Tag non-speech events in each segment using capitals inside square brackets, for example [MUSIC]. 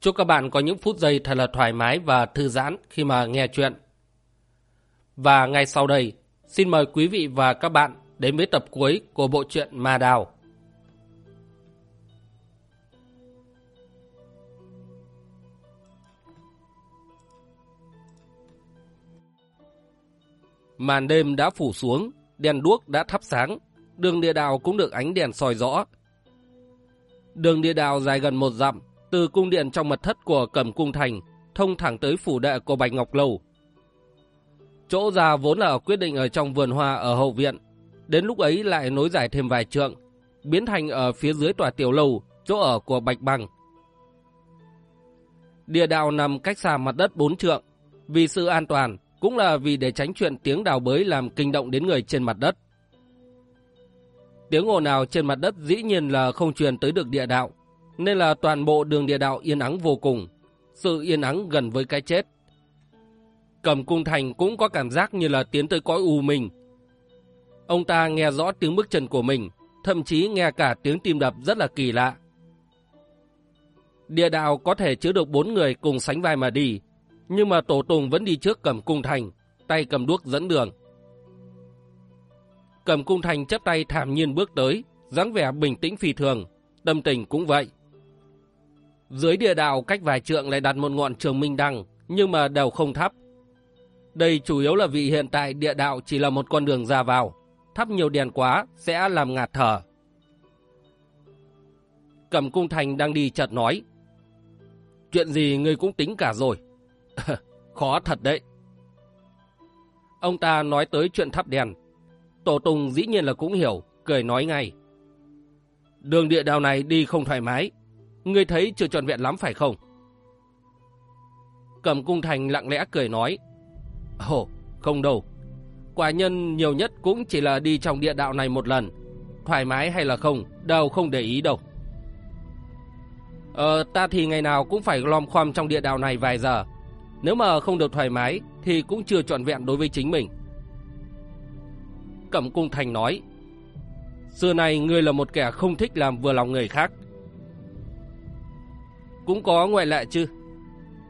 Chúc các bạn có những phút giây thật là thoải mái và thư giãn khi mà nghe chuyện. Và ngay sau đây, xin mời quý vị và các bạn đến với tập cuối của bộ truyện Ma Đào. Màn đêm đã phủ xuống, đèn đuốc đã thắp sáng, đường địa đạo cũng được ánh đèn soi rõ. Đường địa đạo dài gần một dặm, từ cung điện trong mật thất của Cẩm Cung Thành, thông thẳng tới phủ đệ của Bạch Ngọc Lâu. Chỗ ra vốn là quyết định ở trong vườn hoa ở hậu viện, đến lúc ấy lại nối giải thêm vài trượng, biến thành ở phía dưới tòa tiểu lâu, chỗ ở của Bạch bằng Địa đạo nằm cách xa mặt đất bốn trượng, vì sự an toàn, cũng là vì để tránh chuyện tiếng đào bới làm kinh động đến người trên mặt đất. Tiếng ồn nào trên mặt đất dĩ nhiên là không truyền tới được địa đạo, nên là toàn bộ đường địa đạo yên ắng vô cùng, sự yên ắng gần với cái chết. Cầm cung thành cũng có cảm giác như là tiến tới cõi u mình. Ông ta nghe rõ tiếng bước chân của mình, thậm chí nghe cả tiếng tim đập rất là kỳ lạ. Địa đạo có thể chứa được bốn người cùng sánh vai mà đi, nhưng mà Tổ Tùng vẫn đi trước cầm cung thành, tay cầm đuốc dẫn đường. Cầm cung thành chấp tay thảm nhiên bước tới, dáng vẻ bình tĩnh phi thường, tâm tình cũng vậy. Dưới địa đạo cách vài trượng lại đặt một ngọn trường minh đăng, nhưng mà đều không thắp. Đây chủ yếu là vì hiện tại địa đạo chỉ là một con đường ra vào. Thắp nhiều đèn quá sẽ làm ngạt thở. Cẩm cung thành đang đi chợt nói. Chuyện gì ngươi cũng tính cả rồi. [LAUGHS] Khó thật đấy. Ông ta nói tới chuyện thắp đèn. Tổ Tùng dĩ nhiên là cũng hiểu, cười nói ngay. Đường địa đạo này đi không thoải mái, Ngươi thấy chưa trọn vẹn lắm phải không? Cầm cung thành lặng lẽ cười nói. Ồ, không đâu. Quả nhân nhiều nhất cũng chỉ là đi trong địa đạo này một lần. Thoải mái hay là không, đâu không để ý đâu. Ờ, ta thì ngày nào cũng phải lom khom trong địa đạo này vài giờ. Nếu mà không được thoải mái thì cũng chưa trọn vẹn đối với chính mình. Cẩm cung thành nói. Xưa này ngươi là một kẻ không thích làm vừa lòng người khác cũng có ngoại lệ chứ.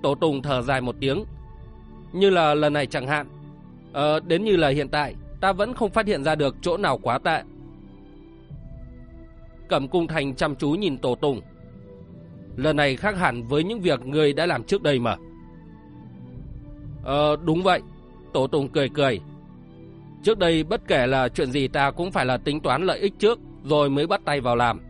Tổ Tùng thở dài một tiếng. Như là lần này chẳng hạn. Ờ, đến như là hiện tại, ta vẫn không phát hiện ra được chỗ nào quá tệ. Cẩm Cung Thành chăm chú nhìn Tổ Tùng. Lần này khác hẳn với những việc người đã làm trước đây mà. Ờ, đúng vậy. Tổ Tùng cười cười. Trước đây bất kể là chuyện gì ta cũng phải là tính toán lợi ích trước rồi mới bắt tay vào làm.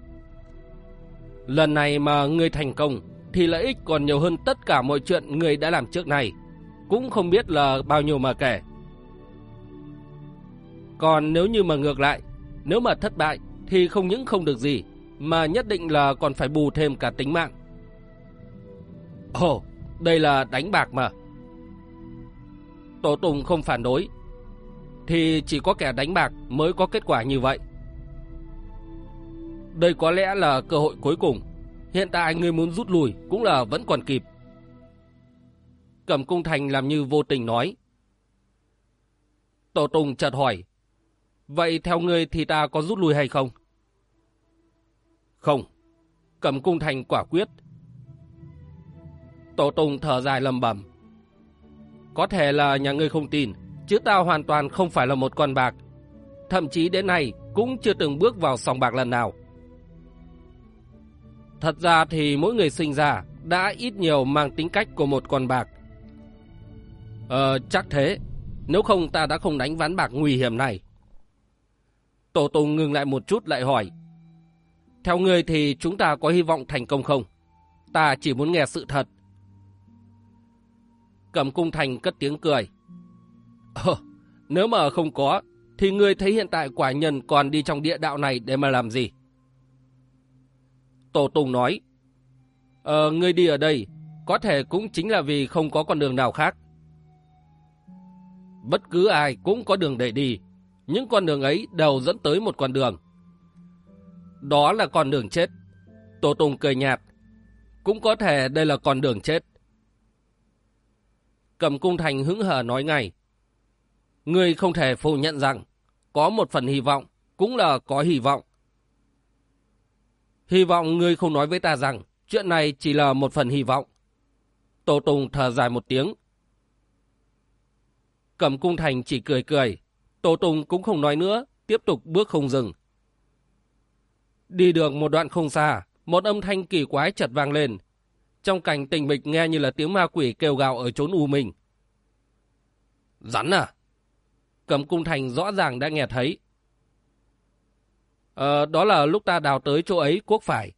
Lần này mà ngươi thành công thì lợi ích còn nhiều hơn tất cả mọi chuyện người đã làm trước này. Cũng không biết là bao nhiêu mà kể. Còn nếu như mà ngược lại, nếu mà thất bại thì không những không được gì, mà nhất định là còn phải bù thêm cả tính mạng. Ồ, đây là đánh bạc mà. Tổ Tùng không phản đối, thì chỉ có kẻ đánh bạc mới có kết quả như vậy. Đây có lẽ là cơ hội cuối cùng. Hiện tại người muốn rút lui cũng là vẫn còn kịp. Cẩm Cung Thành làm như vô tình nói. Tổ Tùng chợt hỏi. Vậy theo ngươi thì ta có rút lui hay không? Không. Cẩm Cung Thành quả quyết. Tổ Tùng thở dài lầm bẩm. Có thể là nhà ngươi không tin, chứ ta hoàn toàn không phải là một con bạc. Thậm chí đến nay cũng chưa từng bước vào sòng bạc lần nào. Thật ra thì mỗi người sinh ra đã ít nhiều mang tính cách của một con bạc. Ờ, chắc thế. Nếu không ta đã không đánh ván bạc nguy hiểm này. Tổ Tùng ngừng lại một chút lại hỏi. Theo người thì chúng ta có hy vọng thành công không? Ta chỉ muốn nghe sự thật. Cầm cung thành cất tiếng cười. Ờ, nếu mà không có, thì ngươi thấy hiện tại quả nhân còn đi trong địa đạo này để mà làm gì? Tổ Tùng nói, Ờ, ngươi đi ở đây, có thể cũng chính là vì không có con đường nào khác. Bất cứ ai cũng có đường để đi. Những con đường ấy đều dẫn tới một con đường. Đó là con đường chết. Tổ Tùng cười nhạt. Cũng có thể đây là con đường chết. Cầm cung thành hứng hờ nói ngay. Ngươi không thể phủ nhận rằng có một phần hy vọng, cũng là có hy vọng. Hy vọng ngươi không nói với ta rằng chuyện này chỉ là một phần hy vọng. Tổ Tùng thở dài một tiếng. Cẩm cung thành chỉ cười cười. Tổ Tùng cũng không nói nữa, tiếp tục bước không dừng. Đi được một đoạn không xa, một âm thanh kỳ quái chợt vang lên. Trong cảnh tình mịch nghe như là tiếng ma quỷ kêu gào ở chốn u mình. Rắn à? Cẩm cung thành rõ ràng đã nghe thấy. Ờ, đó là lúc ta đào tới chỗ ấy quốc phải.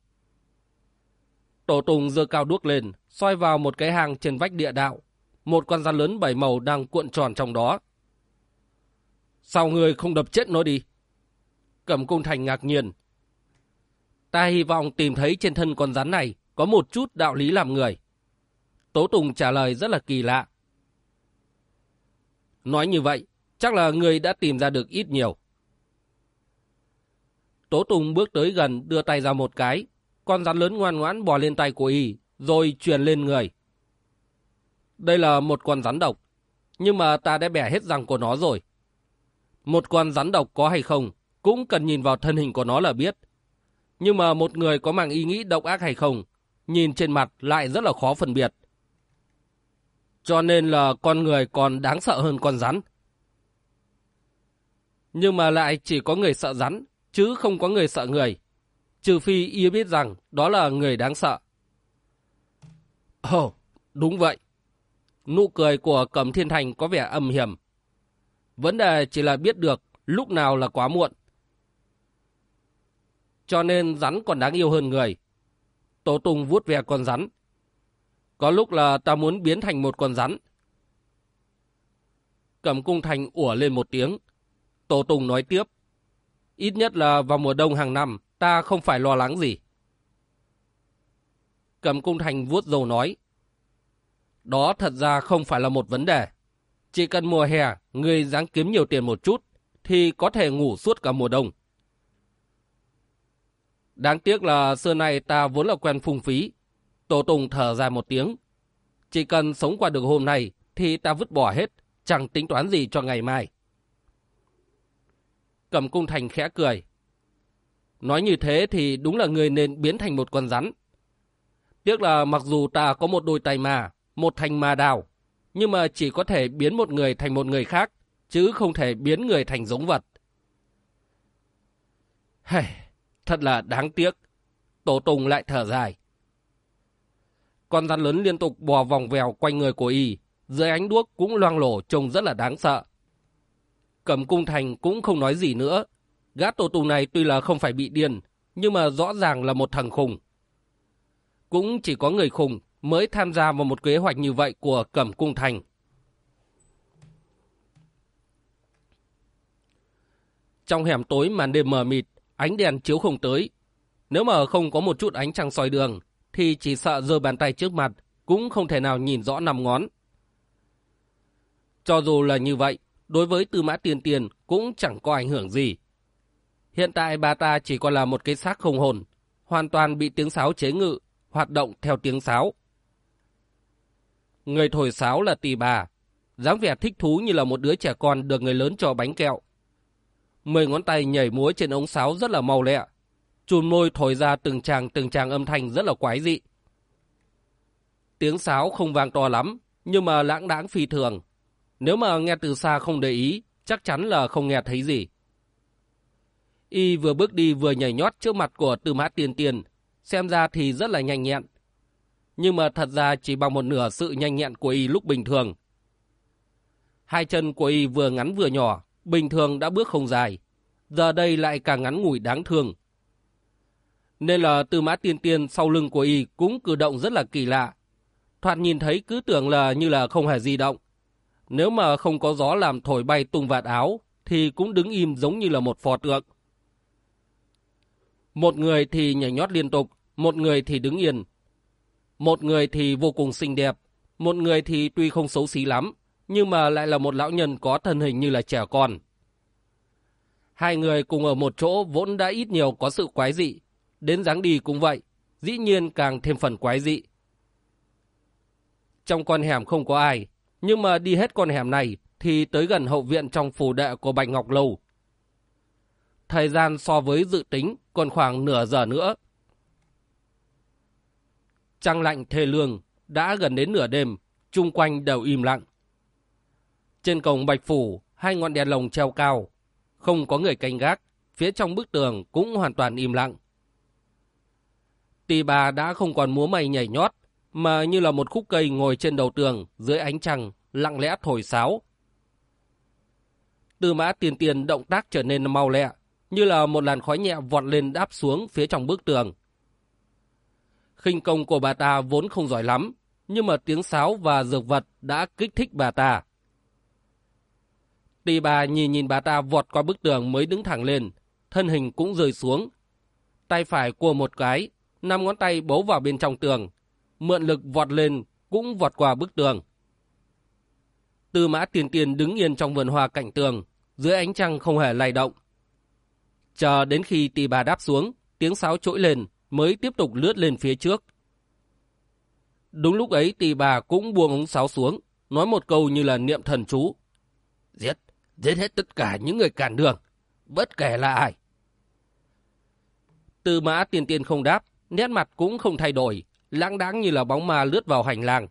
Tổ Tùng giơ cao đuốc lên, soi vào một cái hang trên vách địa đạo. Một con rắn lớn bảy màu đang cuộn tròn trong đó. Sao người không đập chết nó đi? cẩm cung thành ngạc nhiên. Ta hy vọng tìm thấy trên thân con rắn này có một chút đạo lý làm người. Tố Tùng trả lời rất là kỳ lạ. Nói như vậy, chắc là người đã tìm ra được ít nhiều. Tố Tùng bước tới gần đưa tay ra một cái. Con rắn lớn ngoan ngoãn bò lên tay của y, rồi truyền lên người. Đây là một con rắn độc, nhưng mà ta đã bẻ hết răng của nó rồi. Một con rắn độc có hay không, cũng cần nhìn vào thân hình của nó là biết. Nhưng mà một người có mang ý nghĩ độc ác hay không, nhìn trên mặt lại rất là khó phân biệt. Cho nên là con người còn đáng sợ hơn con rắn. Nhưng mà lại chỉ có người sợ rắn, chứ không có người sợ người. Trừ phi y biết rằng đó là người đáng sợ. Ồ, oh, đúng vậy. Nụ cười của Cẩm Thiên Thành có vẻ âm hiểm. Vấn đề chỉ là biết được lúc nào là quá muộn. Cho nên rắn còn đáng yêu hơn người. Tổ Tùng vuốt ve con rắn. Có lúc là ta muốn biến thành một con rắn. Cẩm Cung Thành ủa lên một tiếng. Tổ Tùng nói tiếp. Ít nhất là vào mùa đông hàng năm, ta không phải lo lắng gì. Cầm Cung Thành vuốt dầu nói. Đó thật ra không phải là một vấn đề. Chỉ cần mùa hè, người dáng kiếm nhiều tiền một chút, thì có thể ngủ suốt cả mùa đông. Đáng tiếc là xưa nay ta vốn là quen phung phí. Tổ Tùng thở dài một tiếng. Chỉ cần sống qua được hôm nay, thì ta vứt bỏ hết, chẳng tính toán gì cho ngày mai. Cầm cung thành khẽ cười. Nói như thế thì đúng là người nên biến thành một con rắn. Tiếc là mặc dù ta có một đôi tay mà, một thành ma đào, nhưng mà chỉ có thể biến một người thành một người khác, chứ không thể biến người thành giống vật. Hey, thật là đáng tiếc. Tổ Tùng lại thở dài. Con rắn lớn liên tục bò vòng vèo quanh người của y, dưới ánh đuốc cũng loang lổ trông rất là đáng sợ. Cầm cung thành cũng không nói gì nữa. Gã tổ tù này tuy là không phải bị điên, nhưng mà rõ ràng là một thằng khùng. Cũng chỉ có người khùng mới tham gia vào một kế hoạch như vậy của Cẩm Cung Thành. Trong hẻm tối màn đêm mờ mịt, ánh đèn chiếu không tới. Nếu mà không có một chút ánh trăng soi đường, thì chỉ sợ giơ bàn tay trước mặt, cũng không thể nào nhìn rõ nằm ngón. Cho dù là như vậy, đối với tư mã tiền tiền cũng chẳng có ảnh hưởng gì. Hiện tại bà ta chỉ còn là một cái xác không hồn, hoàn toàn bị tiếng sáo chế ngự, hoạt động theo tiếng sáo. Người thổi sáo là tỷ bà, dáng vẻ thích thú như là một đứa trẻ con được người lớn cho bánh kẹo. Mười ngón tay nhảy múa trên ống sáo rất là mau lẹ, chùn môi thổi ra từng tràng từng tràng âm thanh rất là quái dị. Tiếng sáo không vang to lắm, nhưng mà lãng đãng phi thường. Nếu mà nghe từ xa không để ý, chắc chắn là không nghe thấy gì. Y vừa bước đi vừa nhảy nhót trước mặt của tư mã tiên tiên, xem ra thì rất là nhanh nhẹn nhưng mà thật ra chỉ bằng một nửa sự nhanh nhẹn của y lúc bình thường. Hai chân của y vừa ngắn vừa nhỏ, bình thường đã bước không dài, giờ đây lại càng ngắn ngủi đáng thương. Nên là tư mã tiên tiên sau lưng của y cũng cử động rất là kỳ lạ. Thoạt nhìn thấy cứ tưởng là như là không hề di động. Nếu mà không có gió làm thổi bay tung vạt áo, thì cũng đứng im giống như là một phò tượng. Một người thì nhảy nhót liên tục, một người thì đứng yên, một người thì vô cùng xinh đẹp, một người thì tuy không xấu xí lắm, nhưng mà lại là một lão nhân có thân hình như là trẻ con. Hai người cùng ở một chỗ vốn đã ít nhiều có sự quái dị, đến dáng đi cũng vậy, dĩ nhiên càng thêm phần quái dị. Trong con hẻm không có ai, nhưng mà đi hết con hẻm này thì tới gần hậu viện trong phủ đệ của Bạch Ngọc Lâu. Thời gian so với dự tính còn khoảng nửa giờ nữa. Trăng lạnh thê lương, đã gần đến nửa đêm, chung quanh đều im lặng. Trên cổng Bạch Phủ, hai ngọn đèn lồng treo cao, không có người canh gác, phía trong bức tường cũng hoàn toàn im lặng. Tì bà đã không còn múa mây nhảy nhót, mà như là một khúc cây ngồi trên đầu tường dưới ánh trăng, lặng lẽ thổi sáo. Tư mã tiền tiền động tác trở nên mau lẹ, như là một làn khói nhẹ vọt lên đáp xuống phía trong bức tường. khinh công của bà ta vốn không giỏi lắm, nhưng mà tiếng sáo và dược vật đã kích thích bà ta. Tì bà nhìn nhìn bà ta vọt qua bức tường mới đứng thẳng lên, thân hình cũng rơi xuống. Tay phải của một cái, năm ngón tay bấu vào bên trong tường, mượn lực vọt lên cũng vọt qua bức tường. Tư mã tiền tiền đứng yên trong vườn hoa cạnh tường, dưới ánh trăng không hề lay động. Chờ đến khi tì bà đáp xuống, tiếng sáo trỗi lên, mới tiếp tục lướt lên phía trước. Đúng lúc ấy tì bà cũng buông ống sáo xuống, nói một câu như là niệm thần chú. Giết, giết hết tất cả những người cản đường, bất kể là ai. Tư mã tiền tiền không đáp, nét mặt cũng không thay đổi, lãng đáng như là bóng ma lướt vào hành lang.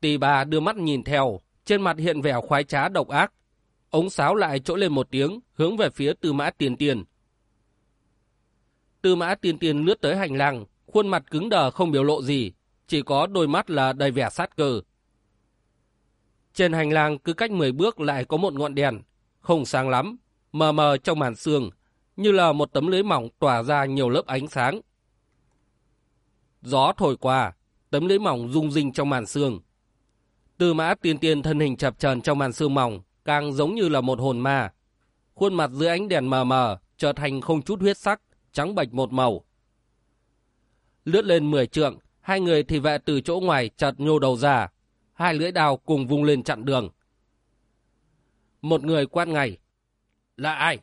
Tì bà đưa mắt nhìn theo, trên mặt hiện vẻ khoái trá độc ác. Ống sáo lại trỗi lên một tiếng, hướng về phía tư mã tiền tiền. Tư mã tiền tiền lướt tới hành lang, khuôn mặt cứng đờ không biểu lộ gì, chỉ có đôi mắt là đầy vẻ sát cơ. Trên hành lang cứ cách 10 bước lại có một ngọn đèn, không sáng lắm, mờ mờ trong màn sương, như là một tấm lưới mỏng tỏa ra nhiều lớp ánh sáng. Gió thổi qua, tấm lưỡi mỏng rung rinh trong màn sương. Tư mã tiên tiên thân hình chập chờn trong màn sương mỏng, càng giống như là một hồn ma. Khuôn mặt dưới ánh đèn mờ mờ, trở thành không chút huyết sắc, trắng bạch một màu. Lướt lên 10 trượng, hai người thì vệ từ chỗ ngoài chợt nhô đầu ra, hai lưỡi đào cùng vung lên chặn đường. Một người quát ngay. Là ai?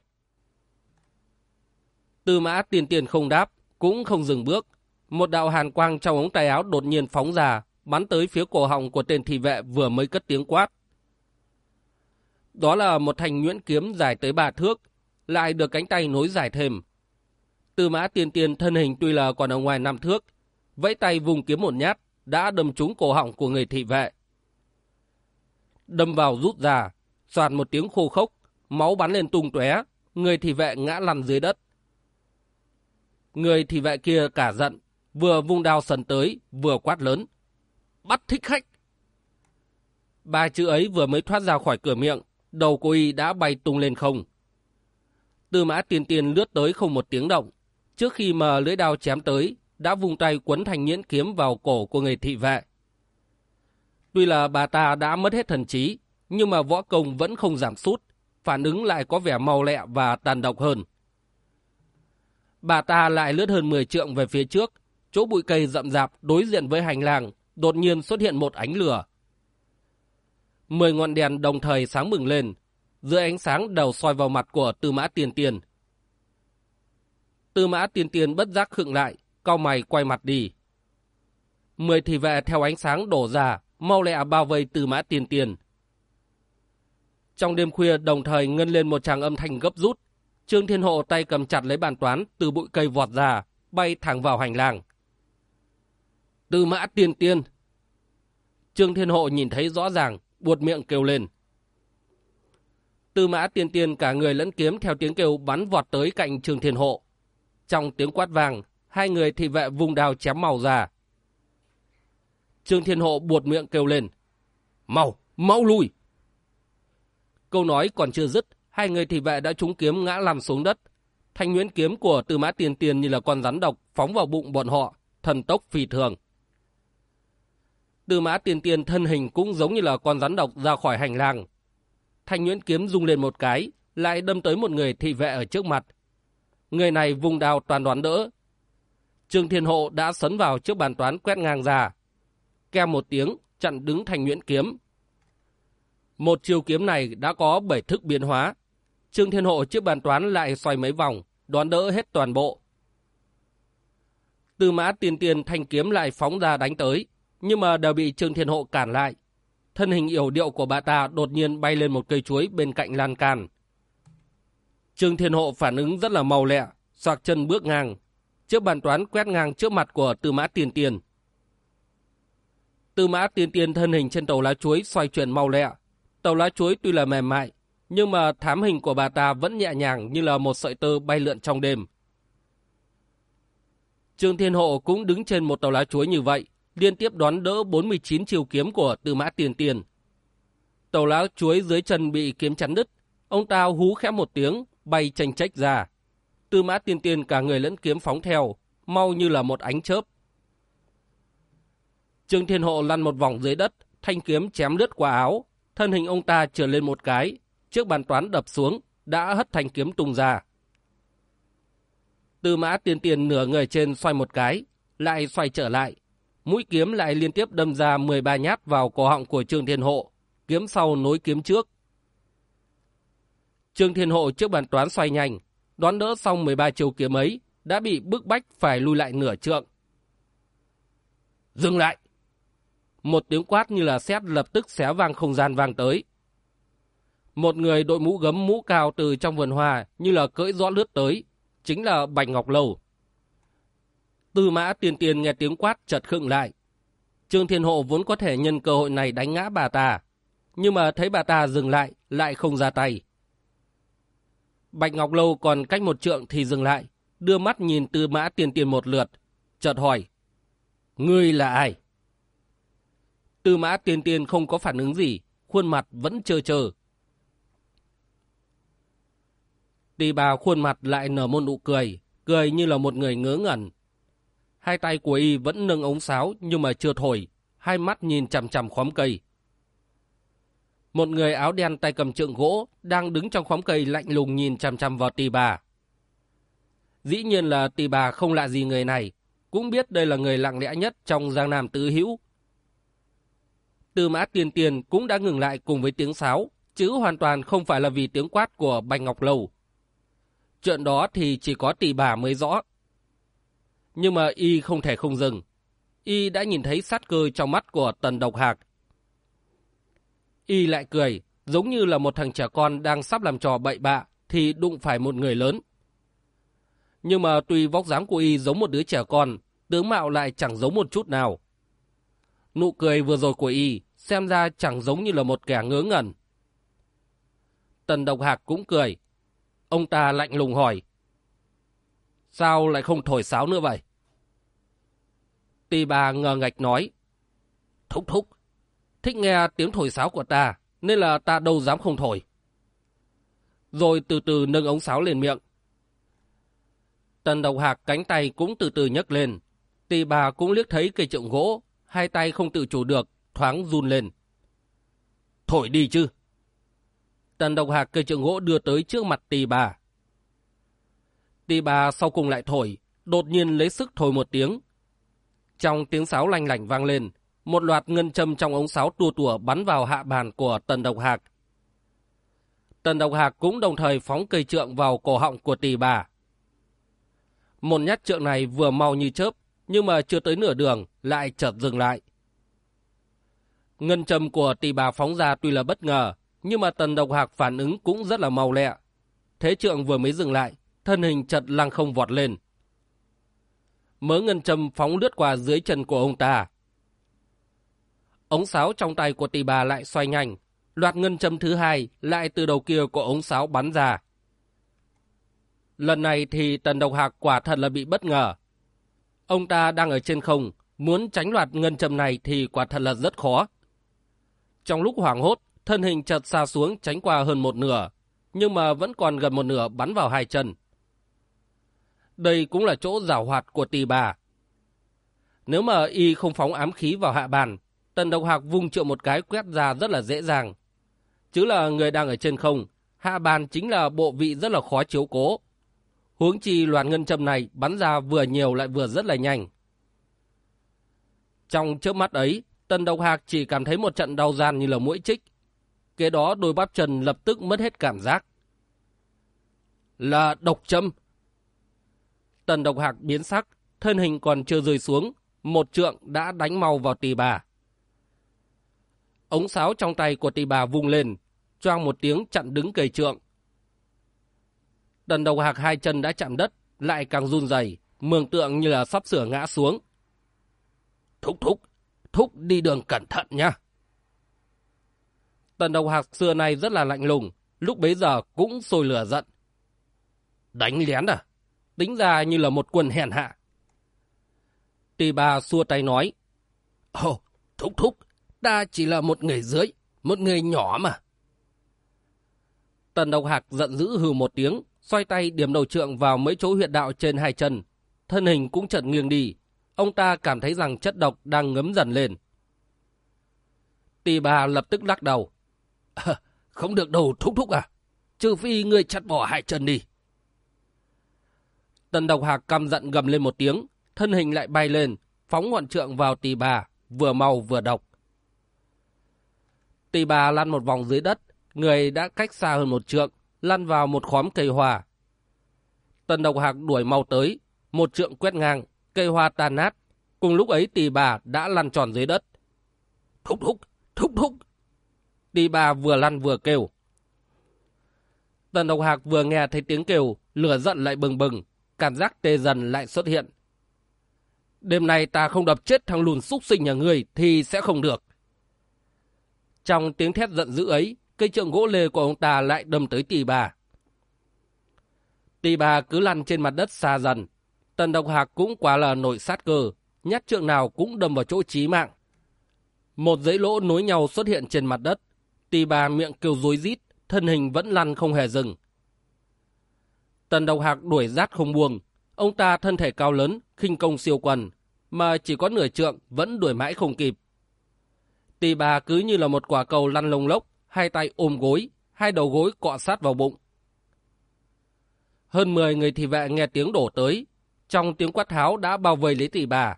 Tư mã tiền tiền không đáp, cũng không dừng bước. Một đạo hàn quang trong ống tay áo đột nhiên phóng ra, bắn tới phía cổ họng của tên thị vệ vừa mới cất tiếng quát. Đó là một thanh nhuyễn kiếm dài tới ba thước, lại được cánh tay nối dài thêm. Tư mã tiên tiên thân hình tuy là còn ở ngoài năm thước, vẫy tay vùng kiếm một nhát, đã đâm trúng cổ họng của người thị vệ. Đâm vào rút ra, soạt một tiếng khô khốc, máu bắn lên tung tóe, người thị vệ ngã lăn dưới đất. Người thị vệ kia cả giận, vừa vung đao sần tới, vừa quát lớn. Bắt thích khách! Ba chữ ấy vừa mới thoát ra khỏi cửa miệng, đầu cô y đã bay tung lên không. Tư mã tiền tiền lướt tới không một tiếng động. Trước khi mà lưỡi đao chém tới, đã vùng tay quấn thành nhẫn kiếm vào cổ của người thị vệ. Tuy là bà ta đã mất hết thần trí, nhưng mà võ công vẫn không giảm sút, phản ứng lại có vẻ mau lẹ và tàn độc hơn. Bà ta lại lướt hơn 10 trượng về phía trước, chỗ bụi cây rậm rạp đối diện với hành lang, đột nhiên xuất hiện một ánh lửa. Mười ngọn đèn đồng thời sáng bừng lên, dưới ánh sáng đầu soi vào mặt của Tư Mã Tiên Tiên. Tư Mã Tiên Tiên bất giác khựng lại, cau mày quay mặt đi. Mười thị vệ theo ánh sáng đổ ra, mau lẹ bao vây Tư Mã Tiên Tiên. Trong đêm khuya đồng thời ngân lên một tràng âm thanh gấp rút, Trương Thiên Hộ tay cầm chặt lấy bàn toán từ bụi cây vọt ra, bay thẳng vào hành lang. Tư mã tiên tiên. Trương Thiên Hộ nhìn thấy rõ ràng, buột miệng kêu lên. Tư mã tiên tiên cả người lẫn kiếm theo tiếng kêu bắn vọt tới cạnh Trương Thiên Hộ. Trong tiếng quát vàng, hai người thị vệ vùng đao chém màu ra. Trương Thiên Hộ buột miệng kêu lên. Mau, mau lui! Câu nói còn chưa dứt, hai người thị vệ đã trúng kiếm ngã làm xuống đất. Thanh nguyễn kiếm của Tư Mã Tiên Tiên như là con rắn độc phóng vào bụng bọn họ, thần tốc phi thường. Tư Mã tiền tiền thân hình cũng giống như là con rắn độc ra khỏi hành lang. Thanh nguyễn kiếm rung lên một cái, lại đâm tới một người thị vệ ở trước mặt. Người này vùng đao toàn đoán đỡ. Trương Thiên Hộ đã sấn vào trước bàn toán quét ngang ra. Kem một tiếng, chặn đứng thanh nguyễn kiếm. Một chiều kiếm này đã có bảy thức biến hóa. Trương Thiên Hộ trước bàn toán lại xoay mấy vòng, đoán đỡ hết toàn bộ. Tư mã tiền tiền thanh kiếm lại phóng ra đánh tới, nhưng mà đều bị Trương Thiên Hộ cản lại. Thân hình yểu điệu của bà ta đột nhiên bay lên một cây chuối bên cạnh lan can. Trương Thiên Hộ phản ứng rất là màu lẹ, xoạc chân bước ngang. Trước bàn toán quét ngang trước mặt của Tư Mã Tiền Tiền. Tư Mã Tiền Tiền thân hình trên tàu lá chuối xoay chuyển màu lẹ. Tàu lá chuối tuy là mềm mại, nhưng mà thám hình của bà ta vẫn nhẹ nhàng như là một sợi tơ bay lượn trong đêm. Trương Thiên Hộ cũng đứng trên một tàu lá chuối như vậy, liên tiếp đón đỡ 49 chiều kiếm của Tư Mã Tiền Tiền. Tàu lá chuối dưới chân bị kiếm chắn đứt, ông ta hú khẽ một tiếng, bay tranh trách ra. Tư Mã Tiền Tiền cả người lẫn kiếm phóng theo, mau như là một ánh chớp. Trương Thiên Hộ lăn một vòng dưới đất, thanh kiếm chém lướt qua áo, thân hình ông ta trở lên một cái, trước bàn toán đập xuống, đã hất thanh kiếm tung ra. Tư mã tiên tiền nửa người trên xoay một cái, lại xoay trở lại. Mũi kiếm lại liên tiếp đâm ra 13 nhát vào cổ họng của Trương Thiên Hộ, kiếm sau nối kiếm trước. Trương Thiên Hộ trước bàn toán xoay nhanh, đoán đỡ xong 13 chiều kiếm ấy, đã bị bức bách phải lui lại nửa trượng. Dừng lại! Một tiếng quát như là xét lập tức xé vang không gian vang tới. Một người đội mũ gấm mũ cao từ trong vườn hoa như là cưỡi rõ lướt tới, chính là Bạch Ngọc Lâu. Tư mã tiền tiền nghe tiếng quát chợt khựng lại. Trương Thiên Hộ vốn có thể nhân cơ hội này đánh ngã bà ta, nhưng mà thấy bà ta dừng lại, lại không ra tay. Bạch Ngọc Lâu còn cách một trượng thì dừng lại, đưa mắt nhìn tư mã tiền tiền một lượt, chợt hỏi. Ngươi là ai? Tư mã tiền tiền không có phản ứng gì, khuôn mặt vẫn trơ trơ. Tì bà khuôn mặt lại nở một nụ cười, cười như là một người ngớ ngẩn. Hai tay của y vẫn nâng ống sáo nhưng mà chưa thổi, hai mắt nhìn chằm chằm khóm cây. Một người áo đen tay cầm trượng gỗ đang đứng trong khóm cây lạnh lùng nhìn chằm chằm vào tì bà. Dĩ nhiên là tì bà không lạ gì người này, cũng biết đây là người lặng lẽ nhất trong giang nam tứ hữu. Tư mã tiền tiền cũng đã ngừng lại cùng với tiếng sáo, chứ hoàn toàn không phải là vì tiếng quát của Bạch Ngọc Lâu. Chuyện đó thì chỉ có tỷ bà mới rõ. Nhưng mà y không thể không dừng. Y đã nhìn thấy sát cơ trong mắt của tần độc hạc. Y lại cười, giống như là một thằng trẻ con đang sắp làm trò bậy bạ thì đụng phải một người lớn. Nhưng mà tuy vóc dáng của y giống một đứa trẻ con, tướng mạo lại chẳng giống một chút nào. Nụ cười vừa rồi của y xem ra chẳng giống như là một kẻ ngớ ngẩn. Tần độc hạc cũng cười, Ông ta lạnh lùng hỏi. Sao lại không thổi sáo nữa vậy? Tì bà ngờ ngạch nói. Thúc thúc, thích nghe tiếng thổi sáo của ta, nên là ta đâu dám không thổi. Rồi từ từ nâng ống sáo lên miệng. Tần độc hạc cánh tay cũng từ từ nhấc lên. Tì bà cũng liếc thấy cây trượng gỗ, hai tay không tự chủ được, thoáng run lên. Thổi đi chứ. Tần độc hạc cây trượng gỗ đưa tới trước mặt tì bà. Tì bà sau cùng lại thổi, đột nhiên lấy sức thổi một tiếng. Trong tiếng sáo lanh lảnh vang lên, một loạt ngân châm trong ống sáo tua tủa bắn vào hạ bàn của tần độc hạc. Tần độc hạc cũng đồng thời phóng cây trượng vào cổ họng của tì bà. Một nhát trượng này vừa mau như chớp, nhưng mà chưa tới nửa đường, lại chợt dừng lại. Ngân châm của tì bà phóng ra tuy là bất ngờ, nhưng mà tần độc hạc phản ứng cũng rất là mau lẹ. Thế trượng vừa mới dừng lại, thân hình chật lăng không vọt lên. Mớ ngân châm phóng lướt qua dưới chân của ông ta. Ống sáo trong tay của tỷ bà lại xoay nhanh, loạt ngân châm thứ hai lại từ đầu kia của ống sáo bắn ra. Lần này thì tần độc hạc quả thật là bị bất ngờ. Ông ta đang ở trên không, muốn tránh loạt ngân châm này thì quả thật là rất khó. Trong lúc hoảng hốt, thân hình chợt xa xuống tránh qua hơn một nửa, nhưng mà vẫn còn gần một nửa bắn vào hai chân. Đây cũng là chỗ rào hoạt của tỷ bà. Nếu mà y không phóng ám khí vào hạ bàn, tần độc hạc vung triệu một cái quét ra rất là dễ dàng. Chứ là người đang ở trên không, hạ bàn chính là bộ vị rất là khó chiếu cố. Huống chi loạt ngân châm này bắn ra vừa nhiều lại vừa rất là nhanh. Trong trước mắt ấy, tần độc hạc chỉ cảm thấy một trận đau gian như là mũi trích. kế đó đôi bắp chân lập tức mất hết cảm giác. Là độc châm. Tần độc hạc biến sắc, thân hình còn chưa rơi xuống, một trượng đã đánh mau vào tỳ bà. Ống sáo trong tay của tỳ bà vung lên, choang một tiếng chặn đứng cây trượng. Tần độc hạc hai chân đã chạm đất, lại càng run rẩy, mường tượng như là sắp sửa ngã xuống. Thúc thúc, thúc đi đường cẩn thận nha. Tần độc hạc xưa nay rất là lạnh lùng, lúc bấy giờ cũng sôi lửa giận. Đánh lén à? Tính ra như là một quân hèn hạ. Tì bà xua tay nói. Ồ, thúc thúc, ta chỉ là một người dưới, một người nhỏ mà. Tần độc hạc giận dữ hừ một tiếng, xoay tay điểm đầu trượng vào mấy chỗ huyệt đạo trên hai chân. Thân hình cũng chợt nghiêng đi. Ông ta cảm thấy rằng chất độc đang ngấm dần lên. Tì bà lập tức lắc đầu. À, [LAUGHS] không được đầu thúc thúc à? Trừ phi người chặt bỏ hai chân đi. Tần độc hạc căm giận gầm lên một tiếng, thân hình lại bay lên, phóng ngọn trượng vào tỳ bà, vừa màu vừa độc. Tỳ bà lăn một vòng dưới đất, người đã cách xa hơn một trượng, lăn vào một khóm cây hoa. Tần độc hạc đuổi mau tới, một trượng quét ngang, cây hoa tan nát. Cùng lúc ấy tỳ bà đã lăn tròn dưới đất. Thúc thúc, thúc thúc. Tỳ bà vừa lăn vừa kêu. Tần độc hạc vừa nghe thấy tiếng kêu, lửa giận lại bừng bừng, cảm giác tê dần lại xuất hiện. Đêm nay ta không đập chết thằng lùn xúc sinh nhà ngươi thì sẽ không được. Trong tiếng thét giận dữ ấy, cây trượng gỗ lê của ông ta lại đâm tới tỷ bà. Tỷ bà cứ lăn trên mặt đất xa dần. Tần độc hạc cũng quá là nổi sát cơ, nhát trượng nào cũng đâm vào chỗ chí mạng. Một dãy lỗ nối nhau xuất hiện trên mặt đất. Tỷ bà miệng kêu rối rít, thân hình vẫn lăn không hề dừng. Tần độc hạc đuổi rát không buông. Ông ta thân thể cao lớn, khinh công siêu quần, mà chỉ có nửa trượng vẫn đuổi mãi không kịp. Tỳ bà cứ như là một quả cầu lăn lông lốc, hai tay ôm gối, hai đầu gối cọ sát vào bụng. Hơn 10 người thị vệ nghe tiếng đổ tới, trong tiếng quát tháo đã bao vây lấy tỷ bà.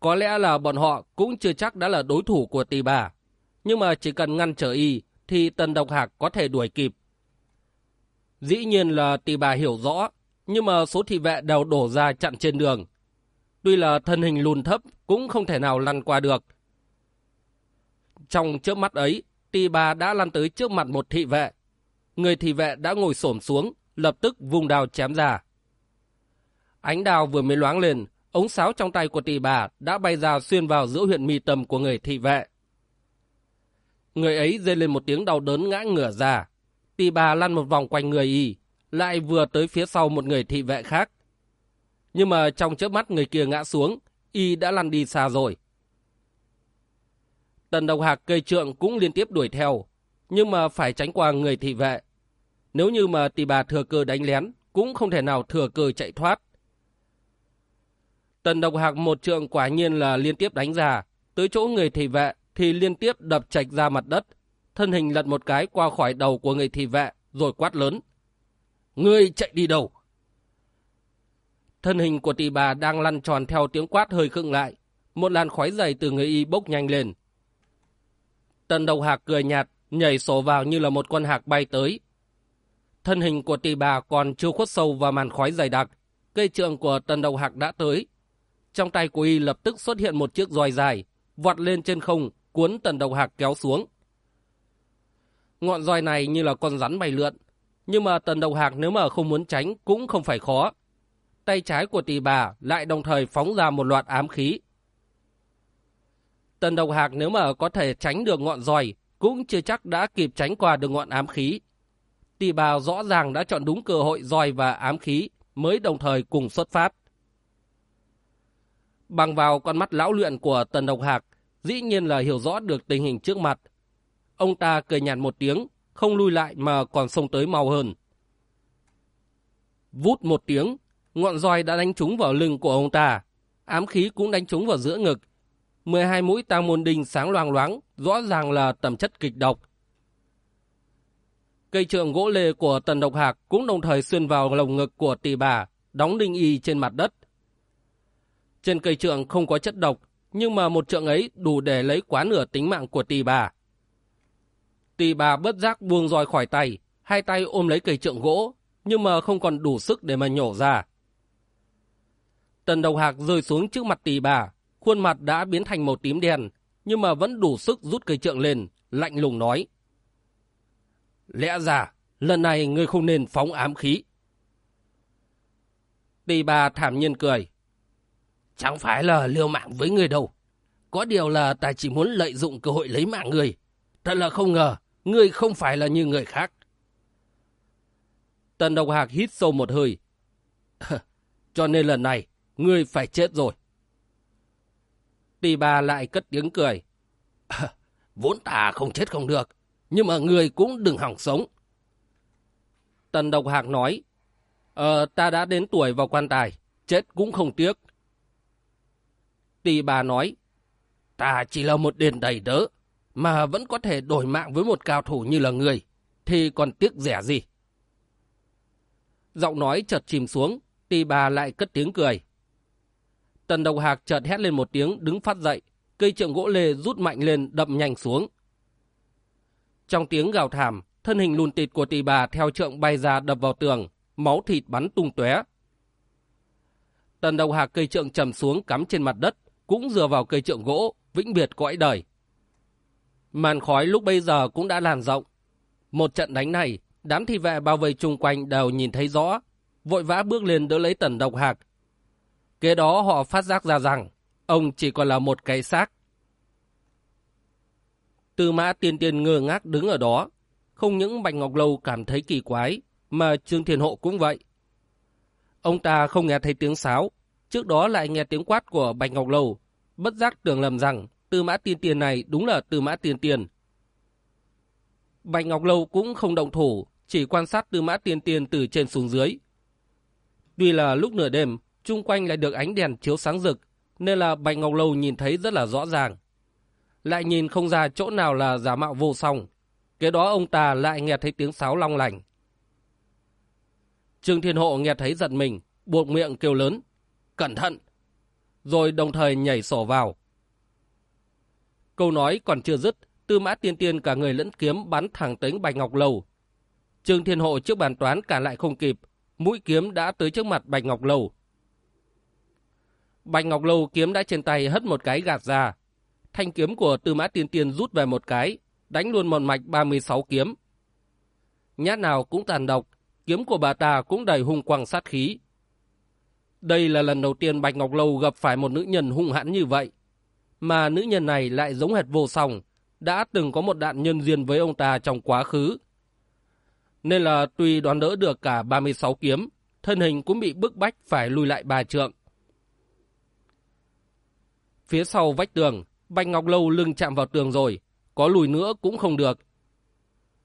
Có lẽ là bọn họ cũng chưa chắc đã là đối thủ của tỷ bà, nhưng mà chỉ cần ngăn trở y thì tần độc hạc có thể đuổi kịp. Dĩ nhiên là tỷ bà hiểu rõ, nhưng mà số thị vệ đều đổ ra chặn trên đường. Tuy là thân hình lùn thấp cũng không thể nào lăn qua được. Trong trước mắt ấy, tỷ bà đã lăn tới trước mặt một thị vệ. Người thị vệ đã ngồi xổm xuống, lập tức vùng đào chém ra. Ánh đào vừa mới loáng lên, ống sáo trong tay của tỷ bà đã bay ra xuyên vào giữa huyện mi tâm của người thị vệ. Người ấy dây lên một tiếng đau đớn ngã ngửa ra. Tỷ bà lăn một vòng quanh người y, lại vừa tới phía sau một người thị vệ khác. Nhưng mà trong chớp mắt người kia ngã xuống, y đã lăn đi xa rồi. Tần độc hạc cây trượng cũng liên tiếp đuổi theo, nhưng mà phải tránh qua người thị vệ. Nếu như mà tỷ bà thừa cơ đánh lén, cũng không thể nào thừa cơ chạy thoát. Tần độc hạc một trượng quả nhiên là liên tiếp đánh ra, tới chỗ người thị vệ thì liên tiếp đập chạch ra mặt đất, thân hình lật một cái qua khỏi đầu của người thị vệ, rồi quát lớn. Ngươi chạy đi đâu? Thân hình của tỷ bà đang lăn tròn theo tiếng quát hơi khựng lại. Một làn khói dày từ người y bốc nhanh lên. Tần đầu hạc cười nhạt, nhảy sổ vào như là một con hạc bay tới. Thân hình của tỷ bà còn chưa khuất sâu vào màn khói dày đặc. Cây trượng của tần đầu hạc đã tới. Trong tay của y lập tức xuất hiện một chiếc roi dài, vọt lên trên không, cuốn tần đầu hạc kéo xuống. Ngọn roi này như là con rắn bay lượn, nhưng mà tần đầu hạc nếu mà không muốn tránh cũng không phải khó. Tay trái của tỷ bà lại đồng thời phóng ra một loạt ám khí. Tần đầu hạc nếu mà có thể tránh được ngọn roi cũng chưa chắc đã kịp tránh qua được ngọn ám khí. Tỷ bà rõ ràng đã chọn đúng cơ hội roi và ám khí mới đồng thời cùng xuất phát. Bằng vào con mắt lão luyện của tần độc hạc, dĩ nhiên là hiểu rõ được tình hình trước mặt. Ông ta cười nhạt một tiếng, không lui lại mà còn xông tới mau hơn. Vút một tiếng, ngọn roi đã đánh trúng vào lưng của ông ta, ám khí cũng đánh trúng vào giữa ngực. 12 mũi tàng môn đinh sáng loang loáng, rõ ràng là tầm chất kịch độc. Cây trượng gỗ lê của tần độc hạc cũng đồng thời xuyên vào lồng ngực của tỷ bà, đóng đinh y trên mặt đất. Trên cây trượng không có chất độc, nhưng mà một trượng ấy đủ để lấy quá nửa tính mạng của tỷ bà. Tỳ bà bất giác buông roi khỏi tay, hai tay ôm lấy cây trượng gỗ, nhưng mà không còn đủ sức để mà nhổ ra. Tần Đầu Hạc rơi xuống trước mặt tỷ bà, khuôn mặt đã biến thành màu tím đen, nhưng mà vẫn đủ sức rút cây trượng lên, lạnh lùng nói. Lẽ ra, lần này ngươi không nên phóng ám khí. Tỷ bà thảm nhiên cười. Chẳng phải là liều mạng với người đâu. Có điều là ta chỉ muốn lợi dụng cơ hội lấy mạng người. Thật là không ngờ, ngươi không phải là như người khác. Tần Độc Hạc hít sâu một hơi. [LAUGHS] Cho nên lần này, ngươi phải chết rồi. Tỳ bà lại cất tiếng cười. [LAUGHS] Vốn ta không chết không được, nhưng mà ngươi cũng đừng hỏng sống. Tần Độc Hạc nói, Ờ, ta đã đến tuổi vào quan tài, chết cũng không tiếc. Tỳ bà nói, ta chỉ là một đền đầy đỡ, mà vẫn có thể đổi mạng với một cao thủ như là người, thì còn tiếc rẻ gì. Giọng nói chợt chìm xuống, tỳ bà lại cất tiếng cười. Tần độc hạc chợt hét lên một tiếng đứng phát dậy, cây trượng gỗ lê rút mạnh lên đậm nhanh xuống. Trong tiếng gào thảm, thân hình lùn tịt của tỳ bà theo trượng bay ra đập vào tường, máu thịt bắn tung tóe. Tần độc hạc cây trượng trầm xuống cắm trên mặt đất, cũng dựa vào cây trượng gỗ, vĩnh biệt cõi đời. Màn khói lúc bây giờ cũng đã lan rộng. Một trận đánh này, đám thị vệ bao vây chung quanh đều nhìn thấy rõ, vội vã bước lên đỡ lấy tần độc hạc. Kế đó họ phát giác ra rằng, ông chỉ còn là một cái xác. Tư mã tiên tiên ngơ ngác đứng ở đó, không những Bạch Ngọc Lâu cảm thấy kỳ quái, mà Trương Thiền Hộ cũng vậy. Ông ta không nghe thấy tiếng sáo, trước đó lại nghe tiếng quát của Bạch Ngọc Lâu, bất giác tưởng lầm rằng Tư Mã Tiên Tiền này đúng là Tư Mã Tiên Tiền. Bạch Ngọc Lâu cũng không động thủ, chỉ quan sát Tư Mã Tiên Tiền từ trên xuống dưới. Tuy là lúc nửa đêm, chung quanh lại được ánh đèn chiếu sáng rực, nên là Bạch Ngọc Lâu nhìn thấy rất là rõ ràng. Lại nhìn không ra chỗ nào là giả mạo vô song. Kế đó ông ta lại nghe thấy tiếng sáo long lành. Trương Thiên Hộ nghe thấy giật mình, buộc miệng kêu lớn. Cẩn thận! Rồi đồng thời nhảy sổ vào. Câu nói còn chưa dứt, tư mã tiên tiên cả người lẫn kiếm bắn thẳng tới Bạch Ngọc Lâu. Trương Thiên Hộ trước bàn toán cả lại không kịp, mũi kiếm đã tới trước mặt Bạch Ngọc Lâu. Bạch Ngọc Lâu kiếm đã trên tay hất một cái gạt ra. Thanh kiếm của tư mã tiên tiên rút về một cái, đánh luôn một mạch 36 kiếm. Nhát nào cũng tàn độc, kiếm của bà ta cũng đầy hung quang sát khí. Đây là lần đầu tiên Bạch Ngọc Lâu gặp phải một nữ nhân hung hãn như vậy. Mà nữ nhân này lại giống hệt vô song, đã từng có một đạn nhân duyên với ông ta trong quá khứ. Nên là tuy đoán đỡ được cả 36 kiếm, thân hình cũng bị bức bách phải lùi lại ba trượng. Phía sau vách tường, Bạch Ngọc Lâu lưng chạm vào tường rồi, có lùi nữa cũng không được,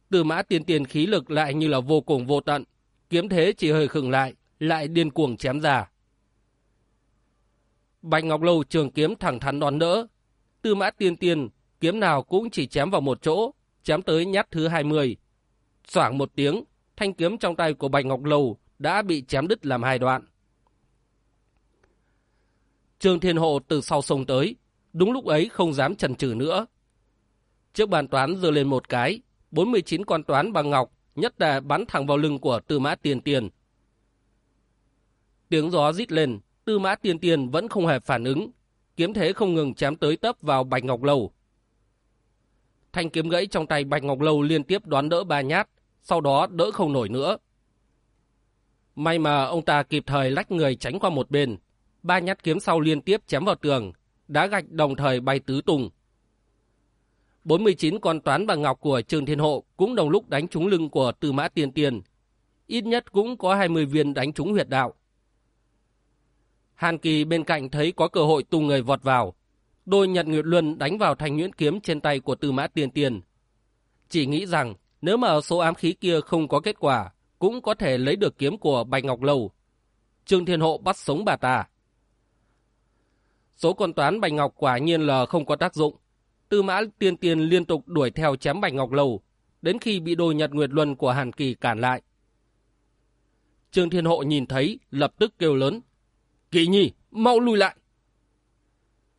từ mã tiên tiền khí lực lại như là vô cùng vô tận. Kiếm thế chỉ hơi khựng lại, lại điên cuồng chém ra. Bạch Ngọc Lâu trường kiếm thẳng thắn đón đỡ. Tư mã tiên tiên, kiếm nào cũng chỉ chém vào một chỗ, chém tới nhát thứ 20. Soảng một tiếng, thanh kiếm trong tay của Bạch Ngọc Lâu đã bị chém đứt làm hai đoạn. Trương Thiên Hộ từ sau sông tới, đúng lúc ấy không dám chần chừ nữa. Trước bàn toán giơ lên một cái, 49 con toán bằng ngọc nhất đà bắn thẳng vào lưng của Tư Mã Tiên Tiên. Tiếng gió rít lên, Tư Mã Tiên Tiên vẫn không hề phản ứng, kiếm thế không ngừng chém tới tấp vào Bạch Ngọc Lâu. Thanh kiếm gãy trong tay Bạch Ngọc Lâu liên tiếp đoán đỡ ba nhát, sau đó đỡ không nổi nữa. May mà ông ta kịp thời lách người tránh qua một bên, ba nhát kiếm sau liên tiếp chém vào tường, đá gạch đồng thời bay tứ tung. 49 con toán và ngọc của Trường Thiên Hộ cũng đồng lúc đánh trúng lưng của Tư Mã Tiên Tiên. Ít nhất cũng có 20 viên đánh trúng huyệt đạo. Hàn Kỳ bên cạnh thấy có cơ hội tung người vọt vào. Đôi Nhật Nguyệt Luân đánh vào thanh nhuyễn kiếm trên tay của Tư Mã Tiên Tiên. Chỉ nghĩ rằng nếu mà số ám khí kia không có kết quả, cũng có thể lấy được kiếm của Bạch Ngọc Lâu. Trương Thiên Hộ bắt sống bà ta. Số con toán Bạch Ngọc quả nhiên là không có tác dụng. Tư mã tiên tiên liên tục đuổi theo chém Bạch Ngọc Lầu, đến khi bị đôi nhật nguyệt luân của Hàn Kỳ cản lại. Trương Thiên Hộ nhìn thấy, lập tức kêu lớn. Kỳ nhi, mau lùi lại!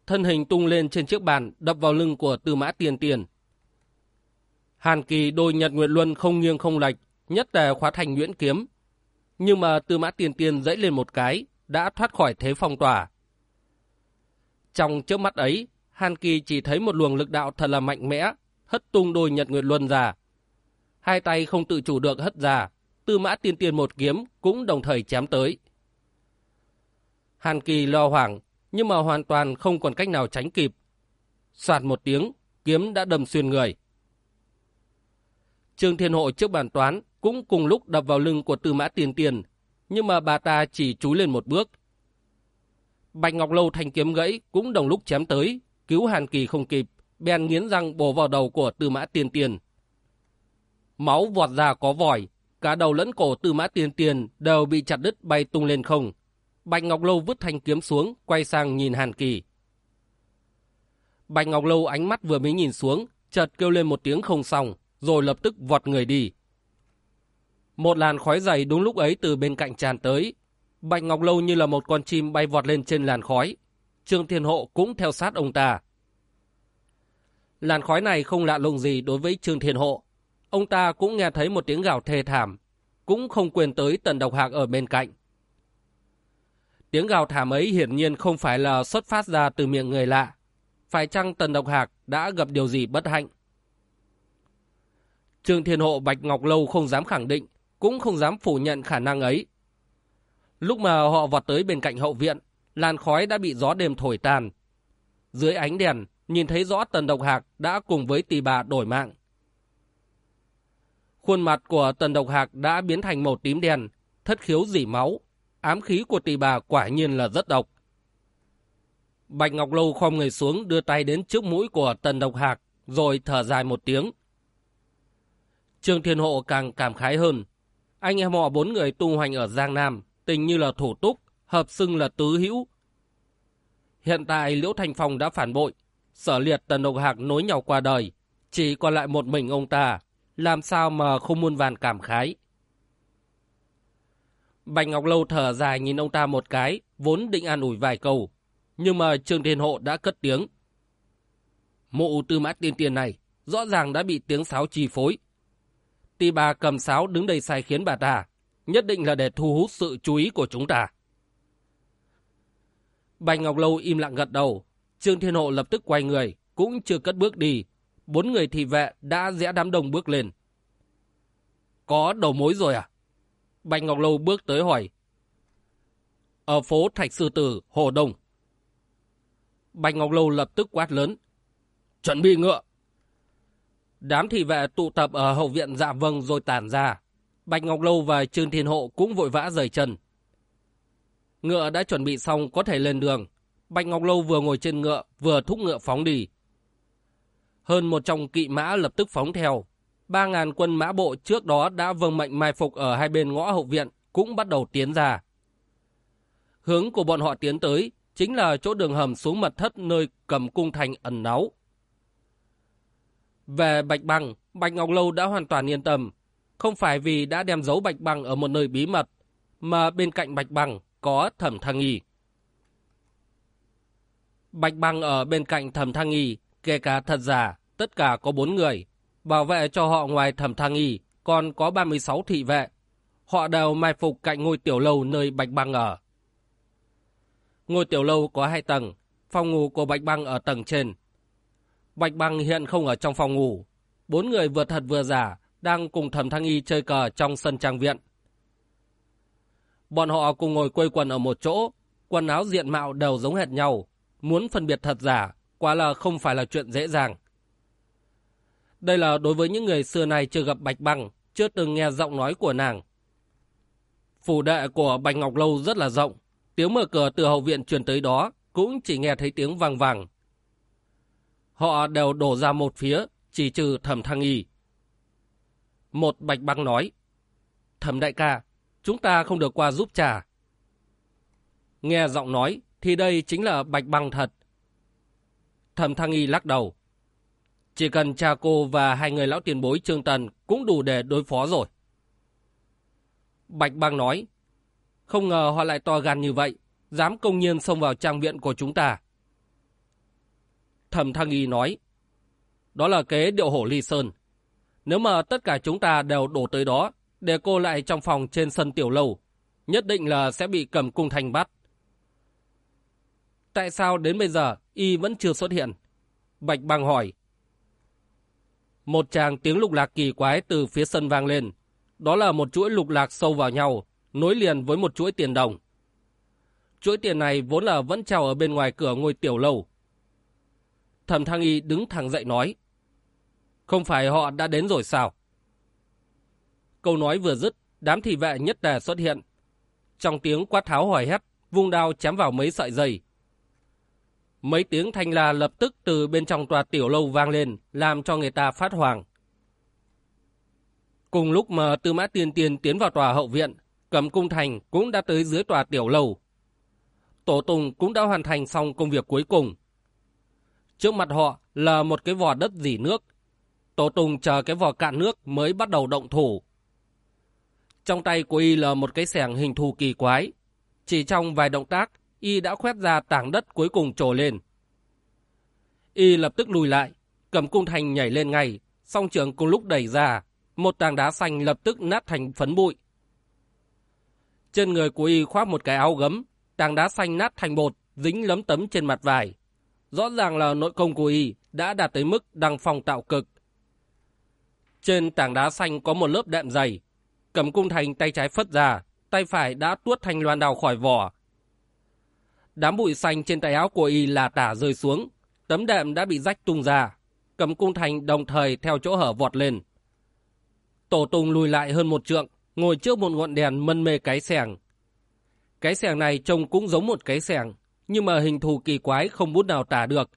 Thân hình tung lên trên chiếc bàn, đập vào lưng của tư mã tiền tiền. Hàn Kỳ đôi Nhật Nguyệt Luân không nghiêng không lệch, nhất là khóa thành nguyễn kiếm. Nhưng mà Tư Mã tiền tiền dãy lên một cái, đã thoát khỏi thế phong tỏa. Trong trước mắt ấy, Hàn Kỳ chỉ thấy một luồng lực đạo thật là mạnh mẽ, hất tung đôi Nhật Nguyệt Luân ra. Hai tay không tự chủ được hất ra, Tư Mã tiền tiền một kiếm cũng đồng thời chém tới. Hàn Kỳ lo hoảng, nhưng mà hoàn toàn không còn cách nào tránh kịp. Soạt một tiếng, kiếm đã đâm xuyên người. Trương Thiên Hộ trước bàn toán cũng cùng lúc đập vào lưng của Tư Mã Tiên Tiên, nhưng mà bà ta chỉ chúi lên một bước. Bạch Ngọc Lâu thành kiếm gãy cũng đồng lúc chém tới, cứu Hàn Kỳ không kịp, bèn nghiến răng bổ vào đầu của Tư Mã Tiên Tiên. Máu vọt ra có vòi, cả đầu lẫn cổ Tư Mã Tiên Tiên đều bị chặt đứt bay tung lên không. Bạch Ngọc Lâu vứt thanh kiếm xuống, quay sang nhìn Hàn Kỳ. Bạch Ngọc Lâu ánh mắt vừa mới nhìn xuống, chợt kêu lên một tiếng không xong, rồi lập tức vọt người đi. Một làn khói dày đúng lúc ấy từ bên cạnh tràn tới. Bạch Ngọc Lâu như là một con chim bay vọt lên trên làn khói. Trương Thiên Hộ cũng theo sát ông ta. Làn khói này không lạ lùng gì đối với Trương Thiên Hộ. Ông ta cũng nghe thấy một tiếng gào thê thảm, cũng không quên tới tần độc hạc ở bên cạnh. Tiếng gào thảm ấy hiển nhiên không phải là xuất phát ra từ miệng người lạ. Phải chăng tần độc hạc đã gặp điều gì bất hạnh? Trương Thiên Hộ Bạch Ngọc Lâu không dám khẳng định, cũng không dám phủ nhận khả năng ấy. Lúc mà họ vọt tới bên cạnh hậu viện, làn khói đã bị gió đêm thổi tàn. Dưới ánh đèn, nhìn thấy rõ Tần Độc Hạc đã cùng với tỷ bà đổi mạng. Khuôn mặt của Tần Độc Hạc đã biến thành màu tím đen, thất khiếu dỉ máu. Ám khí của tỷ bà quả nhiên là rất độc. Bạch Ngọc Lâu khom người xuống đưa tay đến trước mũi của Tần Độc Hạc, rồi thở dài một tiếng. Trương Thiên Hộ càng cảm khái hơn. Anh em họ bốn người tu hành ở Giang Nam, tình như là thủ túc, hợp xưng là tứ hữu. Hiện tại Liễu Thành Phong đã phản bội, sở liệt Tần Độc Hạc nối nhau qua đời, chỉ còn lại một mình ông ta, làm sao mà không muôn vàn cảm khái. Bạch Ngọc Lâu thở dài nhìn ông ta một cái, vốn định an ủi vài câu, nhưng mà Trương Thiên Hộ đã cất tiếng. Mụ tư mã tiên tiền này, rõ ràng đã bị tiếng sáo chi phối, Tì bà cầm sáo đứng đầy sai khiến bà ta, nhất định là để thu hút sự chú ý của chúng ta. Bạch Ngọc Lâu im lặng gật đầu, Trương Thiên Hộ lập tức quay người, cũng chưa cất bước đi. Bốn người thị vệ đã rẽ đám đông bước lên. Có đầu mối rồi à? Bạch Ngọc Lâu bước tới hỏi. Ở phố Thạch Sư Tử, Hồ Đông. Bạch Ngọc Lâu lập tức quát lớn. Chuẩn bị ngựa. Đám thị vệ tụ tập ở hậu viện dạ vâng rồi tản ra. Bạch Ngọc Lâu và Trương Thiên Hộ cũng vội vã rời chân. Ngựa đã chuẩn bị xong có thể lên đường. Bạch Ngọc Lâu vừa ngồi trên ngựa, vừa thúc ngựa phóng đi. Hơn một trong kỵ mã lập tức phóng theo. Ba ngàn quân mã bộ trước đó đã vâng mệnh mai phục ở hai bên ngõ hậu viện cũng bắt đầu tiến ra. Hướng của bọn họ tiến tới chính là chỗ đường hầm xuống mật thất nơi cầm cung thành ẩn náu. Về Bạch Băng, Bạch Ngọc Lâu đã hoàn toàn yên tâm. Không phải vì đã đem giấu Bạch Băng ở một nơi bí mật, mà bên cạnh Bạch Băng có Thẩm Thăng Nghi. Bạch Băng ở bên cạnh Thẩm Thăng Nghi, kể cả thật giả, tất cả có bốn người. Bảo vệ cho họ ngoài Thẩm thang y còn có 36 thị vệ. Họ đều mai phục cạnh ngôi tiểu lâu nơi Bạch Băng ở. Ngôi tiểu lâu có hai tầng, phòng ngủ của Bạch Băng ở tầng trên, Bạch Băng hiện không ở trong phòng ngủ. Bốn người vừa thật vừa giả đang cùng thẩm thăng y chơi cờ trong sân trang viện. Bọn họ cùng ngồi quây quần ở một chỗ, quần áo diện mạo đều giống hệt nhau. Muốn phân biệt thật giả, quả là không phải là chuyện dễ dàng. Đây là đối với những người xưa này chưa gặp Bạch Băng, chưa từng nghe giọng nói của nàng. Phủ đệ của Bạch Ngọc Lâu rất là rộng, tiếng mở cửa từ hậu viện truyền tới đó cũng chỉ nghe thấy tiếng vang vàng Họ đều đổ ra một phía, chỉ trừ thẩm thăng y. Một bạch băng nói, thẩm đại ca, chúng ta không được qua giúp trà. Nghe giọng nói, thì đây chính là bạch băng thật. Thẩm thăng y lắc đầu. Chỉ cần cha cô và hai người lão tiền bối Trương Tần cũng đủ để đối phó rồi. Bạch bang nói, không ngờ họ lại to gan như vậy, dám công nhiên xông vào trang viện của chúng ta. Thẩm Thăng Y nói, đó là kế điệu hổ ly sơn. Nếu mà tất cả chúng ta đều đổ tới đó, để cô lại trong phòng trên sân tiểu lâu, nhất định là sẽ bị cầm cung thành bắt. Tại sao đến bây giờ y vẫn chưa xuất hiện? Bạch bang hỏi. Một tràng tiếng lục lạc kỳ quái từ phía sân vang lên. Đó là một chuỗi lục lạc sâu vào nhau, nối liền với một chuỗi tiền đồng. Chuỗi tiền này vốn là vẫn treo ở bên ngoài cửa ngôi tiểu lâu. Thẩm Thăng Y đứng thẳng dậy nói. Không phải họ đã đến rồi sao? Câu nói vừa dứt, đám thị vệ nhất tề xuất hiện. Trong tiếng quát tháo hỏi hét, vung đao chém vào mấy sợi dây. Mấy tiếng thanh la lập tức từ bên trong tòa tiểu lâu vang lên, làm cho người ta phát hoàng. Cùng lúc mà Tư Mã Tiên Tiên tiến vào tòa hậu viện, Cầm Cung Thành cũng đã tới dưới tòa tiểu lâu. Tổ Tùng cũng đã hoàn thành xong công việc cuối cùng. Trước mặt họ là một cái vò đất dỉ nước. Tổ Tùng chờ cái vò cạn nước mới bắt đầu động thủ. Trong tay của y là một cái xẻng hình thù kỳ quái. Chỉ trong vài động tác, y đã khoét ra tảng đất cuối cùng trồi lên. Y lập tức lùi lại, cầm cung thành nhảy lên ngay, song trường cùng lúc đẩy ra, một tảng đá xanh lập tức nát thành phấn bụi. Trên người của y khoác một cái áo gấm, tảng đá xanh nát thành bột, dính lấm tấm trên mặt vải. Rõ ràng là nội công của y đã đạt tới mức đăng phong tạo cực. Trên tảng đá xanh có một lớp đệm dày. Cầm cung thành tay trái phất ra, tay phải đã tuốt thành loan đào khỏi vỏ. Đám bụi xanh trên tay áo của y là tả rơi xuống, tấm đệm đã bị rách tung ra. Cầm cung thành đồng thời theo chỗ hở vọt lên. Tổ Tùng lùi lại hơn một trượng, ngồi trước một ngọn đèn mân mê cái sẻng. Cái sẻng này trông cũng giống một cái sẻng, nhưng mà hình thù kỳ quái không bút nào tả được.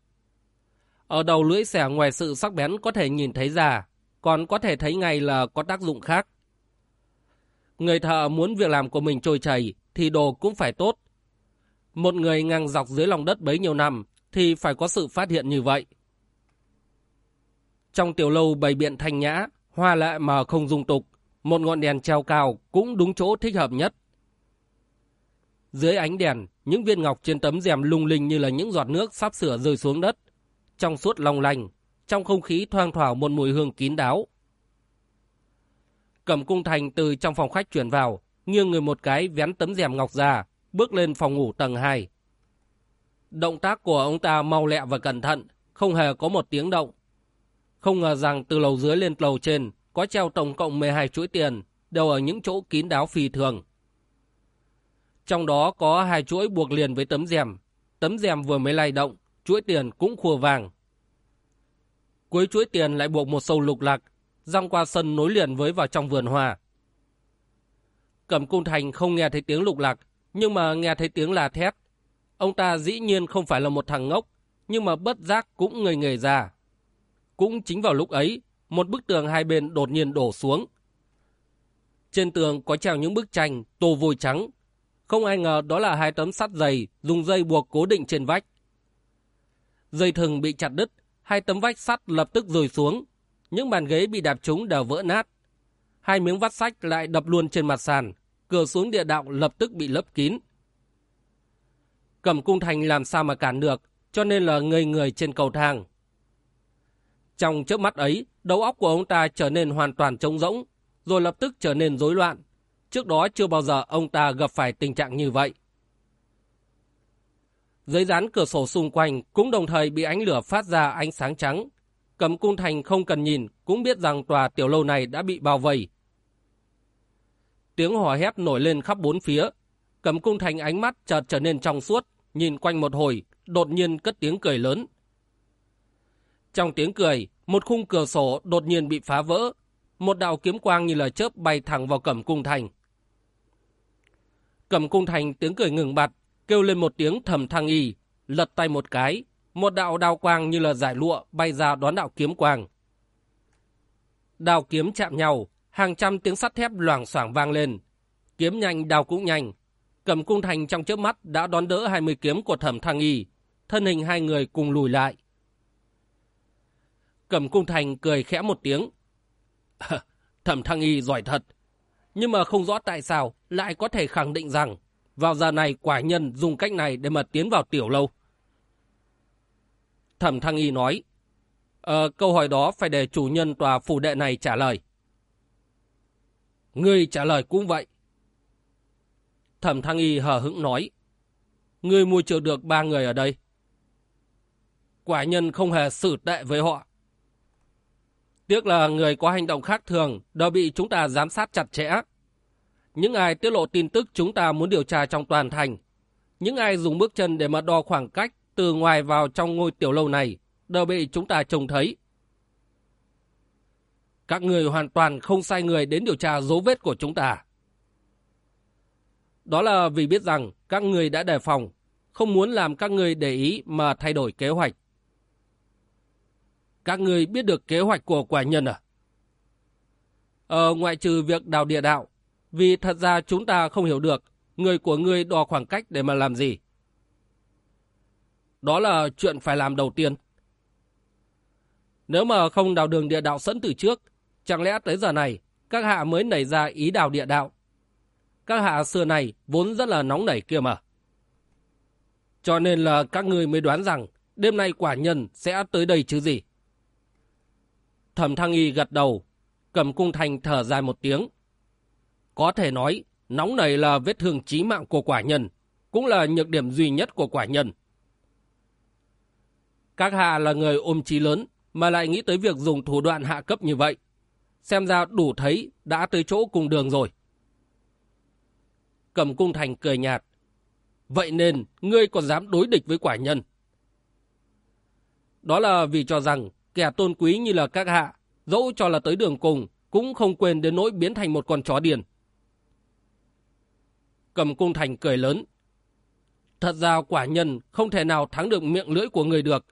Ở đầu lưỡi sẻng ngoài sự sắc bén có thể nhìn thấy ra, còn có thể thấy ngay là có tác dụng khác. Người thợ muốn việc làm của mình trôi chảy thì đồ cũng phải tốt. Một người ngang dọc dưới lòng đất bấy nhiêu năm thì phải có sự phát hiện như vậy. Trong tiểu lâu bày biện thanh nhã, hoa lệ mà không dung tục, một ngọn đèn treo cao cũng đúng chỗ thích hợp nhất. Dưới ánh đèn, những viên ngọc trên tấm rèm lung linh như là những giọt nước sắp sửa rơi xuống đất. Trong suốt long lanh, trong không khí thoang thoảng một mùi hương kín đáo. Cầm cung thành từ trong phòng khách chuyển vào, nghiêng người một cái vén tấm rèm ngọc ra, bước lên phòng ngủ tầng 2. Động tác của ông ta mau lẹ và cẩn thận, không hề có một tiếng động. Không ngờ rằng từ lầu dưới lên lầu trên có treo tổng cộng 12 chuỗi tiền, đều ở những chỗ kín đáo phi thường. Trong đó có hai chuỗi buộc liền với tấm rèm. Tấm rèm vừa mới lay động, chuỗi tiền cũng khua vàng. Cuối chuỗi tiền lại buộc một sâu lục lạc, răng qua sân nối liền với vào trong vườn hoa. Cẩm cung thành không nghe thấy tiếng lục lạc, nhưng mà nghe thấy tiếng là thét. Ông ta dĩ nhiên không phải là một thằng ngốc, nhưng mà bất giác cũng ngây ngây ra. Cũng chính vào lúc ấy, một bức tường hai bên đột nhiên đổ xuống. Trên tường có treo những bức tranh, tô vôi trắng. Không ai ngờ đó là hai tấm sắt dày dùng dây buộc cố định trên vách. Dây thừng bị chặt đứt, hai tấm vách sắt lập tức rơi xuống. Những bàn ghế bị đạp trúng đều vỡ nát. Hai miếng vắt sách lại đập luôn trên mặt sàn. Cửa xuống địa đạo lập tức bị lấp kín. cẩm cung thành làm sao mà cản được, cho nên là ngây người trên cầu thang. Trong chớp mắt ấy, đầu óc của ông ta trở nên hoàn toàn trống rỗng, rồi lập tức trở nên rối loạn. Trước đó chưa bao giờ ông ta gặp phải tình trạng như vậy. Giấy dán cửa sổ xung quanh cũng đồng thời bị ánh lửa phát ra ánh sáng trắng. cẩm cung thành không cần nhìn cũng biết rằng tòa tiểu lâu này đã bị bao vây. Tiếng hò hét nổi lên khắp bốn phía. Cầm cung thành ánh mắt chợt trở nên trong suốt, nhìn quanh một hồi, đột nhiên cất tiếng cười lớn. Trong tiếng cười, một khung cửa sổ đột nhiên bị phá vỡ. Một đạo kiếm quang như là chớp bay thẳng vào cẩm cung thành. Cẩm cung thành tiếng cười ngừng bặt, kêu lên một tiếng thầm thăng y, lật tay một cái, một đạo đao quang như là giải lụa bay ra đón đạo kiếm quang. Đao kiếm chạm nhau, hàng trăm tiếng sắt thép loảng xoảng vang lên. Kiếm nhanh, đao cũng nhanh. Cầm cung thành trong chớp mắt đã đón đỡ 20 kiếm của thẩm thăng y, thân hình hai người cùng lùi lại. Cầm cung thành cười khẽ một tiếng. [LAUGHS] thẩm thăng y giỏi thật, nhưng mà không rõ tại sao lại có thể khẳng định rằng vào giờ này quả nhân dùng cách này để mà tiến vào tiểu lâu. Thẩm Thăng Y nói, Ờ, câu hỏi đó phải để chủ nhân tòa phủ đệ này trả lời. Ngươi trả lời cũng vậy. Thẩm Thăng Y hờ hững nói. Ngươi mua chuộc được ba người ở đây. Quả nhân không hề xử tệ với họ. Tiếc là người có hành động khác thường đã bị chúng ta giám sát chặt chẽ. Những ai tiết lộ tin tức chúng ta muốn điều tra trong toàn thành. Những ai dùng bước chân để mà đo khoảng cách từ ngoài vào trong ngôi tiểu lâu này đều bị chúng ta trông thấy. Các người hoàn toàn không sai người đến điều tra dấu vết của chúng ta. Đó là vì biết rằng các người đã đề phòng, không muốn làm các người để ý mà thay đổi kế hoạch. Các người biết được kế hoạch của quả nhân à? Ờ, ngoại trừ việc đào địa đạo, vì thật ra chúng ta không hiểu được người của người đo khoảng cách để mà làm gì. Đó là chuyện phải làm đầu tiên. Nếu mà không đào đường địa đạo sẵn từ trước, chẳng lẽ tới giờ này các hạ mới nảy ra ý đào địa đạo? Các hạ xưa này vốn rất là nóng nảy kia mà. Cho nên là các người mới đoán rằng đêm nay quả nhân sẽ tới đây chứ gì. Thẩm Thăng Y gật đầu, cầm cung thành thở dài một tiếng. Có thể nói, nóng này là vết thương chí mạng của quả nhân, cũng là nhược điểm duy nhất của quả nhân. Các hạ là người ôm trí lớn, mà lại nghĩ tới việc dùng thủ đoạn hạ cấp như vậy. Xem ra đủ thấy đã tới chỗ cùng đường rồi. Cầm cung thành cười nhạt. Vậy nên, ngươi còn dám đối địch với quả nhân. Đó là vì cho rằng kẻ tôn quý như là các hạ, dẫu cho là tới đường cùng, cũng không quên đến nỗi biến thành một con chó điền. Cầm cung thành cười lớn. Thật ra quả nhân không thể nào thắng được miệng lưỡi của người được.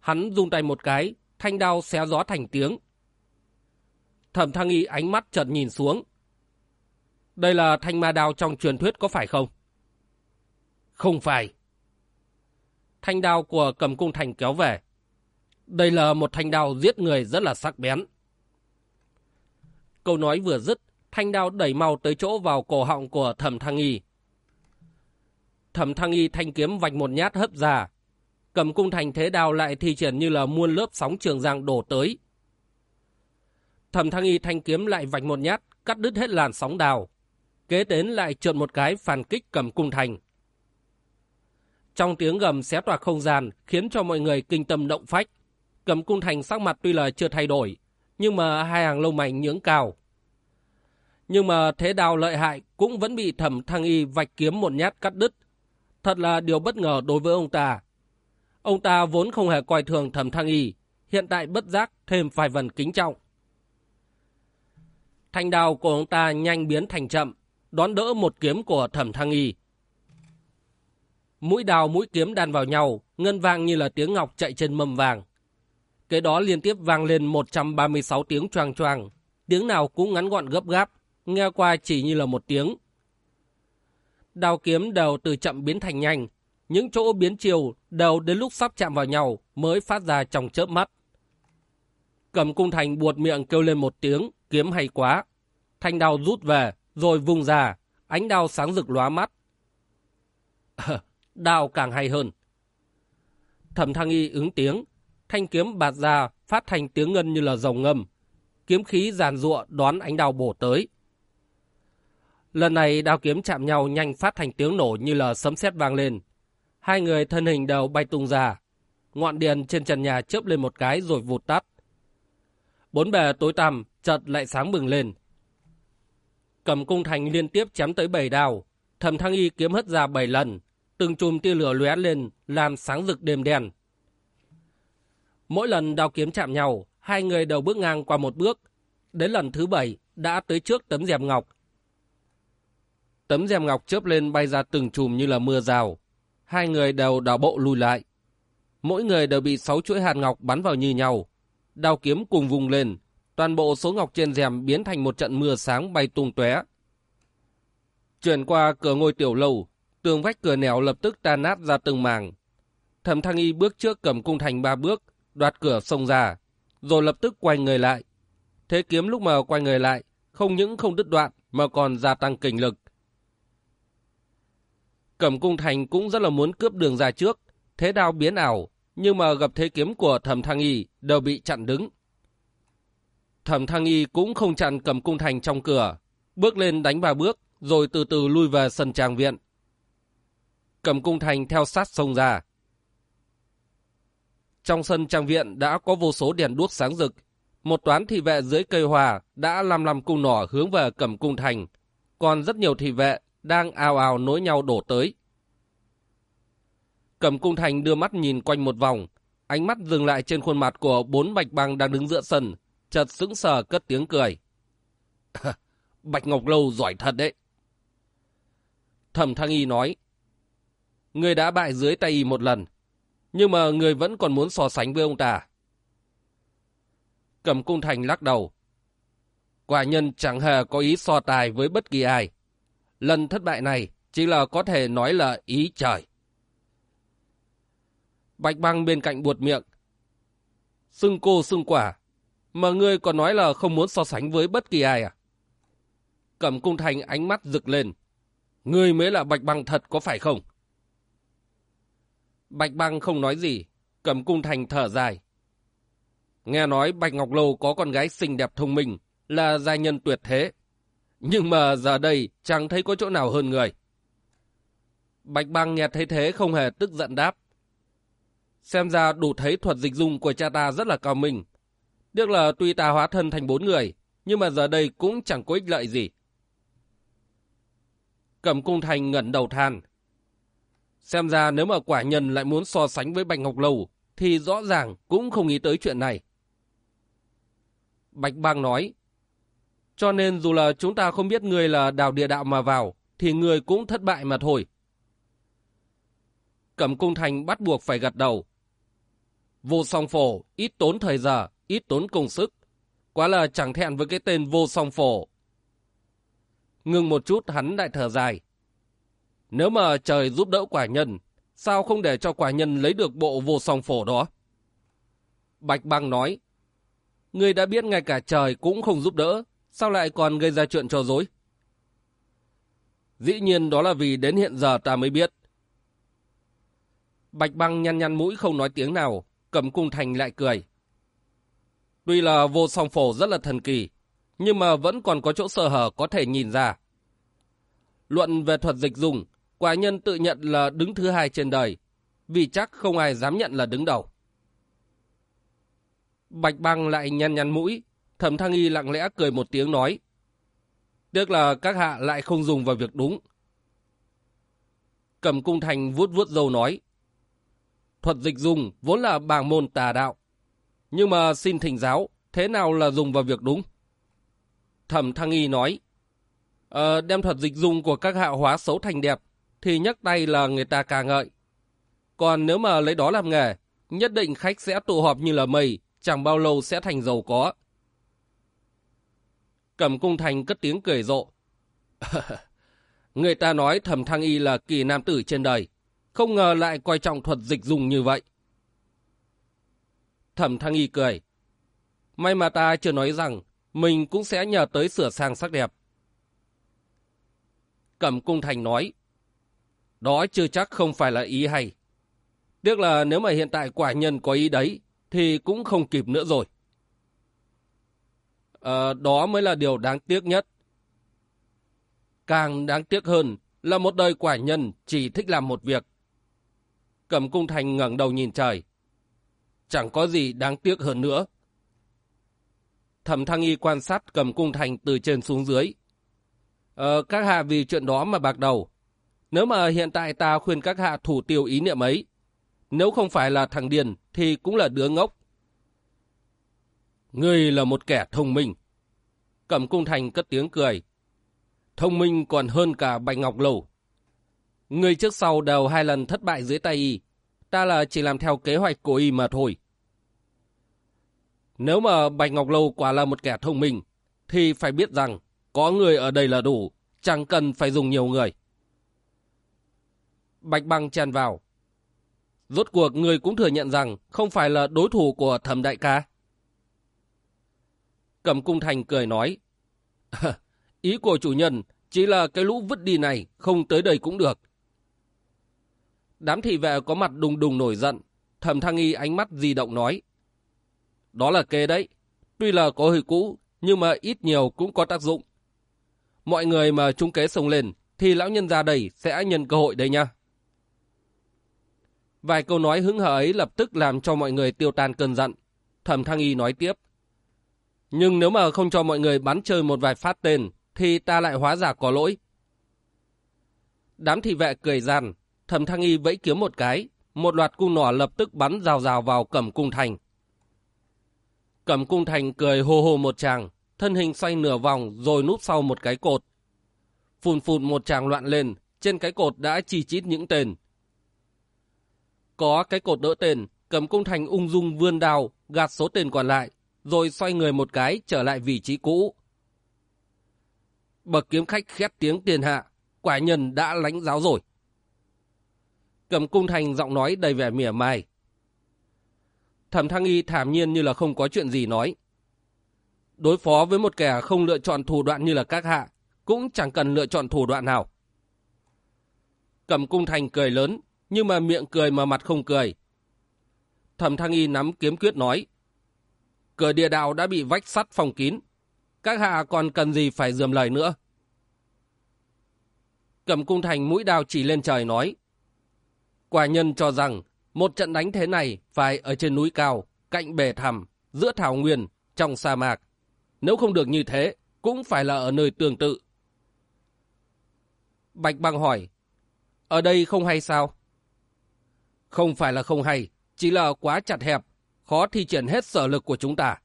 Hắn rung tay một cái, thanh đao xé gió thành tiếng. Thẩm thăng y ánh mắt chợt nhìn xuống. Đây là thanh ma đao trong truyền thuyết có phải không? Không phải. Thanh đao của cầm cung thành kéo về. Đây là một thanh đao giết người rất là sắc bén. Câu nói vừa dứt, thanh đao đẩy mau tới chỗ vào cổ họng của thẩm thăng y. Thẩm thăng y thanh kiếm vạch một nhát hấp ra. Cầm cung thành thế đao lại thi triển như là muôn lớp sóng trường giang đổ tới. Thẩm thăng y thanh kiếm lại vạch một nhát, cắt đứt hết làn sóng đào. Kế đến lại trượt một cái phản kích cầm cung thành. Trong tiếng gầm xé toạc không gian khiến cho mọi người kinh tâm động phách. Cầm cung thành sắc mặt tuy là chưa thay đổi, nhưng mà hai hàng lông mày nhướng cao. Nhưng mà thế đào lợi hại cũng vẫn bị thẩm thăng y vạch kiếm một nhát cắt đứt. Thật là điều bất ngờ đối với ông ta. Ông ta vốn không hề coi thường thẩm thăng y, hiện tại bất giác thêm vài phần kính trọng. Thanh đao của ông ta nhanh biến thành chậm, đón đỡ một kiếm của thẩm thăng y. Mũi đào mũi kiếm đan vào nhau, ngân vang như là tiếng ngọc chạy trên mâm vàng. Kế đó liên tiếp vang lên 136 tiếng choang choang, tiếng nào cũng ngắn gọn gấp gáp, nghe qua chỉ như là một tiếng. Đào kiếm đều từ chậm biến thành nhanh, những chỗ biến chiều đều đến lúc sắp chạm vào nhau mới phát ra trong chớp mắt. Cầm cung thành buột miệng kêu lên một tiếng, kiếm hay quá. Thanh đao rút về, rồi vùng ra, ánh đao sáng rực lóa mắt. [LAUGHS] đao càng hay hơn. Thẩm thăng y ứng tiếng, thanh kiếm bạt ra, phát thành tiếng ngân như là rồng ngâm. Kiếm khí giàn ruộng đón ánh đao bổ tới. Lần này đao kiếm chạm nhau nhanh phát thành tiếng nổ như là sấm sét vang lên. Hai người thân hình đều bay tung ra. Ngọn đèn trên trần nhà chớp lên một cái rồi vụt tắt. Bốn bề tối tăm, chợt lại sáng bừng lên. Cầm cung thành liên tiếp chém tới bảy đào, Thẩm thăng y kiếm hất ra bảy lần. Từng chùm tia lửa lóe lên, làm sáng rực đêm đen. Mỗi lần đao kiếm chạm nhau, hai người đều bước ngang qua một bước. Đến lần thứ bảy, đã tới trước tấm rèm ngọc. Tấm rèm ngọc chớp lên bay ra từng chùm như là mưa rào. Hai người đều đào bộ lùi lại. Mỗi người đều bị sáu chuỗi hạt ngọc bắn vào như nhau. Đao kiếm cùng vùng lên. Toàn bộ số ngọc trên rèm biến thành một trận mưa sáng bay tung tóe. Chuyển qua cửa ngôi tiểu lâu, tường vách cửa nẻo lập tức tan nát ra từng màng. Thẩm Thăng Y bước trước cầm cung thành ba bước, đoạt cửa xông ra, rồi lập tức quay người lại. Thế kiếm lúc mà quay người lại, không những không đứt đoạn mà còn gia tăng kình lực. Cẩm cung thành cũng rất là muốn cướp đường ra trước, thế đao biến ảo, nhưng mà gặp thế kiếm của thẩm thăng y đều bị chặn đứng. Thẩm thăng y cũng không chặn cầm cung thành trong cửa, bước lên đánh ba bước, rồi từ từ lui về sân trang viện. Cầm cung thành theo sát sông ra. Trong sân trang viện đã có vô số đèn đuốc sáng rực. Một toán thị vệ dưới cây hòa đã làm làm cung nỏ hướng về cầm cung thành. Còn rất nhiều thị vệ đang ào ào nối nhau đổ tới. Cầm cung thành đưa mắt nhìn quanh một vòng. Ánh mắt dừng lại trên khuôn mặt của bốn bạch băng đang đứng giữa sân. Chợt sững sờ cất tiếng cười. [LAUGHS] Bạch Ngọc Lâu giỏi thật đấy. Thẩm Thăng Y nói. Người đã bại dưới tay y một lần. Nhưng mà người vẫn còn muốn so sánh với ông ta. Cầm cung thành lắc đầu. Quả nhân chẳng hề có ý so tài với bất kỳ ai. Lần thất bại này chỉ là có thể nói là ý trời. Bạch băng bên cạnh buột miệng. Xưng cô xưng quả. Mà ngươi còn nói là không muốn so sánh với bất kỳ ai à? Cẩm cung thành ánh mắt rực lên. Ngươi mới là bạch băng thật có phải không? Bạch băng không nói gì. Cẩm cung thành thở dài. Nghe nói Bạch Ngọc Lâu có con gái xinh đẹp thông minh, là gia nhân tuyệt thế. Nhưng mà giờ đây chẳng thấy có chỗ nào hơn người. Bạch băng nghe thấy thế không hề tức giận đáp. Xem ra đủ thấy thuật dịch dung của cha ta rất là cao minh. Tiếc là tuy ta hóa thân thành bốn người, nhưng mà giờ đây cũng chẳng có ích lợi gì. Cẩm cung thành ngẩn đầu than. Xem ra nếu mà quả nhân lại muốn so sánh với Bạch Ngọc Lâu, thì rõ ràng cũng không nghĩ tới chuyện này. Bạch Bang nói, cho nên dù là chúng ta không biết người là đào địa đạo mà vào, thì người cũng thất bại mà thôi. Cẩm cung thành bắt buộc phải gật đầu. Vô song phổ, ít tốn thời giờ, ít tốn công sức. Quá là chẳng thẹn với cái tên vô song phổ. Ngừng một chút hắn đại thở dài. Nếu mà trời giúp đỡ quả nhân, sao không để cho quả nhân lấy được bộ vô song phổ đó? Bạch băng nói, Ngươi đã biết ngay cả trời cũng không giúp đỡ, sao lại còn gây ra chuyện trò dối? Dĩ nhiên đó là vì đến hiện giờ ta mới biết. Bạch băng nhăn nhăn mũi không nói tiếng nào, cầm cung thành lại cười. Tuy là vô song phổ rất là thần kỳ, nhưng mà vẫn còn có chỗ sơ hở có thể nhìn ra. Luận về thuật dịch dùng, quả nhân tự nhận là đứng thứ hai trên đời, vì chắc không ai dám nhận là đứng đầu. Bạch băng lại nhăn nhăn mũi, thẩm thăng y lặng lẽ cười một tiếng nói. Tiếc là các hạ lại không dùng vào việc đúng. Cầm cung thành vuốt vuốt dâu nói. Thuật dịch dùng vốn là bảng môn tà đạo. Nhưng mà xin thỉnh giáo, thế nào là dùng vào việc đúng? Thẩm thăng y nói. Ờ, đem thuật dịch dùng của các hạ hóa xấu thành đẹp, thì nhắc tay là người ta ca ngợi. Còn nếu mà lấy đó làm nghề, nhất định khách sẽ tụ họp như là mây, chẳng bao lâu sẽ thành giàu có. Cẩm cung thành cất tiếng cười rộ. [LAUGHS] Người ta nói thẩm thăng y là kỳ nam tử trên đời, không ngờ lại coi trọng thuật dịch dùng như vậy. Thẩm thăng y cười. May mà ta chưa nói rằng mình cũng sẽ nhờ tới sửa sang sắc đẹp. Cẩm cung thành nói. Đó chưa chắc không phải là ý hay. Tiếc là nếu mà hiện tại quả nhân có ý đấy, thì cũng không kịp nữa rồi. À, đó mới là điều đáng tiếc nhất. Càng đáng tiếc hơn là một đời quả nhân chỉ thích làm một việc. Cẩm cung thành ngẩng đầu nhìn trời. Chẳng có gì đáng tiếc hơn nữa. Thẩm thăng y quan sát cầm cung thành từ trên xuống dưới. Ờ, các hạ vì chuyện đó mà bạc đầu. Nếu mà hiện tại ta khuyên các hạ thủ tiêu ý niệm ấy, nếu không phải là thằng điền thì cũng là đứa ngốc. Ngươi là một kẻ thông minh. Cẩm cung thành cất tiếng cười. Thông minh còn hơn cả Bạch Ngọc Lầu. Ngươi trước sau đều hai lần thất bại dưới tay y. Ta là chỉ làm theo kế hoạch của y mà thôi. Nếu mà Bạch Ngọc Lâu quả là một kẻ thông minh, thì phải biết rằng có người ở đây là đủ, chẳng cần phải dùng nhiều người. Bạch Băng chen vào, Rốt cuộc người cũng thừa nhận rằng không phải là đối thủ của thẩm đại ca. Cầm cung thành cười nói. [LAUGHS] Ý của chủ nhân chỉ là cái lũ vứt đi này không tới đây cũng được. Đám thị vệ có mặt đùng đùng nổi giận. Thẩm Thăng Y ánh mắt di động nói. Đó là kê đấy. Tuy là có hơi cũ, nhưng mà ít nhiều cũng có tác dụng. Mọi người mà trung kế sông lên, thì lão nhân ra đây sẽ nhân cơ hội đây nha. Vài câu nói hứng hở ấy lập tức làm cho mọi người tiêu tan cơn giận. Thẩm Thăng Y nói tiếp. Nhưng nếu mà không cho mọi người bắn chơi một vài phát tên, thì ta lại hóa giả có lỗi. Đám thị vệ cười gian, Thẩm Thăng Y vẫy kiếm một cái, một loạt cung nỏ lập tức bắn rào rào vào cẩm cung thành. Cẩm cung thành cười hô hô một chàng, thân hình xoay nửa vòng rồi núp sau một cái cột. Phùn phùn một chàng loạn lên, trên cái cột đã chi chít những tên. Có cái cột đỡ tên, cầm cung thành ung dung vươn đào, gạt số tên còn lại, rồi xoay người một cái trở lại vị trí cũ. Bậc kiếm khách khét tiếng tiền hạ, quả nhân đã lánh giáo rồi. Cầm cung thành giọng nói đầy vẻ mỉa mai. Thẩm thăng y thảm nhiên như là không có chuyện gì nói. Đối phó với một kẻ không lựa chọn thủ đoạn như là các hạ, cũng chẳng cần lựa chọn thủ đoạn nào. Cầm cung thành cười lớn, nhưng mà miệng cười mà mặt không cười. Thẩm thăng y nắm kiếm quyết nói. Cửa địa đạo đã bị vách sắt phòng kín. Các hạ còn cần gì phải dườm lời nữa. Cầm cung thành mũi đao chỉ lên trời nói. Quả nhân cho rằng một trận đánh thế này phải ở trên núi cao, cạnh bể thẳm, giữa thảo nguyên, trong sa mạc. Nếu không được như thế, cũng phải là ở nơi tương tự. Bạch băng hỏi, ở đây không hay sao? Không phải là không hay, chỉ là quá chặt hẹp, khó thi triển hết sở lực của chúng ta.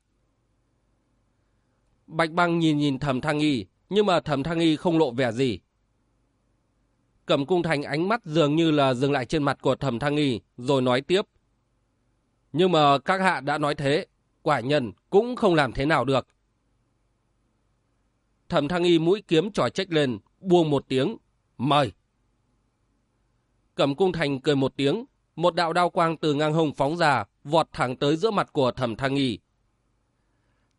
Bạch băng nhìn nhìn thẩm thăng y, nhưng mà thẩm thăng y không lộ vẻ gì. Cẩm cung thành ánh mắt dường như là dừng lại trên mặt của thẩm thăng nghi rồi nói tiếp. Nhưng mà các hạ đã nói thế, quả nhân cũng không làm thế nào được. Thẩm thăng nghi mũi kiếm trò trách lên, buông một tiếng, mời. Cẩm cung thành cười một tiếng, một đạo đao quang từ ngang hông phóng ra, vọt thẳng tới giữa mặt của thẩm thăng nghi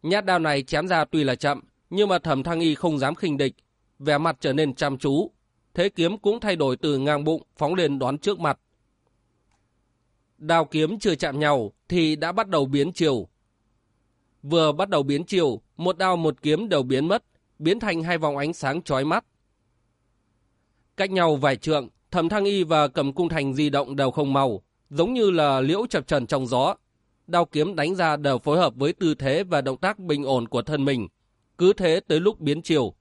Nhát đao này chém ra tuy là chậm, nhưng mà thẩm thăng nghi không dám khinh địch, vẻ mặt trở nên chăm chú, thế kiếm cũng thay đổi từ ngang bụng phóng lên đón trước mặt. Đao kiếm chưa chạm nhau thì đã bắt đầu biến chiều. Vừa bắt đầu biến chiều, một đao một kiếm đều biến mất, biến thành hai vòng ánh sáng chói mắt. Cách nhau vài trượng, thẩm thăng y và cầm cung thành di động đều không màu, giống như là liễu chập trần trong gió. Đao kiếm đánh ra đều phối hợp với tư thế và động tác bình ổn của thân mình, cứ thế tới lúc biến chiều.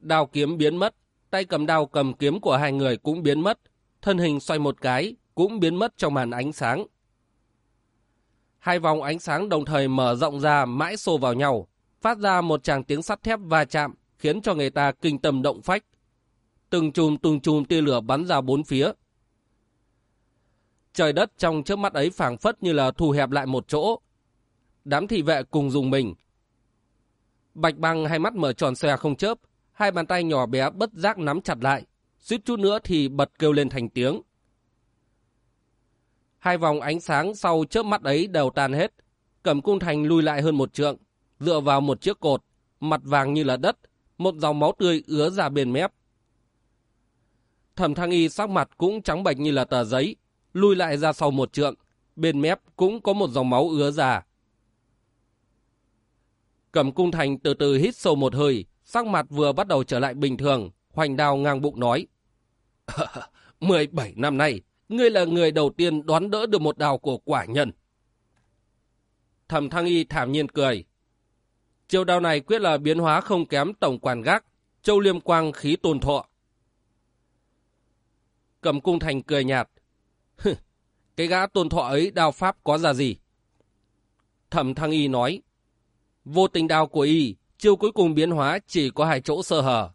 Đao kiếm biến mất, tay cầm đao cầm kiếm của hai người cũng biến mất, thân hình xoay một cái, cũng biến mất trong màn ánh sáng. Hai vòng ánh sáng đồng thời mở rộng ra mãi xô vào nhau, phát ra một tràng tiếng sắt thép va chạm, khiến cho người ta kinh tâm động phách. Từng chùm từng chùm tia lửa bắn ra bốn phía. Trời đất trong trước mắt ấy phảng phất như là thu hẹp lại một chỗ. Đám thị vệ cùng dùng mình. Bạch băng hai mắt mở tròn xòe không chớp, hai bàn tay nhỏ bé bất giác nắm chặt lại, suýt chút nữa thì bật kêu lên thành tiếng. Hai vòng ánh sáng sau chớp mắt ấy đều tan hết, cẩm cung thành lùi lại hơn một trượng, dựa vào một chiếc cột, mặt vàng như là đất, một dòng máu tươi ứa ra bên mép. Thẩm thăng y sắc mặt cũng trắng bệch như là tờ giấy, lùi lại ra sau một trượng, bên mép cũng có một dòng máu ứa ra. Cầm cung thành từ từ hít sâu một hơi, sắc mặt vừa bắt đầu trở lại bình thường, hoành đào ngang bụng nói. [LAUGHS] 17 năm nay, ngươi là người đầu tiên đoán đỡ được một đào của quả nhân. Thẩm thăng y thảm nhiên cười. Chiêu đao này quyết là biến hóa không kém tổng quản gác, châu liêm quang khí tồn thọ. Cầm cung thành cười nhạt. [LAUGHS] Cái gã tôn thọ ấy đao pháp có ra gì? Thẩm thăng y nói. Vô tình đao của y chiêu cuối cùng biến hóa chỉ có hai chỗ sơ hở.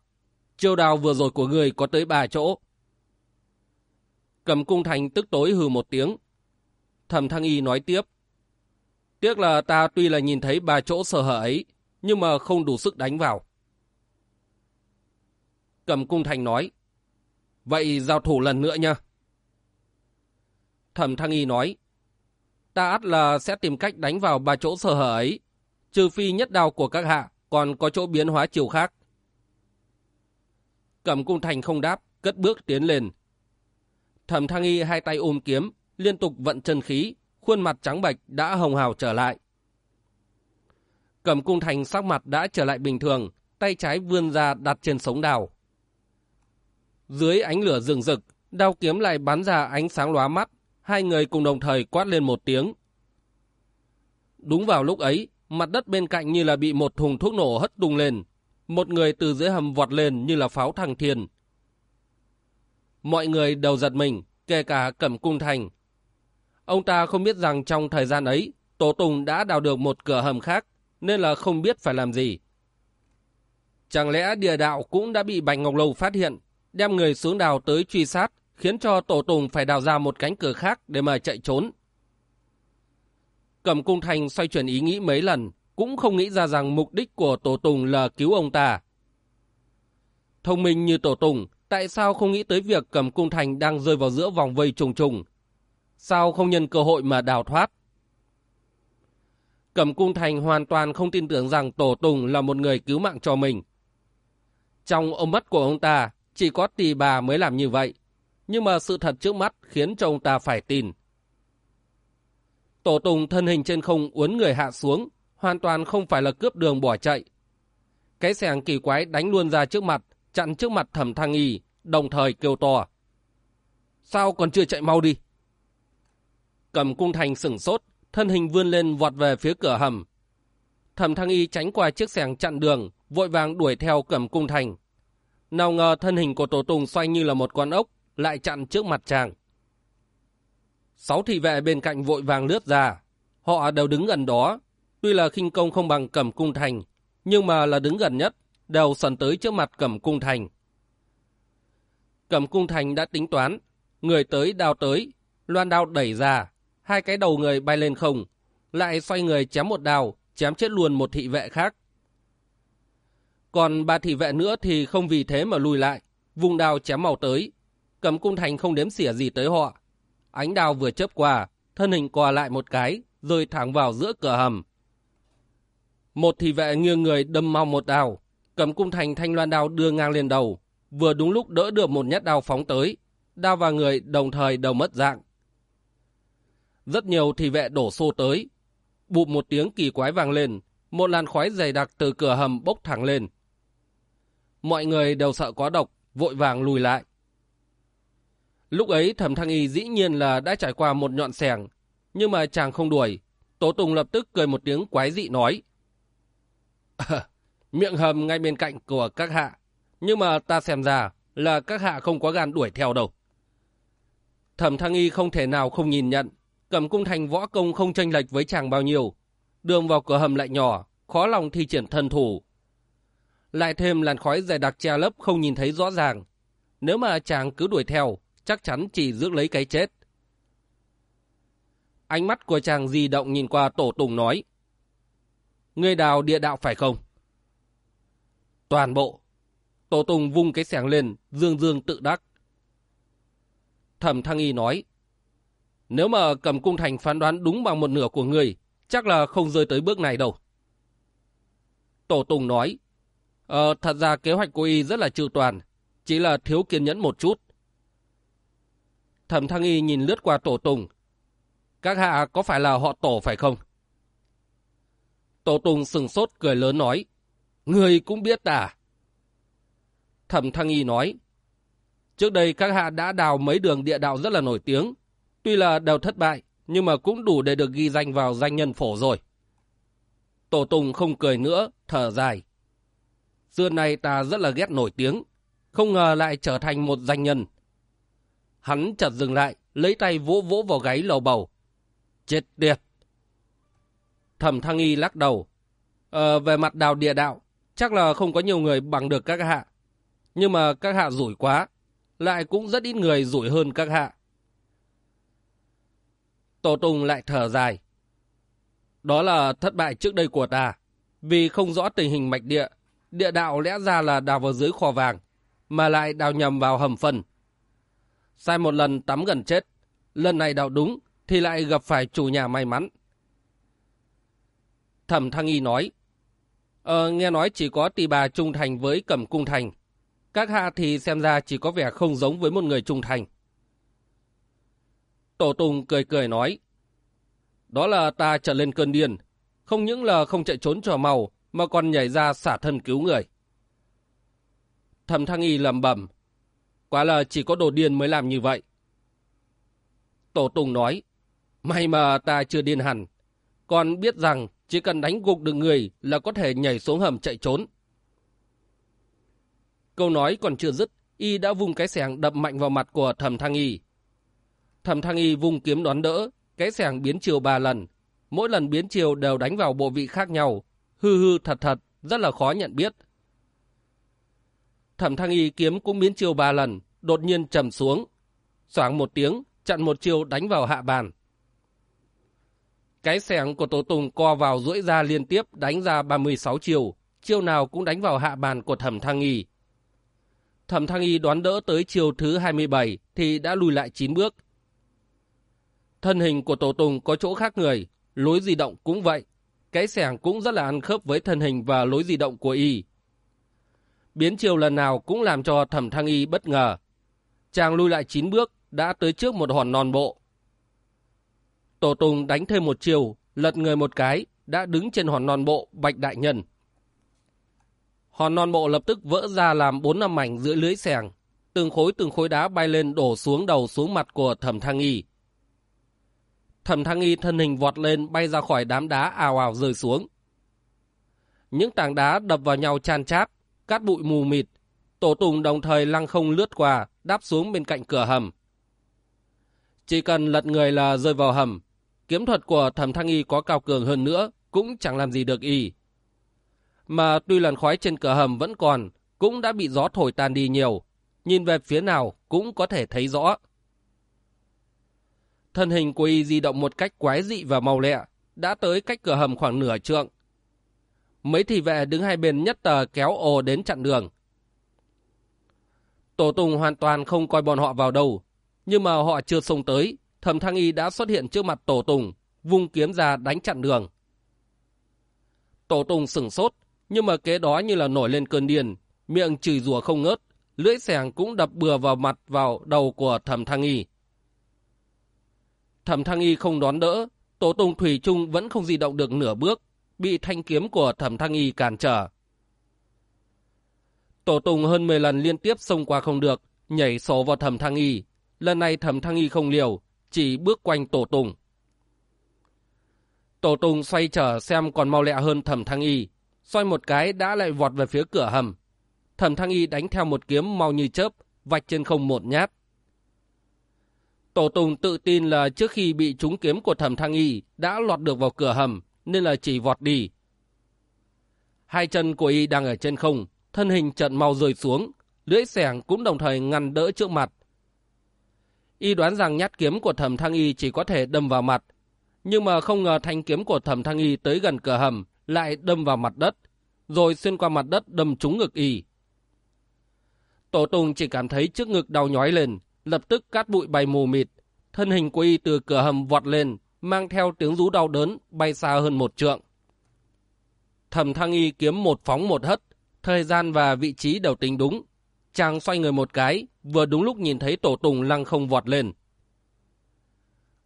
Chiêu đào vừa rồi của người có tới ba chỗ. Cầm cung thành tức tối hừ một tiếng. Thẩm thăng y nói tiếp. Tiếc là ta tuy là nhìn thấy ba chỗ sơ hở ấy, nhưng mà không đủ sức đánh vào. Cầm cung thành nói. Vậy giao thủ lần nữa nha. Thẩm thăng y nói. Ta ắt là sẽ tìm cách đánh vào ba chỗ sơ hở ấy, trừ phi nhất đao của các hạ còn có chỗ biến hóa chiều khác. Cẩm cung thành không đáp, cất bước tiến lên. Thẩm thăng y hai tay ôm kiếm, liên tục vận chân khí, khuôn mặt trắng bệch đã hồng hào trở lại. Cầm cung thành sắc mặt đã trở lại bình thường, tay trái vươn ra đặt trên sống đào. Dưới ánh lửa rừng rực, đao kiếm lại bắn ra ánh sáng lóa mắt, hai người cùng đồng thời quát lên một tiếng. Đúng vào lúc ấy, mặt đất bên cạnh như là bị một thùng thuốc nổ hất tung lên. Một người từ dưới hầm vọt lên như là pháo thăng thiên. Mọi người đầu giật mình, kể cả Cẩm Cung Thành. Ông ta không biết rằng trong thời gian ấy, Tổ Tùng đã đào được một cửa hầm khác, nên là không biết phải làm gì. Chẳng lẽ địa đạo cũng đã bị Bạch Ngọc Lâu phát hiện, đem người xuống đào tới truy sát, khiến cho Tổ Tùng phải đào ra một cánh cửa khác để mà chạy trốn. Cẩm Cung Thành xoay chuyển ý nghĩ mấy lần, cũng không nghĩ ra rằng mục đích của Tổ Tùng là cứu ông ta. Thông minh như Tổ Tùng, tại sao không nghĩ tới việc Cẩm Cung Thành đang rơi vào giữa vòng vây trùng trùng? Sao không nhân cơ hội mà đào thoát? Cẩm Cung Thành hoàn toàn không tin tưởng rằng Tổ Tùng là một người cứu mạng cho mình. Trong ông mắt của ông ta, chỉ có tỷ bà mới làm như vậy. Nhưng mà sự thật trước mắt khiến cho ông ta phải tin. Tổ Tùng thân hình trên không uốn người hạ xuống, hoàn toàn không phải là cướp đường bỏ chạy. Cái xẻng kỳ quái đánh luôn ra trước mặt, chặn trước mặt thẩm thăng y, đồng thời kêu to. Sao còn chưa chạy mau đi? Cầm cung thành sửng sốt, thân hình vươn lên vọt về phía cửa hầm. Thẩm thăng y tránh qua chiếc xẻng chặn đường, vội vàng đuổi theo cầm cung thành. Nào ngờ thân hình của tổ tùng xoay như là một con ốc, lại chặn trước mặt chàng. Sáu thị vệ bên cạnh vội vàng lướt ra. Họ đều đứng gần đó. Tuy là khinh công không bằng cẩm cung thành, nhưng mà là đứng gần nhất, đều sần tới trước mặt cẩm cung thành. Cẩm cung thành đã tính toán, người tới đao tới, loan đao đẩy ra, hai cái đầu người bay lên không, lại xoay người chém một đao, chém chết luôn một thị vệ khác. Còn ba thị vệ nữa thì không vì thế mà lùi lại, vùng đao chém màu tới. Cẩm cung thành không đếm xỉa gì tới họ, Ánh đao vừa chớp qua, thân hình qua lại một cái, rơi thẳng vào giữa cửa hầm. Một thị vệ nghiêng người đâm mau một đao, cầm cung thành thanh loan đao đưa ngang lên đầu, vừa đúng lúc đỡ được một nhát đao phóng tới, đao vào người đồng thời đầu mất dạng. Rất nhiều thị vệ đổ xô tới, bụp một tiếng kỳ quái vang lên, một làn khói dày đặc từ cửa hầm bốc thẳng lên. Mọi người đều sợ có độc, vội vàng lùi lại. Lúc ấy thẩm thăng y dĩ nhiên là đã trải qua một nhọn sẻng, nhưng mà chàng không đuổi. Tố Tùng lập tức cười một tiếng quái dị nói. [LAUGHS] miệng hầm ngay bên cạnh của các hạ, nhưng mà ta xem ra là các hạ không có gan đuổi theo đâu. Thẩm thăng y không thể nào không nhìn nhận, cầm cung thành võ công không tranh lệch với chàng bao nhiêu. Đường vào cửa hầm lại nhỏ, khó lòng thi triển thân thủ. Lại thêm làn khói dày đặc che lấp không nhìn thấy rõ ràng. Nếu mà chàng cứ đuổi theo, chắc chắn chỉ giữ lấy cái chết. Ánh mắt của chàng di động nhìn qua tổ tùng nói. Ngươi đào địa đạo phải không? Toàn bộ. Tổ tùng vung cái sẻng lên, dương dương tự đắc. Thẩm thăng y nói. Nếu mà cầm cung thành phán đoán đúng bằng một nửa của người chắc là không rơi tới bước này đâu. Tổ tùng nói. Ờ, thật ra kế hoạch của y rất là trừ toàn, chỉ là thiếu kiên nhẫn một chút. Thẩm Thăng Y nhìn lướt qua Tổ Tùng. Các hạ có phải là họ Tổ phải không? Tổ Tùng sừng sốt cười lớn nói. Người cũng biết à? Thẩm Thăng Y nói. Trước đây các hạ đã đào mấy đường địa đạo rất là nổi tiếng. Tuy là đều thất bại, nhưng mà cũng đủ để được ghi danh vào danh nhân phổ rồi. Tổ Tùng không cười nữa, thở dài. Xưa nay ta rất là ghét nổi tiếng, không ngờ lại trở thành một danh nhân. Hắn chợt dừng lại, lấy tay vỗ vỗ vào gáy lầu bầu. Chết tiệt! Thẩm Thăng Y lắc đầu. Ờ, về mặt đào địa đạo, chắc là không có nhiều người bằng được các hạ. Nhưng mà các hạ rủi quá, lại cũng rất ít người rủi hơn các hạ. Tổ Tùng lại thở dài. Đó là thất bại trước đây của ta. Vì không rõ tình hình mạch địa, địa đạo lẽ ra là đào vào dưới kho vàng, mà lại đào nhầm vào hầm phân. Sai một lần tắm gần chết. Lần này đào đúng thì lại gặp phải chủ nhà may mắn. Thẩm Thăng Y nói. Ờ, nghe nói chỉ có tỷ bà trung thành với cẩm cung thành. Các hạ thì xem ra chỉ có vẻ không giống với một người trung thành. Tổ Tùng cười cười nói. Đó là ta trở lên cơn điên. Không những là không chạy trốn trò màu mà còn nhảy ra xả thân cứu người. Thẩm Thăng Y lầm bẩm. Quả là chỉ có đồ điên mới làm như vậy. Tổ Tùng nói. May mà ta chưa điên hẳn. Còn biết rằng chỉ cần đánh gục được người là có thể nhảy xuống hầm chạy trốn. Câu nói còn chưa dứt, y đã vung cái xẻng đập mạnh vào mặt của thẩm thăng y. Thẩm thăng y vung kiếm đón đỡ, cái xẻng biến chiều ba lần. Mỗi lần biến chiều đều đánh vào bộ vị khác nhau. Hư hư thật thật, rất là khó nhận biết. Thẩm thăng y kiếm cũng biến chiều ba lần, đột nhiên trầm xuống. Xoảng một tiếng, chặn một chiều đánh vào hạ bàn. Cái xẻng của Tổ Tùng co vào duỗi ra liên tiếp đánh ra 36 chiều, chiều nào cũng đánh vào hạ bàn của Thẩm Thăng Y. Thẩm Thăng Y đoán đỡ tới chiều thứ 27 thì đã lùi lại 9 bước. Thân hình của Tổ Tùng có chỗ khác người, lối di động cũng vậy. Cái xẻng cũng rất là ăn khớp với thân hình và lối di động của Y. Biến chiều lần nào cũng làm cho Thẩm Thăng Y bất ngờ. Chàng lui lại 9 bước, đã tới trước một hòn non bộ. Tổ Tùng đánh thêm một chiều, lật người một cái, đã đứng trên hòn non bộ Bạch Đại Nhân. Hòn non bộ lập tức vỡ ra làm bốn năm mảnh giữa lưới xẻng. Từng khối từng khối đá bay lên đổ xuống đầu xuống mặt của thẩm thăng y. Thẩm thăng y thân hình vọt lên bay ra khỏi đám đá ào ào rơi xuống. Những tảng đá đập vào nhau chan chát, cát bụi mù mịt. Tổ Tùng đồng thời lăng không lướt qua, đáp xuống bên cạnh cửa hầm. Chỉ cần lật người là rơi vào hầm, kiếm thuật của thẩm thăng y có cao cường hơn nữa, cũng chẳng làm gì được y. Mà tuy làn khói trên cửa hầm vẫn còn, cũng đã bị gió thổi tan đi nhiều, nhìn về phía nào cũng có thể thấy rõ. Thân hình của y di động một cách quái dị và màu lẹ, đã tới cách cửa hầm khoảng nửa trượng. Mấy thị vệ đứng hai bên nhất tờ kéo ồ đến chặn đường. Tổ Tùng hoàn toàn không coi bọn họ vào đâu, nhưng mà họ chưa xông tới, thẩm thăng y đã xuất hiện trước mặt Tổ Tùng, vung kiếm ra đánh chặn đường. Tổ Tùng sửng sốt, nhưng mà kế đó như là nổi lên cơn điên, miệng chửi rủa không ngớt, lưỡi xẻng cũng đập bừa vào mặt vào đầu của thẩm thăng y. Thẩm thăng y không đón đỡ, Tổ Tùng Thủy Trung vẫn không di động được nửa bước, bị thanh kiếm của thẩm thăng y cản trở. Tổ Tùng hơn 10 lần liên tiếp xông qua không được, nhảy sổ vào thẩm thăng y, Lần này thẩm thăng y không liều, chỉ bước quanh tổ tùng. Tổ tùng xoay trở xem còn mau lẹ hơn thẩm thăng y. Xoay một cái đã lại vọt về phía cửa hầm. Thẩm thăng y đánh theo một kiếm mau như chớp, vạch trên không một nhát. Tổ tùng tự tin là trước khi bị trúng kiếm của thẩm thăng y đã lọt được vào cửa hầm, nên là chỉ vọt đi. Hai chân của y đang ở trên không, thân hình trận mau rơi xuống, lưỡi xẻng cũng đồng thời ngăn đỡ trước mặt, Y đoán rằng nhát kiếm của thẩm thăng y chỉ có thể đâm vào mặt. Nhưng mà không ngờ thanh kiếm của thẩm thăng y tới gần cửa hầm, lại đâm vào mặt đất, rồi xuyên qua mặt đất đâm trúng ngực y. Tổ Tùng chỉ cảm thấy trước ngực đau nhói lên, lập tức cát bụi bay mù mịt. Thân hình của y từ cửa hầm vọt lên, mang theo tiếng rú đau đớn, bay xa hơn một trượng. Thẩm thăng y kiếm một phóng một hất, thời gian và vị trí đều tính đúng, Chàng xoay người một cái, vừa đúng lúc nhìn thấy Tổ Tùng lăng không vọt lên.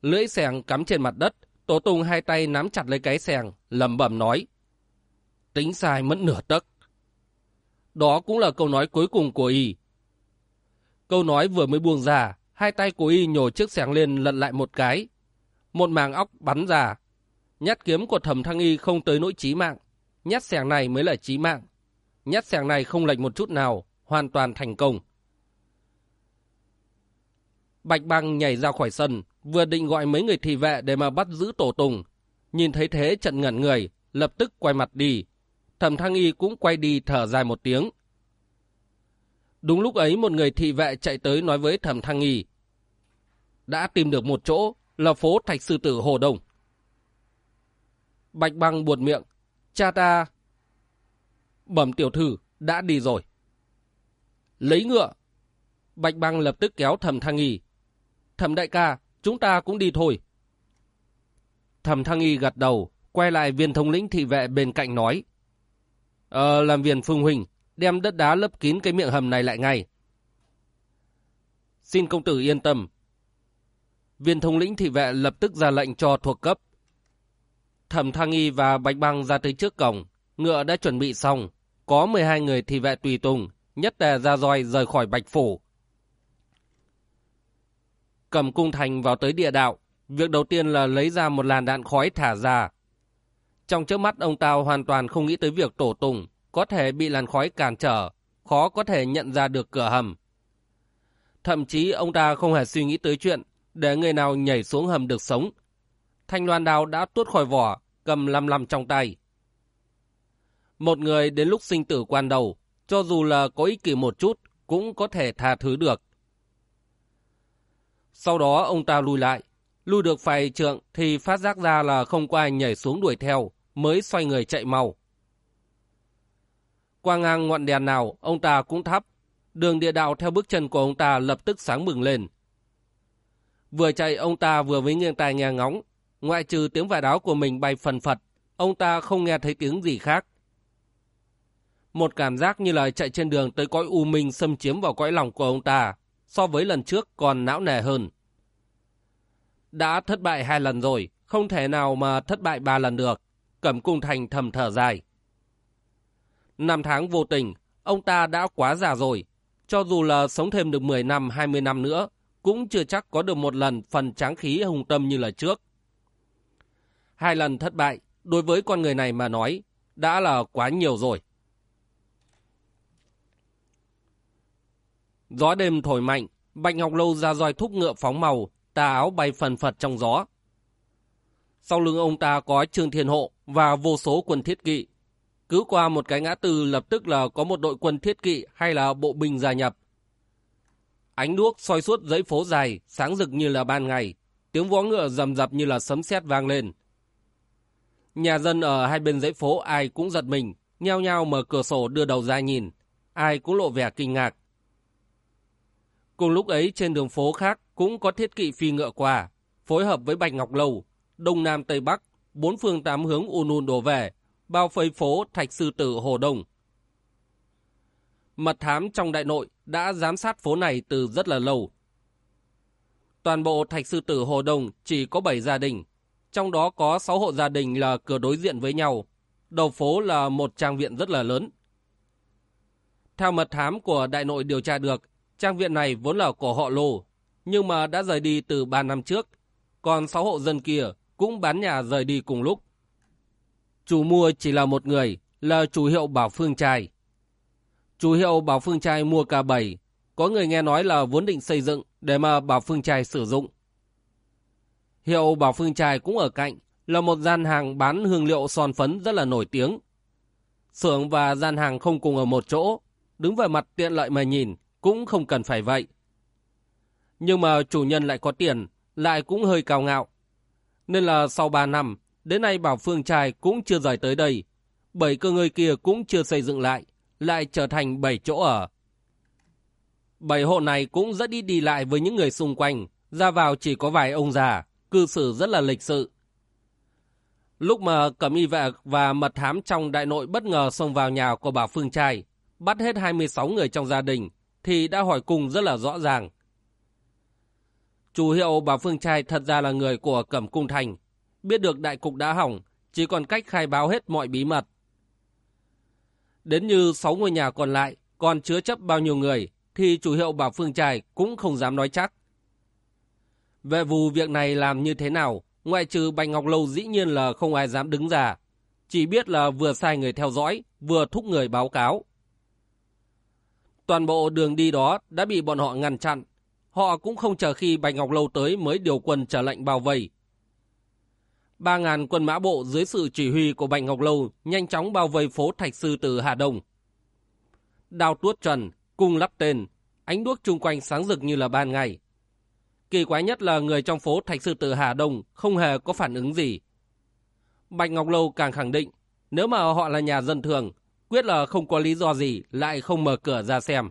Lưỡi sẻng cắm trên mặt đất, Tổ Tùng hai tay nắm chặt lấy cái sẻng lầm bẩm nói. Tính sai mất nửa tấc. Đó cũng là câu nói cuối cùng của y. Câu nói vừa mới buông ra, hai tay của y nhổ chiếc sẻng lên lật lại một cái. Một màng óc bắn ra. Nhát kiếm của thẩm thăng y không tới nỗi chí mạng. Nhát xẻng này mới là chí mạng. Nhát xẻng này không lệch một chút nào, hoàn toàn thành công. Bạch băng nhảy ra khỏi sân, vừa định gọi mấy người thị vệ để mà bắt giữ tổ tùng. Nhìn thấy thế trận ngẩn người, lập tức quay mặt đi. Thẩm thăng y cũng quay đi thở dài một tiếng. Đúng lúc ấy một người thị vệ chạy tới nói với thẩm thăng y. Đã tìm được một chỗ là phố Thạch Sư Tử Hồ Đông. Bạch băng buột miệng. Cha ta... Bẩm tiểu thư, đã đi rồi. Lấy ngựa. Bạch băng lập tức kéo thầm thăng nghi. Thầm đại ca, chúng ta cũng đi thôi. Thầm thăng nghi gật đầu, quay lại viên thống lĩnh thị vệ bên cạnh nói. Ờ, làm viên phương huynh, đem đất đá lấp kín cái miệng hầm này lại ngay. Xin công tử yên tâm viên thống lĩnh thị vệ lập tức ra lệnh cho thuộc cấp. Thẩm Thăng Y và Bạch Băng ra tới trước cổng, ngựa đã chuẩn bị xong, có 12 người thị vệ tùy tùng, nhất tề ra roi rời khỏi Bạch Phủ. Cầm cung thành vào tới địa đạo, việc đầu tiên là lấy ra một làn đạn khói thả ra. Trong trước mắt ông ta hoàn toàn không nghĩ tới việc tổ tùng, có thể bị làn khói cản trở, khó có thể nhận ra được cửa hầm. Thậm chí ông ta không hề suy nghĩ tới chuyện để người nào nhảy xuống hầm được sống. Thanh loan đao đã tuốt khỏi vỏ, cầm lăm lăm trong tay. Một người đến lúc sinh tử quan đầu, cho dù là có ích kỷ một chút, cũng có thể tha thứ được. Sau đó ông ta lùi lại, lùi được vài trượng thì phát giác ra là không có ai nhảy xuống đuổi theo, mới xoay người chạy mau. Qua ngang ngọn đèn nào, ông ta cũng thắp. Đường địa đạo theo bước chân của ông ta lập tức sáng bừng lên. Vừa chạy ông ta vừa với nghiêng tai nghe ngóng. Ngoại trừ tiếng vải đáo của mình bay phần phật, ông ta không nghe thấy tiếng gì khác. Một cảm giác như là chạy trên đường tới cõi u minh xâm chiếm vào cõi lòng của ông ta, so với lần trước còn não nề hơn. Đã thất bại hai lần rồi, không thể nào mà thất bại ba lần được. Cẩm cung thành thầm thở dài. Năm tháng vô tình, ông ta đã quá già rồi. Cho dù là sống thêm được 10 năm, 20 năm nữa, cũng chưa chắc có được một lần phần tráng khí hùng tâm như là trước. Hai lần thất bại, đối với con người này mà nói, đã là quá nhiều rồi. Gió đêm thổi mạnh, Bạch Ngọc Lâu ra roi thúc ngựa phóng màu, tà áo bay phần phật trong gió. Sau lưng ông ta có Trương Thiên Hộ và vô số quân thiết kỵ. Cứ qua một cái ngã tư lập tức là có một đội quân thiết kỵ hay là bộ binh gia nhập. Ánh đuốc soi suốt dãy phố dài, sáng rực như là ban ngày, tiếng vó ngựa rầm rập như là sấm sét vang lên. Nhà dân ở hai bên dãy phố ai cũng giật mình, nhao nhao mở cửa sổ đưa đầu ra nhìn, ai cũng lộ vẻ kinh ngạc. Cùng lúc ấy trên đường phố khác cũng có thiết kỵ phi ngựa qua, phối hợp với Bạch Ngọc Lâu, Đông Nam Tây Bắc, bốn phương tám hướng ùn ùn đổ về, bao phây phố Thạch Sư Tử Hồ Đông. Mật thám trong đại nội đã giám sát phố này từ rất là lâu. Toàn bộ Thạch Sư Tử Hồ đồng chỉ có 7 gia đình, trong đó có 6 hộ gia đình là cửa đối diện với nhau. Đầu phố là một trang viện rất là lớn. Theo mật thám của đại nội điều tra được, trang viện này vốn là của họ Lô, nhưng mà đã rời đi từ 3 năm trước. Còn 6 hộ dân kia cũng bán nhà rời đi cùng lúc. Chủ mua chỉ là một người, là chủ hiệu Bảo Phương Trai. Chủ hiệu Bảo Phương Trai mua cả bảy, có người nghe nói là vốn định xây dựng để mà Bảo Phương Trai sử dụng. Hiệu Bảo Phương Trai cũng ở cạnh, là một gian hàng bán hương liệu son phấn rất là nổi tiếng. Xưởng và gian hàng không cùng ở một chỗ, đứng về mặt tiện lợi mà nhìn, cũng không cần phải vậy. Nhưng mà chủ nhân lại có tiền, lại cũng hơi cao ngạo. Nên là sau 3 năm, đến nay Bảo Phương Trai cũng chưa rời tới đây. Bảy cơ ngơi kia cũng chưa xây dựng lại, lại trở thành bảy chỗ ở. Bảy hộ này cũng rất đi đi lại với những người xung quanh, ra vào chỉ có vài ông già, cư xử rất là lịch sự. Lúc mà cẩm y vệ và mật thám trong đại nội bất ngờ xông vào nhà của bà Phương Trai, bắt hết 26 người trong gia đình, thì đã hỏi cùng rất là rõ ràng. Chủ hiệu bà Phương Trai thật ra là người của Cẩm Cung Thành, biết được đại cục đã hỏng, chỉ còn cách khai báo hết mọi bí mật. Đến như 6 ngôi nhà còn lại, còn chứa chấp bao nhiêu người, thì chủ hiệu Bảo Phương Trài cũng không dám nói chắc. Về vụ việc này làm như thế nào, ngoại trừ Bạch Ngọc Lâu dĩ nhiên là không ai dám đứng ra. Chỉ biết là vừa sai người theo dõi, vừa thúc người báo cáo. Toàn bộ đường đi đó đã bị bọn họ ngăn chặn. Họ cũng không chờ khi Bạch Ngọc Lâu tới mới điều quân trở lệnh bao vây. Ba ngàn quân mã bộ dưới sự chỉ huy của Bạch Ngọc Lâu nhanh chóng bao vây phố Thạch Sư từ Hà Đông. Đao tuốt trần, cung lắp tên, ánh đuốc chung quanh sáng rực như là ban ngày. Kỳ quái nhất là người trong phố Thạch Sư Tử Hà Đông không hề có phản ứng gì. Bạch Ngọc Lâu càng khẳng định, nếu mà họ là nhà dân thường, quyết là không có lý do gì lại không mở cửa ra xem.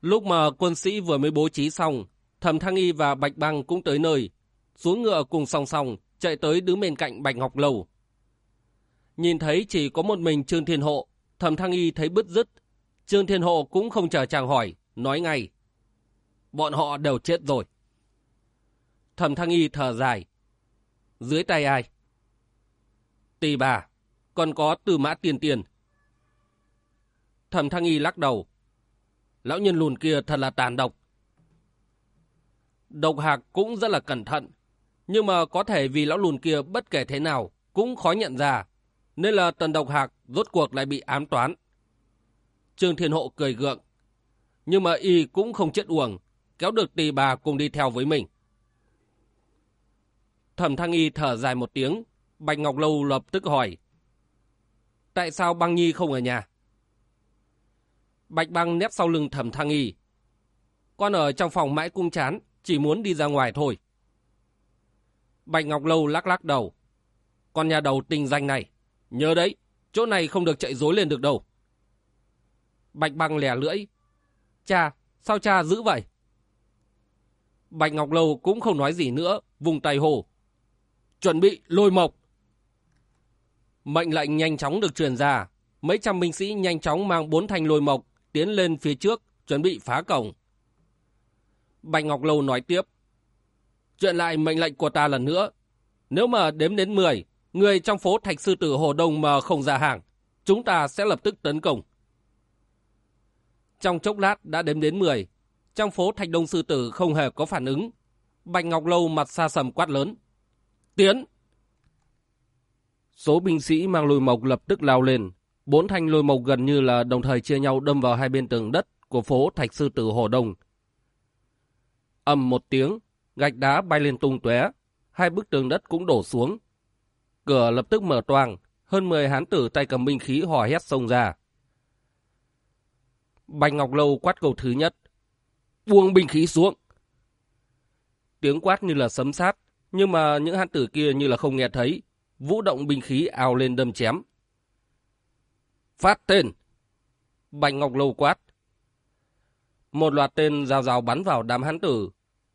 Lúc mà quân sĩ vừa mới bố trí xong, Thẩm Thăng Y và Bạch Băng cũng tới nơi, xuống ngựa cùng song song, chạy tới đứng bên cạnh Bạch Ngọc lầu Nhìn thấy chỉ có một mình Trương Thiên Hộ, Thẩm Thăng Y thấy bứt rứt. Trương Thiên Hộ cũng không chờ chàng hỏi, nói ngay bọn họ đều chết rồi. Thẩm Thăng Y thở dài. Dưới tay ai? Tỳ bà, còn có từ mã tiền tiền. Thẩm Thăng Y lắc đầu. Lão nhân lùn kia thật là tàn độc. Độc hạc cũng rất là cẩn thận. Nhưng mà có thể vì lão lùn kia bất kể thế nào cũng khó nhận ra. Nên là tần độc hạc rốt cuộc lại bị ám toán. Trương Thiên Hộ cười gượng. Nhưng mà y cũng không chết uổng, kéo được tỳ bà cùng đi theo với mình. Thẩm Thăng Y thở dài một tiếng, Bạch Ngọc Lâu lập tức hỏi. Tại sao băng nhi không ở nhà? Bạch băng nép sau lưng Thẩm Thăng Y. Con ở trong phòng mãi cung chán, chỉ muốn đi ra ngoài thôi. Bạch Ngọc Lâu lắc lắc đầu. Con nhà đầu tình danh này, nhớ đấy, chỗ này không được chạy dối lên được đâu. Bạch băng lẻ lưỡi. Cha, sao cha giữ vậy? Bạch Ngọc Lâu cũng không nói gì nữa, vùng tay hồ. Chuẩn bị lôi mộc. Mệnh lệnh nhanh chóng được truyền ra. Mấy trăm binh sĩ nhanh chóng mang bốn thanh lôi mộc tiến lên phía trước, chuẩn bị phá cổng. Bạch Ngọc Lâu nói tiếp. Chuyện lại mệnh lệnh của ta lần nữa. Nếu mà đếm đến 10, người trong phố Thạch Sư Tử Hồ Đông mà không ra hàng, chúng ta sẽ lập tức tấn công. Trong chốc lát đã đếm đến 10, trong phố Thạch Đông Sư Tử không hề có phản ứng. Bạch Ngọc Lâu mặt xa sầm quát lớn. Tiến! Số binh sĩ mang lùi mộc lập tức lao lên. Bốn thanh lùi mộc gần như là đồng thời chia nhau đâm vào hai bên tường đất của phố Thạch Sư Tử Hồ Đông. ầm một tiếng, gạch đá bay lên tung tóe, hai bức tường đất cũng đổ xuống. Cửa lập tức mở toang, hơn 10 hán tử tay cầm binh khí hò hét xông ra. Bạch Ngọc Lâu quát câu thứ nhất. Buông binh khí xuống. Tiếng quát như là sấm sát, nhưng mà những hán tử kia như là không nghe thấy. Vũ động binh khí ào lên đâm chém. Phát tên! Bạch Ngọc Lâu quát. Một loạt tên rào rào bắn vào đám hán tử.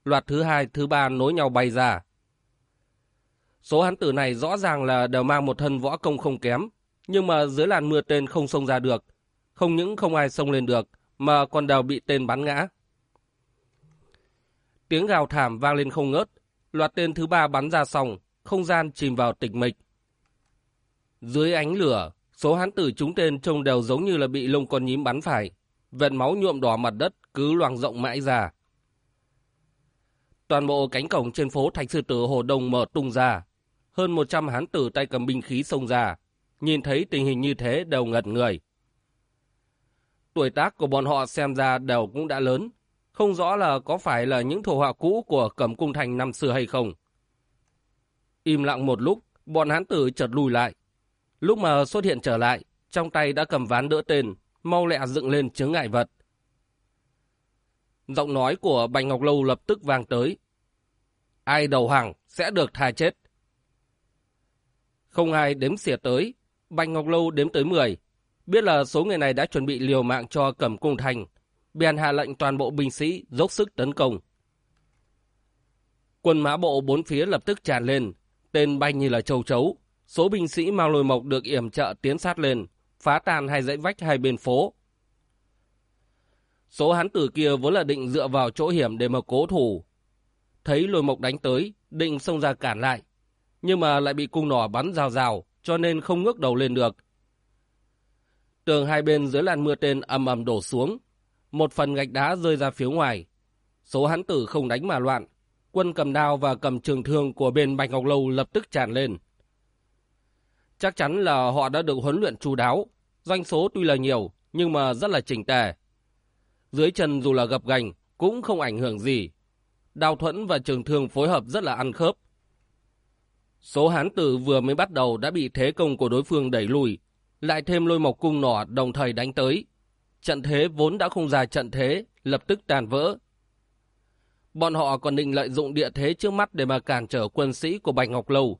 Loạt thứ hai, thứ ba nối nhau bay ra. Số hán tử này rõ ràng là đều mang một thân võ công không kém, nhưng mà dưới làn mưa tên không xông ra được. Không những không ai xông lên được, mà còn đều bị tên bắn ngã. Tiếng gào thảm vang lên không ngớt, loạt tên thứ ba bắn ra xong, không gian chìm vào tịch mịch. Dưới ánh lửa, số hán tử chúng tên trông đều giống như là bị lông con nhím bắn phải. Vệt máu nhuộm đỏ mặt đất cứ loang rộng mãi ra. Toàn bộ cánh cổng trên phố Thạch Sư Tử Hồ Đông mở tung ra. Hơn 100 hán tử tay cầm binh khí xông ra. Nhìn thấy tình hình như thế đều ngật người. Tuổi tác của bọn họ xem ra đều cũng đã lớn. Không rõ là có phải là những thổ họa cũ của Cẩm Cung Thành năm xưa hay không. Im lặng một lúc, bọn hán tử chợt lùi lại. Lúc mà xuất hiện trở lại, trong tay đã cầm ván đỡ tên, mau lẹ dựng lên chướng ngại vật. Giọng nói của Bạch Ngọc Lâu lập tức vang tới. Ai đầu hàng sẽ được tha chết. Không ai đếm xỉa tới, Bạch Ngọc Lâu đếm tới 10. Biết là số người này đã chuẩn bị liều mạng cho Cẩm Cung Thành, bèn hạ lệnh toàn bộ binh sĩ dốc sức tấn công. Quân mã bộ bốn phía lập tức tràn lên, tên bay như là châu chấu. Số binh sĩ mang lôi mộc được yểm trợ tiến sát lên, phá tan hai dãy vách hai bên phố. Số hán tử kia vốn là định dựa vào chỗ hiểm để mà cố thủ. Thấy lôi mộc đánh tới, định xông ra cản lại. Nhưng mà lại bị cung nỏ bắn rào rào, cho nên không ngước đầu lên được. Tường hai bên dưới làn mưa tên ầm ầm đổ xuống. Một phần gạch đá rơi ra phía ngoài. Số hán tử không đánh mà loạn. Quân cầm đao và cầm trường thương của bên Bạch Ngọc Lâu lập tức tràn lên. Chắc chắn là họ đã được huấn luyện chú đáo. Doanh số tuy là nhiều, nhưng mà rất là chỉnh tề. Dưới chân dù là gập gành, cũng không ảnh hưởng gì. Đao thuẫn và trường thương phối hợp rất là ăn khớp. Số hán tử vừa mới bắt đầu đã bị thế công của đối phương đẩy lùi, lại thêm lôi mộc cung nỏ đồng thời đánh tới. Trận thế vốn đã không ra trận thế, lập tức tàn vỡ. Bọn họ còn định lợi dụng địa thế trước mắt để mà cản trở quân sĩ của Bạch Ngọc Lâu.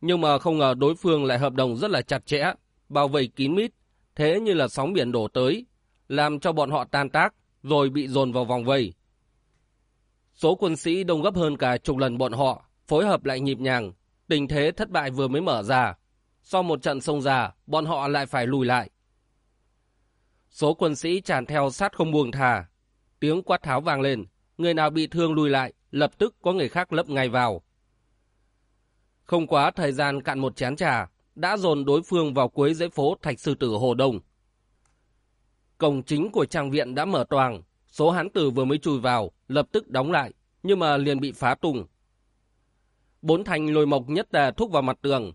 Nhưng mà không ngờ đối phương lại hợp đồng rất là chặt chẽ, bao vây kín mít, thế như là sóng biển đổ tới, làm cho bọn họ tan tác, rồi bị dồn vào vòng vây. Số quân sĩ đông gấp hơn cả chục lần bọn họ, phối hợp lại nhịp nhàng, tình thế thất bại vừa mới mở ra. Sau một trận xông ra, bọn họ lại phải lùi lại. Số quân sĩ tràn theo sát không buông thà. Tiếng quát tháo vang lên, người nào bị thương lùi lại, lập tức có người khác lấp ngay vào. Không quá thời gian cạn một chén trà, đã dồn đối phương vào cuối dãy phố Thạch Sư Tử Hồ Đông. Cổng chính của trang viện đã mở toàng, số hán tử vừa mới chui vào, lập tức đóng lại, nhưng mà liền bị phá tung. Bốn thành lôi mộc nhất tề thúc vào mặt tường.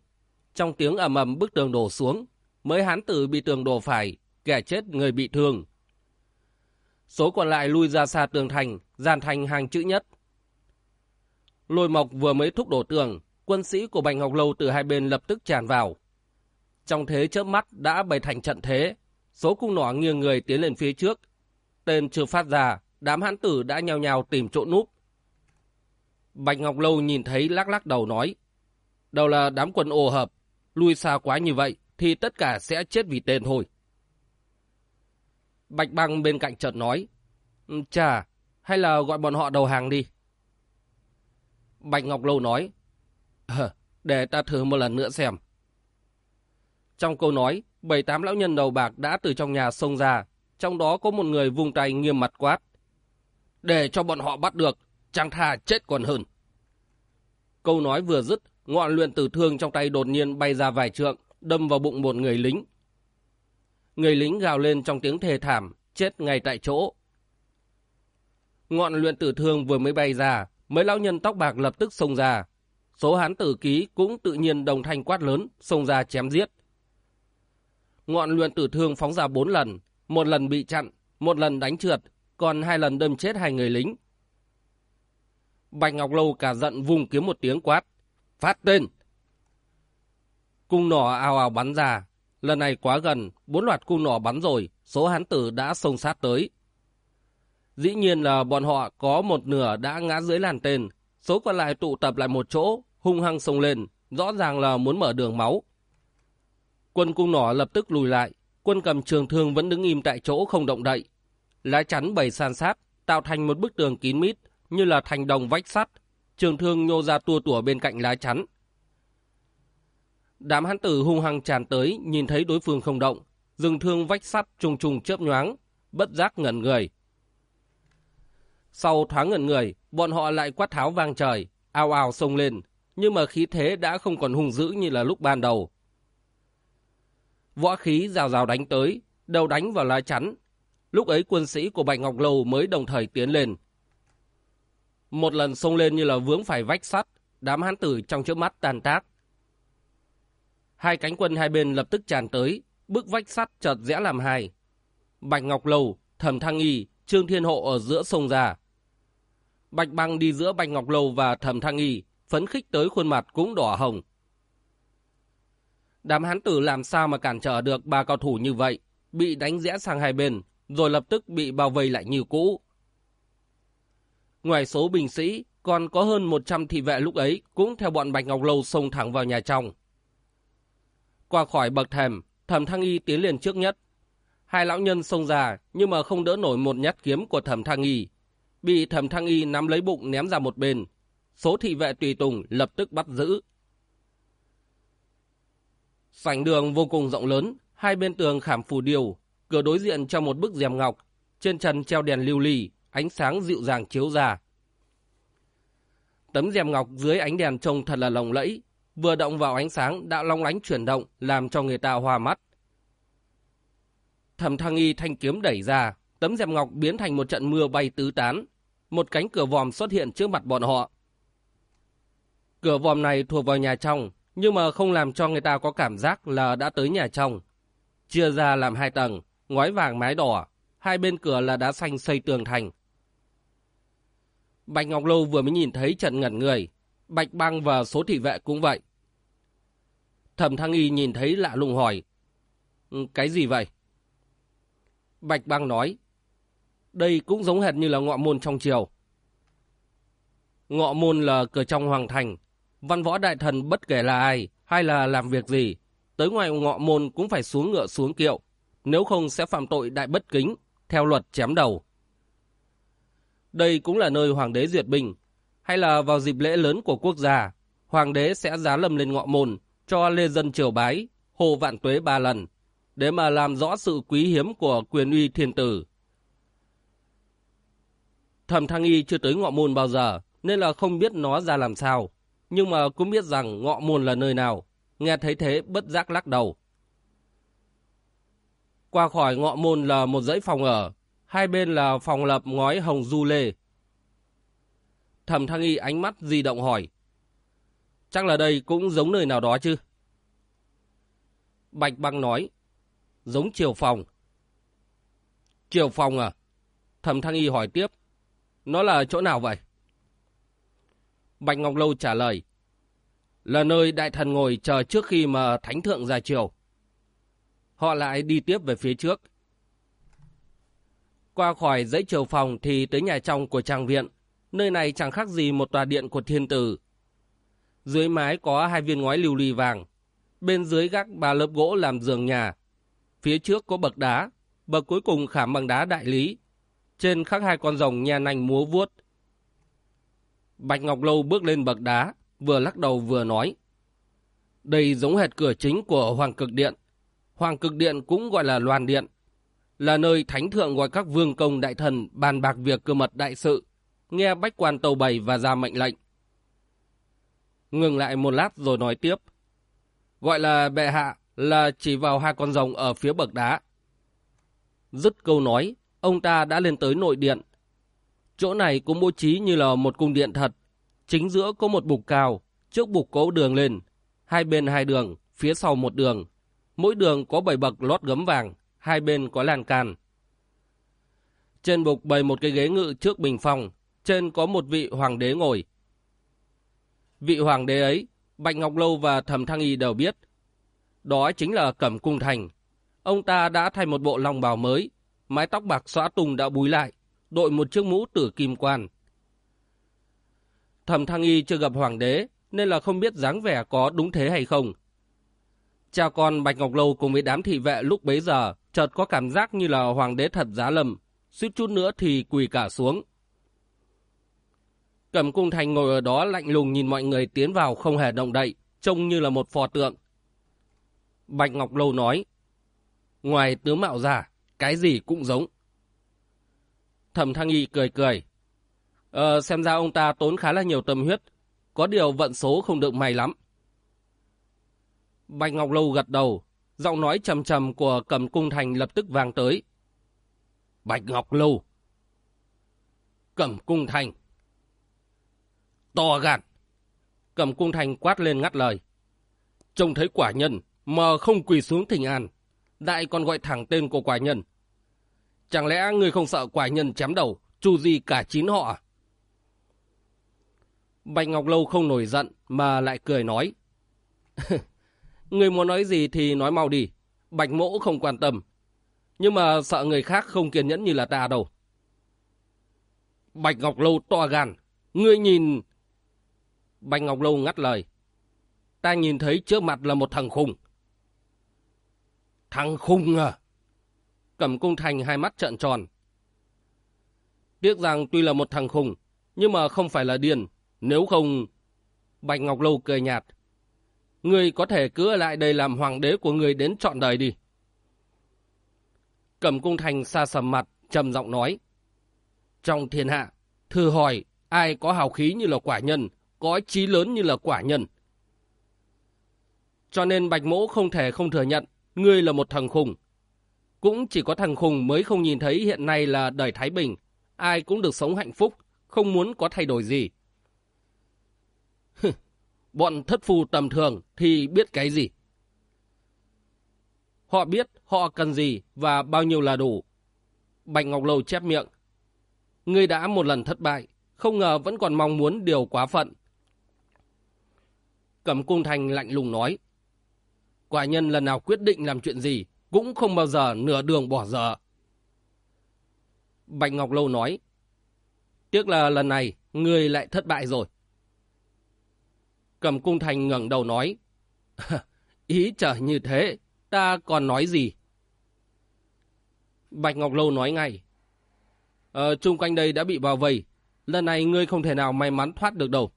Trong tiếng ầm ầm bức tường đổ xuống, mới hán tử bị tường đổ phải, kẻ chết người bị thương. Số còn lại lui ra xa tường thành, gian thành hàng chữ nhất. Lôi mộc vừa mới thúc đổ tường, quân sĩ của Bạch Ngọc Lâu từ hai bên lập tức tràn vào. Trong thế chớp mắt đã bày thành trận thế, số cung nỏ nghiêng người tiến lên phía trước. Tên chưa phát ra, đám hãn tử đã nhào nhào tìm chỗ núp. Bạch Ngọc Lâu nhìn thấy lắc lắc đầu nói, đầu là đám quân ồ hợp, lui xa quá như vậy thì tất cả sẽ chết vì tên thôi. Bạch Băng bên cạnh chợt nói, chà, hay là gọi bọn họ đầu hàng đi. Bạch Ngọc Lâu nói, Ờ, để ta thử một lần nữa xem. Trong câu nói, bảy tám lão nhân đầu bạc đã từ trong nhà xông ra, trong đó có một người vùng tay nghiêm mặt quát. Để cho bọn họ bắt được, chẳng thà chết còn hơn. Câu nói vừa dứt, ngọn luyện tử thương trong tay đột nhiên bay ra vài trượng, đâm vào bụng một người lính. Người lính gào lên trong tiếng thề thảm, chết ngay tại chỗ. Ngọn luyện tử thương vừa mới bay ra, mấy lão nhân tóc bạc lập tức xông ra, số hán tử ký cũng tự nhiên đồng thanh quát lớn, xông ra chém giết. Ngọn luyện tử thương phóng ra bốn lần, một lần bị chặn, một lần đánh trượt, còn hai lần đâm chết hai người lính. Bạch Ngọc Lâu cả giận vùng kiếm một tiếng quát, phát tên. Cung nỏ ào ào bắn ra, lần này quá gần, bốn loạt cung nỏ bắn rồi, số hán tử đã xông sát tới. Dĩ nhiên là bọn họ có một nửa đã ngã dưới làn tên, số còn lại tụ tập lại một chỗ, hung hăng xông lên, rõ ràng là muốn mở đường máu. Quân cung nỏ lập tức lùi lại, quân cầm trường thương vẫn đứng im tại chỗ không động đậy. Lá chắn bầy san sát, tạo thành một bức tường kín mít, như là thành đồng vách sắt. Trường thương nhô ra tua tủa bên cạnh lá chắn. Đám hán tử hung hăng tràn tới, nhìn thấy đối phương không động, dừng thương vách sắt trùng trùng chớp nhoáng, bất giác ngẩn người. Sau thoáng ngẩn người, bọn họ lại quát tháo vang trời, ao ao xông lên, nhưng mà khí thế đã không còn hung dữ như là lúc ban đầu. Võ khí rào rào đánh tới, đầu đánh vào lá chắn. Lúc ấy quân sĩ của Bạch Ngọc Lâu mới đồng thời tiến lên. Một lần xông lên như là vướng phải vách sắt, đám hán tử trong trước mắt tàn tác. Hai cánh quân hai bên lập tức tràn tới, bức vách sắt chợt rẽ làm hai. Bạch Ngọc Lâu, Thẩm Thăng Y, Trương Thiên Hộ ở giữa sông ra. Bạch Băng đi giữa Bạch Ngọc Lâu và Thẩm Thăng Y, phấn khích tới khuôn mặt cũng đỏ hồng. Đám hán tử làm sao mà cản trở được ba cao thủ như vậy, bị đánh rẽ sang hai bên, rồi lập tức bị bao vây lại như cũ. Ngoài số binh sĩ, còn có hơn 100 thị vệ lúc ấy cũng theo bọn Bạch Ngọc Lâu xông thẳng vào nhà trong. Qua khỏi bậc thềm, thẩm thăng y tiến liền trước nhất. Hai lão nhân xông ra nhưng mà không đỡ nổi một nhát kiếm của thẩm thăng y. Bị thẩm thăng y nắm lấy bụng ném ra một bên. Số thị vệ tùy tùng lập tức bắt giữ. Sảnh đường vô cùng rộng lớn, hai bên tường khảm phù điêu, cửa đối diện trong một bức rèm ngọc, trên trần treo đèn lưu ly, ánh sáng dịu dàng chiếu ra. Tấm rèm ngọc dưới ánh đèn trông thật là lộng lẫy, vừa động vào ánh sáng đã long lánh chuyển động, làm cho người ta hoa mắt. Thẩm Thăng Y thanh kiếm đẩy ra, tấm rèm ngọc biến thành một trận mưa bay tứ tán, một cánh cửa vòm xuất hiện trước mặt bọn họ. Cửa vòm này thuộc vào nhà trong, nhưng mà không làm cho người ta có cảm giác là đã tới nhà trong. Chia ra làm hai tầng, ngói vàng mái đỏ, hai bên cửa là đá xanh xây tường thành. Bạch Ngọc Lâu vừa mới nhìn thấy trận ngẩn người, Bạch Băng và số thị vệ cũng vậy. Thẩm Thăng Y nhìn thấy lạ lùng hỏi, ừ, cái gì vậy? Bạch Băng nói, đây cũng giống hệt như là ngọ môn trong triều. Ngọ môn là cửa trong hoàng thành, văn võ đại thần bất kể là ai hay là làm việc gì, tới ngoài ngọ môn cũng phải xuống ngựa xuống kiệu, nếu không sẽ phạm tội đại bất kính, theo luật chém đầu. Đây cũng là nơi hoàng đế duyệt binh, hay là vào dịp lễ lớn của quốc gia, hoàng đế sẽ giá lâm lên ngọ môn, cho lê dân triều bái, hồ vạn tuế ba lần, để mà làm rõ sự quý hiếm của quyền uy thiên tử. Thẩm Thăng Y chưa tới ngọ môn bao giờ, nên là không biết nó ra làm sao. Nhưng mà cũng biết rằng ngọ môn là nơi nào. Nghe thấy thế, bất giác lắc đầu. Qua khỏi ngọ môn là một dãy phòng ở. Hai bên là phòng lập ngói hồng du lê. Thẩm thăng y ánh mắt di động hỏi. Chắc là đây cũng giống nơi nào đó chứ? Bạch băng nói. Giống triều phòng. Triều phòng à? Thẩm thăng y hỏi tiếp. Nó là chỗ nào vậy? Bạch Ngọc Lâu trả lời. Là nơi đại thần ngồi chờ trước khi mà thánh thượng ra triều. Họ lại đi tiếp về phía trước. Qua khỏi dãy triều phòng thì tới nhà trong của trang viện. Nơi này chẳng khác gì một tòa điện của thiên tử. Dưới mái có hai viên ngói lưu ly vàng. Bên dưới gác ba lớp gỗ làm giường nhà. Phía trước có bậc đá. Bậc cuối cùng khảm bằng đá đại lý. Trên khắc hai con rồng nhà nành múa vuốt. Bạch Ngọc Lâu bước lên bậc đá, vừa lắc đầu vừa nói. Đây giống hệt cửa chính của Hoàng Cực Điện. Hoàng Cực Điện cũng gọi là Loan Điện. Là nơi thánh thượng gọi các vương công đại thần bàn bạc việc cơ mật đại sự, nghe bách quan tàu bày và ra mệnh lệnh. Ngừng lại một lát rồi nói tiếp. Gọi là bệ hạ là chỉ vào hai con rồng ở phía bậc đá. Dứt câu nói, ông ta đã lên tới nội điện. Chỗ này cũng bố trí như là một cung điện thật. Chính giữa có một bục cao, trước bục có đường lên. Hai bên hai đường, phía sau một đường. Mỗi đường có bảy bậc lót gấm vàng, hai bên có lan can. Trên bục bày một cái ghế ngự trước bình phong, trên có một vị hoàng đế ngồi. Vị hoàng đế ấy, Bạch Ngọc Lâu và Thẩm Thăng Y đều biết. Đó chính là Cẩm Cung Thành. Ông ta đã thay một bộ lòng bào mới, mái tóc bạc xóa tung đã búi lại, đội một chiếc mũ tử kim quan. Thẩm Thăng Y chưa gặp hoàng đế, nên là không biết dáng vẻ có đúng thế hay không. Cha con Bạch Ngọc Lâu cùng với đám thị vệ lúc bấy giờ chợt có cảm giác như là hoàng đế thật giá lầm, suýt chút nữa thì quỳ cả xuống. Cẩm Cung Thành ngồi ở đó lạnh lùng nhìn mọi người tiến vào không hề động đậy, trông như là một phò tượng. Bạch Ngọc Lâu nói, ngoài tướng mạo giả, cái gì cũng giống. Thẩm Thăng Y cười cười, ờ, xem ra ông ta tốn khá là nhiều tâm huyết, có điều vận số không được may lắm. Bạch Ngọc Lâu gật đầu, giọng nói trầm trầm của Cẩm Cung Thành lập tức vang tới. Bạch Ngọc Lâu. Cẩm Cung Thành to gan. Cầm cung thành quát lên ngắt lời. Trông thấy quả nhân mà không quỳ xuống thỉnh an, đại còn gọi thẳng tên của quả nhân. Chẳng lẽ người không sợ quả nhân chém đầu, chu gì cả chín họ à? Bạch Ngọc Lâu không nổi giận mà lại cười nói. [LAUGHS] người muốn nói gì thì nói mau đi, Bạch Mỗ không quan tâm. Nhưng mà sợ người khác không kiên nhẫn như là ta đâu. Bạch Ngọc Lâu to gan, ngươi nhìn Bạch Ngọc Lâu ngắt lời. Ta nhìn thấy trước mặt là một thằng khùng. Thằng khùng à? Cẩm cung thành hai mắt trợn tròn. Tiếc rằng tuy là một thằng khùng, nhưng mà không phải là điên. Nếu không... Bạch Ngọc Lâu cười nhạt. Người có thể cứ ở lại đây làm hoàng đế của người đến trọn đời đi. Cẩm cung thành xa sầm mặt, trầm giọng nói. Trong thiên hạ, thử hỏi ai có hào khí như là quả nhân, có trí lớn như là quả nhân. Cho nên Bạch Mỗ không thể không thừa nhận, ngươi là một thằng khùng. Cũng chỉ có thằng khùng mới không nhìn thấy hiện nay là đời Thái Bình, ai cũng được sống hạnh phúc, không muốn có thay đổi gì. [LAUGHS] Bọn thất phu tầm thường thì biết cái gì? Họ biết họ cần gì và bao nhiêu là đủ. Bạch Ngọc Lâu chép miệng. Ngươi đã một lần thất bại, không ngờ vẫn còn mong muốn điều quá phận, Cẩm Cung Thành lạnh lùng nói. Quả nhân lần nào quyết định làm chuyện gì, cũng không bao giờ nửa đường bỏ dở. Bạch Ngọc Lâu nói. Tiếc là lần này, người lại thất bại rồi. Cẩm Cung Thành ngẩng đầu nói. [LAUGHS] Ý trở như thế, ta còn nói gì? Bạch Ngọc Lâu nói ngay. Ờ, chung quanh đây đã bị bao vây. Lần này ngươi không thể nào may mắn thoát được đâu.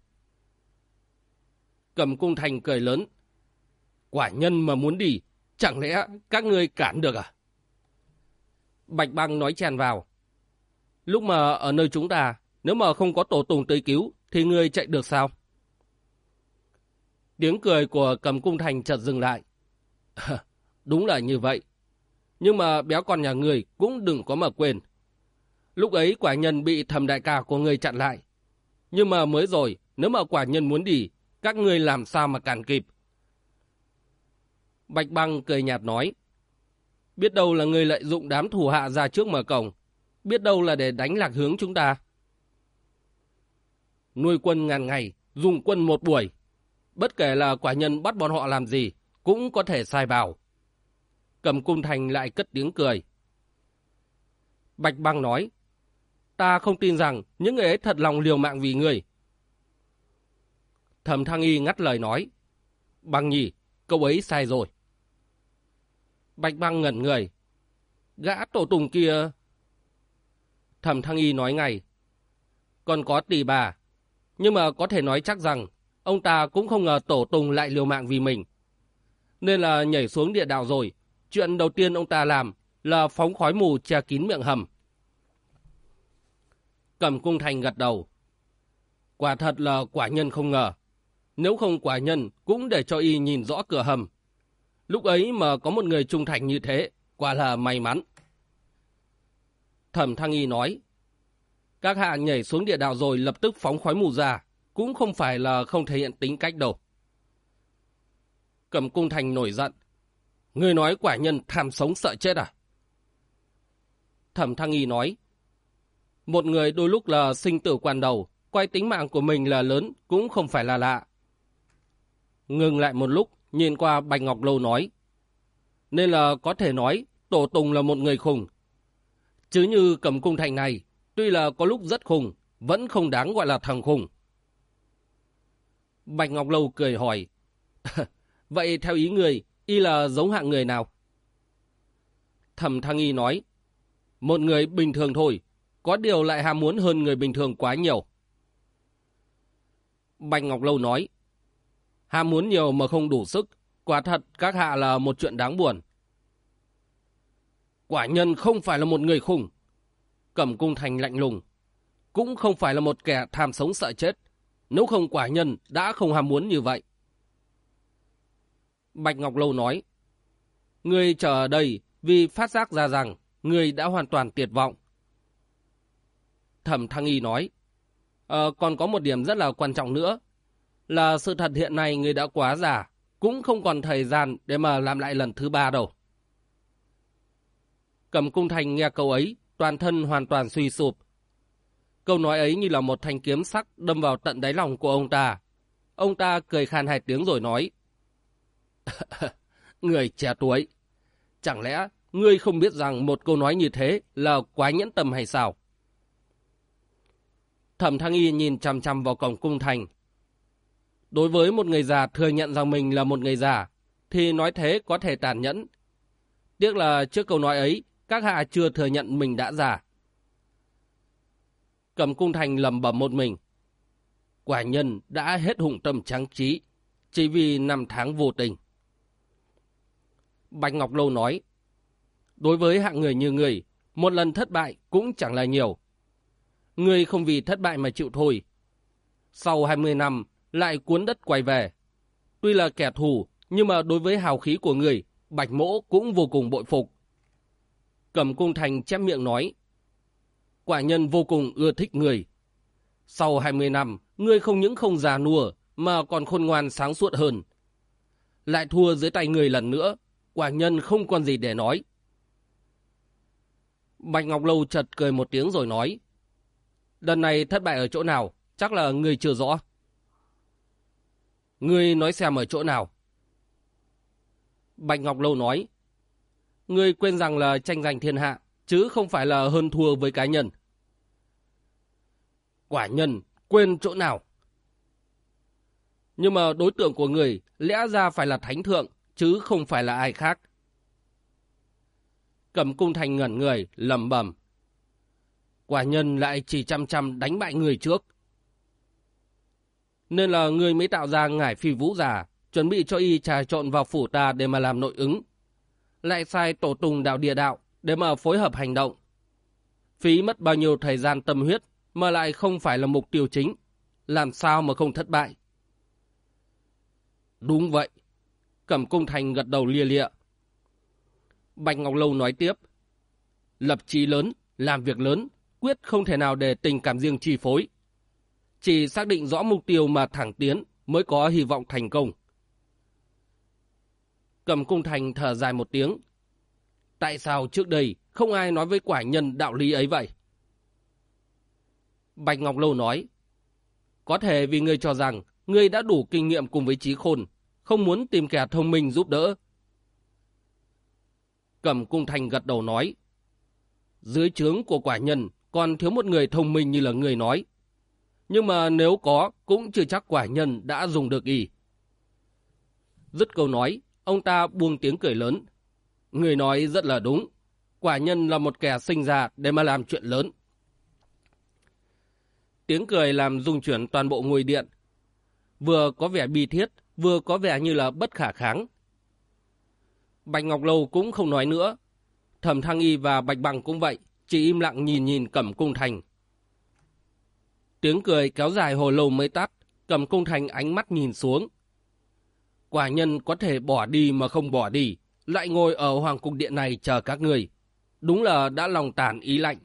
Cầm cung thành cười lớn. Quả nhân mà muốn đi, chẳng lẽ các ngươi cản được à? Bạch băng nói chèn vào. Lúc mà ở nơi chúng ta, nếu mà không có tổ tùng tới cứu, thì ngươi chạy được sao? Tiếng cười của cầm cung thành chợt dừng lại. [LAUGHS] Đúng là như vậy. Nhưng mà béo con nhà người cũng đừng có mà quên. Lúc ấy quả nhân bị thầm đại ca của người chặn lại. Nhưng mà mới rồi, nếu mà quả nhân muốn đi, các ngươi làm sao mà cản kịp. Bạch băng cười nhạt nói. Biết đâu là người lợi dụng đám thủ hạ ra trước mở cổng. Biết đâu là để đánh lạc hướng chúng ta. Nuôi quân ngàn ngày, dùng quân một buổi. Bất kể là quả nhân bắt bọn họ làm gì, cũng có thể sai bảo. Cầm cung thành lại cất tiếng cười. Bạch băng nói, ta không tin rằng những người ấy thật lòng liều mạng vì người. Thẩm Thăng Y ngắt lời nói, băng nhỉ, câu ấy sai rồi. Bạch băng ngẩn người, gã tổ tùng kia... Thẩm Thăng Y nói ngay, còn có tỷ bà, nhưng mà có thể nói chắc rằng ông ta cũng không ngờ tổ tùng lại liều mạng vì mình. Nên là nhảy xuống địa đạo rồi, chuyện đầu tiên ông ta làm là phóng khói mù che kín miệng hầm. Cầm cung thành gật đầu. Quả thật là quả nhân không ngờ. Nếu không quả nhân cũng để cho y nhìn rõ cửa hầm. Lúc ấy mà có một người trung thành như thế, quả là may mắn. Thẩm Thăng Y nói, các hạ nhảy xuống địa đạo rồi lập tức phóng khói mù ra, cũng không phải là không thể hiện tính cách đâu. Cầm cung thành nổi giận. Người nói quả nhân tham sống sợ chết à? Thẩm Thăng Y nói, một người đôi lúc là sinh tử quan đầu, quay tính mạng của mình là lớn cũng không phải là lạ. Ngừng lại một lúc, nhìn qua Bạch Ngọc Lâu nói, nên là có thể nói Tổ Tùng là một người khùng. Chứ như cầm cung thành này, tuy là có lúc rất khùng, vẫn không đáng gọi là thằng khùng. Bạch Ngọc Lâu cười hỏi, [LAUGHS] vậy theo ý người, y là giống hạng người nào? Thẩm Thăng Y nói, một người bình thường thôi, có điều lại ham muốn hơn người bình thường quá nhiều. Bạch Ngọc Lâu nói, ham muốn nhiều mà không đủ sức, quả thật các hạ là một chuyện đáng buồn. Quả nhân không phải là một người khùng. Cẩm cung thành lạnh lùng. Cũng không phải là một kẻ tham sống sợ chết. Nếu không quả nhân đã không ham muốn như vậy. Bạch Ngọc Lâu nói. Người chờ ở đây vì phát giác ra rằng người đã hoàn toàn tuyệt vọng. Thẩm Thăng Y nói. Ờ, còn có một điểm rất là quan trọng nữa. Là sự thật hiện nay người đã quá già. Cũng không còn thời gian để mà làm lại lần thứ ba đâu. Cầm cung thành nghe câu ấy, toàn thân hoàn toàn suy sụp. Câu nói ấy như là một thanh kiếm sắc đâm vào tận đáy lòng của ông ta. Ông ta cười khan hai tiếng rồi nói. [LAUGHS] người trẻ tuổi, chẳng lẽ ngươi không biết rằng một câu nói như thế là quá nhẫn tâm hay sao? Thẩm Thăng Y nhìn chằm chằm vào cổng cung thành. Đối với một người già thừa nhận rằng mình là một người già, thì nói thế có thể tàn nhẫn. Tiếc là trước câu nói ấy, các hạ chưa thừa nhận mình đã già. Cầm cung thành lầm bầm một mình. Quả nhân đã hết hùng tâm trắng trí, chỉ vì năm tháng vô tình. Bạch Ngọc Lâu nói, đối với hạng người như người, một lần thất bại cũng chẳng là nhiều. Người không vì thất bại mà chịu thôi. Sau 20 năm, lại cuốn đất quay về. Tuy là kẻ thù, nhưng mà đối với hào khí của người, Bạch Mỗ cũng vô cùng bội phục. Cầm cung thành chép miệng nói, quả nhân vô cùng ưa thích người. Sau 20 năm, ngươi không những không già nua, mà còn khôn ngoan sáng suốt hơn. Lại thua dưới tay người lần nữa, quả nhân không còn gì để nói. Bạch Ngọc Lâu chật cười một tiếng rồi nói, lần này thất bại ở chỗ nào, chắc là người chưa rõ. Ngươi nói xem ở chỗ nào. Bạch Ngọc Lâu nói, Ngươi quên rằng là tranh giành thiên hạ, chứ không phải là hơn thua với cá nhân. Quả nhân, quên chỗ nào? Nhưng mà đối tượng của người lẽ ra phải là thánh thượng, chứ không phải là ai khác. Cầm cung thành ngẩn người, lầm bầm. Quả nhân lại chỉ chăm chăm đánh bại người trước. Nên là người mới tạo ra ngải phi vũ giả, chuẩn bị cho y trà trộn vào phủ ta để mà làm nội ứng lại sai tổ tùng đạo địa đạo để mà phối hợp hành động. Phí mất bao nhiêu thời gian tâm huyết mà lại không phải là mục tiêu chính, làm sao mà không thất bại? Đúng vậy. Cẩm Cung Thành gật đầu lia lịa. Bạch Ngọc Lâu nói tiếp. Lập chí lớn, làm việc lớn, quyết không thể nào để tình cảm riêng chi phối. Chỉ xác định rõ mục tiêu mà thẳng tiến mới có hy vọng thành công. Cầm Cung Thành thở dài một tiếng. Tại sao trước đây không ai nói với quả nhân đạo lý ấy vậy? Bạch Ngọc Lâu nói, có thể vì ngươi cho rằng ngươi đã đủ kinh nghiệm cùng với trí khôn, không muốn tìm kẻ thông minh giúp đỡ. Cẩm Cung Thành gật đầu nói, dưới trướng của quả nhân còn thiếu một người thông minh như là người nói. Nhưng mà nếu có, cũng chưa chắc quả nhân đã dùng được y. Dứt câu nói, ông ta buông tiếng cười lớn. Người nói rất là đúng. Quả nhân là một kẻ sinh ra để mà làm chuyện lớn. Tiếng cười làm rung chuyển toàn bộ ngôi điện. Vừa có vẻ bi thiết, vừa có vẻ như là bất khả kháng. Bạch Ngọc Lâu cũng không nói nữa. Thẩm Thăng Y và Bạch Bằng cũng vậy, chỉ im lặng nhìn nhìn Cẩm Cung Thành. Tiếng cười kéo dài hồi lâu mới tắt, Cẩm Cung Thành ánh mắt nhìn xuống. Quả nhân có thể bỏ đi mà không bỏ đi, lại ngồi ở Hoàng Cung Điện này chờ các người. Đúng là đã lòng tàn ý lạnh.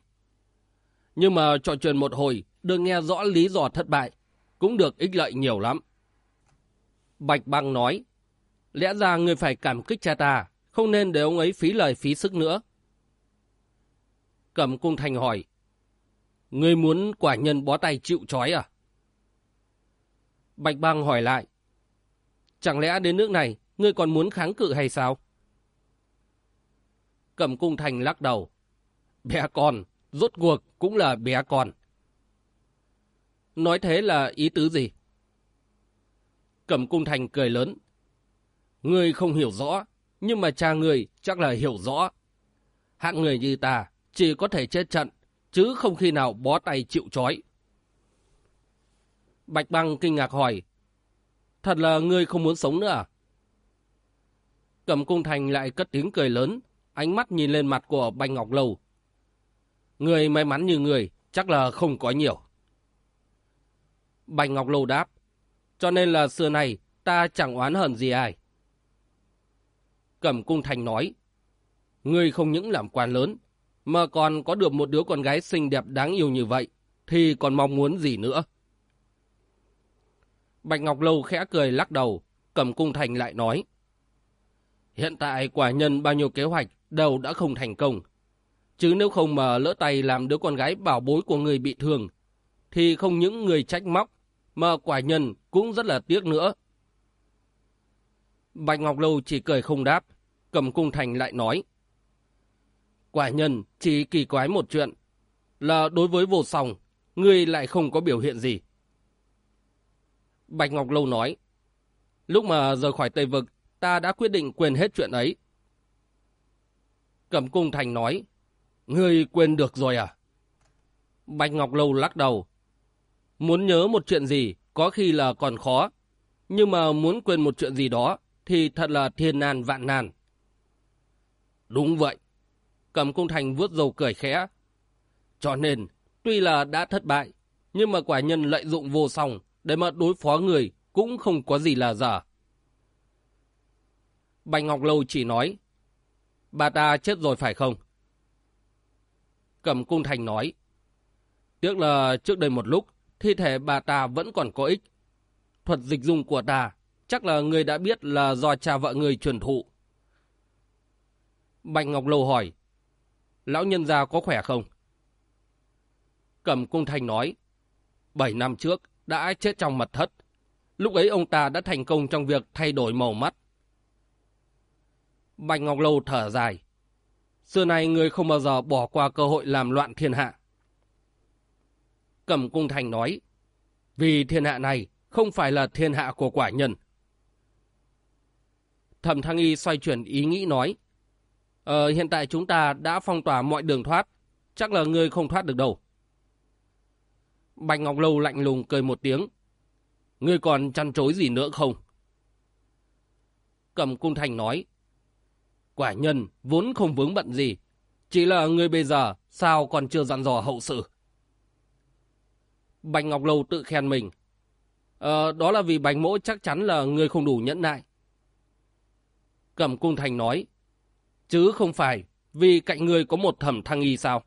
Nhưng mà trò chuyện một hồi, được nghe rõ lý do thất bại, cũng được ích lợi nhiều lắm. Bạch Băng nói, lẽ ra người phải cảm kích cha ta, không nên để ông ấy phí lời phí sức nữa. Cẩm Cung Thành hỏi, Ngươi muốn quả nhân bó tay chịu trói à? Bạch Băng hỏi lại, Chẳng lẽ đến nước này, ngươi còn muốn kháng cự hay sao? Cẩm Cung Thành lắc đầu, Bé con, rốt cuộc cũng là bé con. Nói thế là ý tứ gì? Cẩm Cung Thành cười lớn. Ngươi không hiểu rõ, nhưng mà cha ngươi chắc là hiểu rõ. Hạng người như ta chỉ có thể chết trận, chứ không khi nào bó tay chịu trói. Bạch Băng kinh ngạc hỏi, thật là ngươi không muốn sống nữa à? Cẩm Cung Thành lại cất tiếng cười lớn, ánh mắt nhìn lên mặt của Bạch Ngọc Lâu. Người may mắn như người, chắc là không có nhiều. Bạch Ngọc Lâu đáp, cho nên là xưa này ta chẳng oán hận gì ai. Cẩm Cung Thành nói, ngươi không những làm quan lớn, mà còn có được một đứa con gái xinh đẹp đáng yêu như vậy, thì còn mong muốn gì nữa? Bạch Ngọc Lâu khẽ cười lắc đầu, cầm Cung Thành lại nói, hiện tại quả nhân bao nhiêu kế hoạch đều đã không thành công. Chứ nếu không mà lỡ tay làm đứa con gái bảo bối của người bị thương, thì không những người trách móc, mà quả nhân cũng rất là tiếc nữa. Bạch Ngọc Lâu chỉ cười không đáp, cầm cung thành lại nói. Quả nhân chỉ kỳ quái một chuyện, là đối với vô song, ngươi lại không có biểu hiện gì. Bạch Ngọc Lâu nói, lúc mà rời khỏi Tây Vực, ta đã quyết định quên hết chuyện ấy. Cẩm Cung Thành nói, ngươi quên được rồi à? Bạch Ngọc Lâu lắc đầu, muốn nhớ một chuyện gì có khi là còn khó, nhưng mà muốn quên một chuyện gì đó thì thật là thiên nan vạn nan. Đúng vậy. Cầm cung thành vuốt dầu cười khẽ. Cho nên, tuy là đã thất bại, nhưng mà quả nhân lợi dụng vô song để mà đối phó người cũng không có gì là giả. Bạch Ngọc Lâu chỉ nói, bà ta chết rồi phải không? Cầm cung thành nói, tiếc là trước đây một lúc, thi thể bà ta vẫn còn có ích. Thuật dịch dung của ta chắc là người đã biết là do cha vợ người truyền thụ. Bạch Ngọc Lâu hỏi, lão nhân gia có khỏe không? Cẩm Cung Thanh nói, bảy năm trước đã chết trong mật thất. Lúc ấy ông ta đã thành công trong việc thay đổi màu mắt. Bạch Ngọc Lâu thở dài. Xưa nay người không bao giờ bỏ qua cơ hội làm loạn thiên hạ. Cẩm Cung Thành nói, vì thiên hạ này không phải là thiên hạ của quả nhân. Thẩm Thăng Y xoay chuyển ý nghĩ nói, Ờ, hiện tại chúng ta đã phong tỏa mọi đường thoát, chắc là ngươi không thoát được đâu. Bạch Ngọc Lâu lạnh lùng cười một tiếng, ngươi còn chăn chối gì nữa không? Cẩm Cung Thành nói, quả nhân vốn không vướng bận gì, chỉ là ngươi bây giờ sao còn chưa dặn dò hậu sự. Bạch Ngọc Lâu tự khen mình, Ờ, đó là vì bạch mỗ chắc chắn là người không đủ nhẫn nại. Cẩm cung thành nói, chứ không phải vì cạnh người có một thẩm thăng y sao?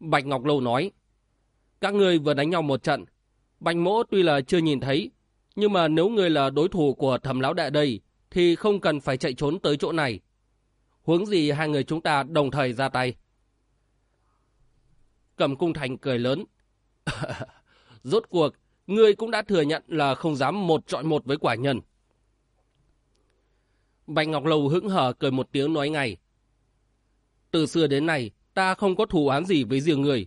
Bạch Ngọc Lâu nói, các người vừa đánh nhau một trận, bạch mỗ tuy là chưa nhìn thấy, nhưng mà nếu người là đối thủ của thẩm lão đại đây, thì không cần phải chạy trốn tới chỗ này. Huống gì hai người chúng ta đồng thời ra tay. Cẩm cung thành cười lớn. [LAUGHS] Rốt cuộc, ngươi cũng đã thừa nhận là không dám một trọi một với quả nhân. Bạch Ngọc Lâu hững hở cười một tiếng nói ngay. Từ xưa đến nay, ta không có thù án gì với riêng người.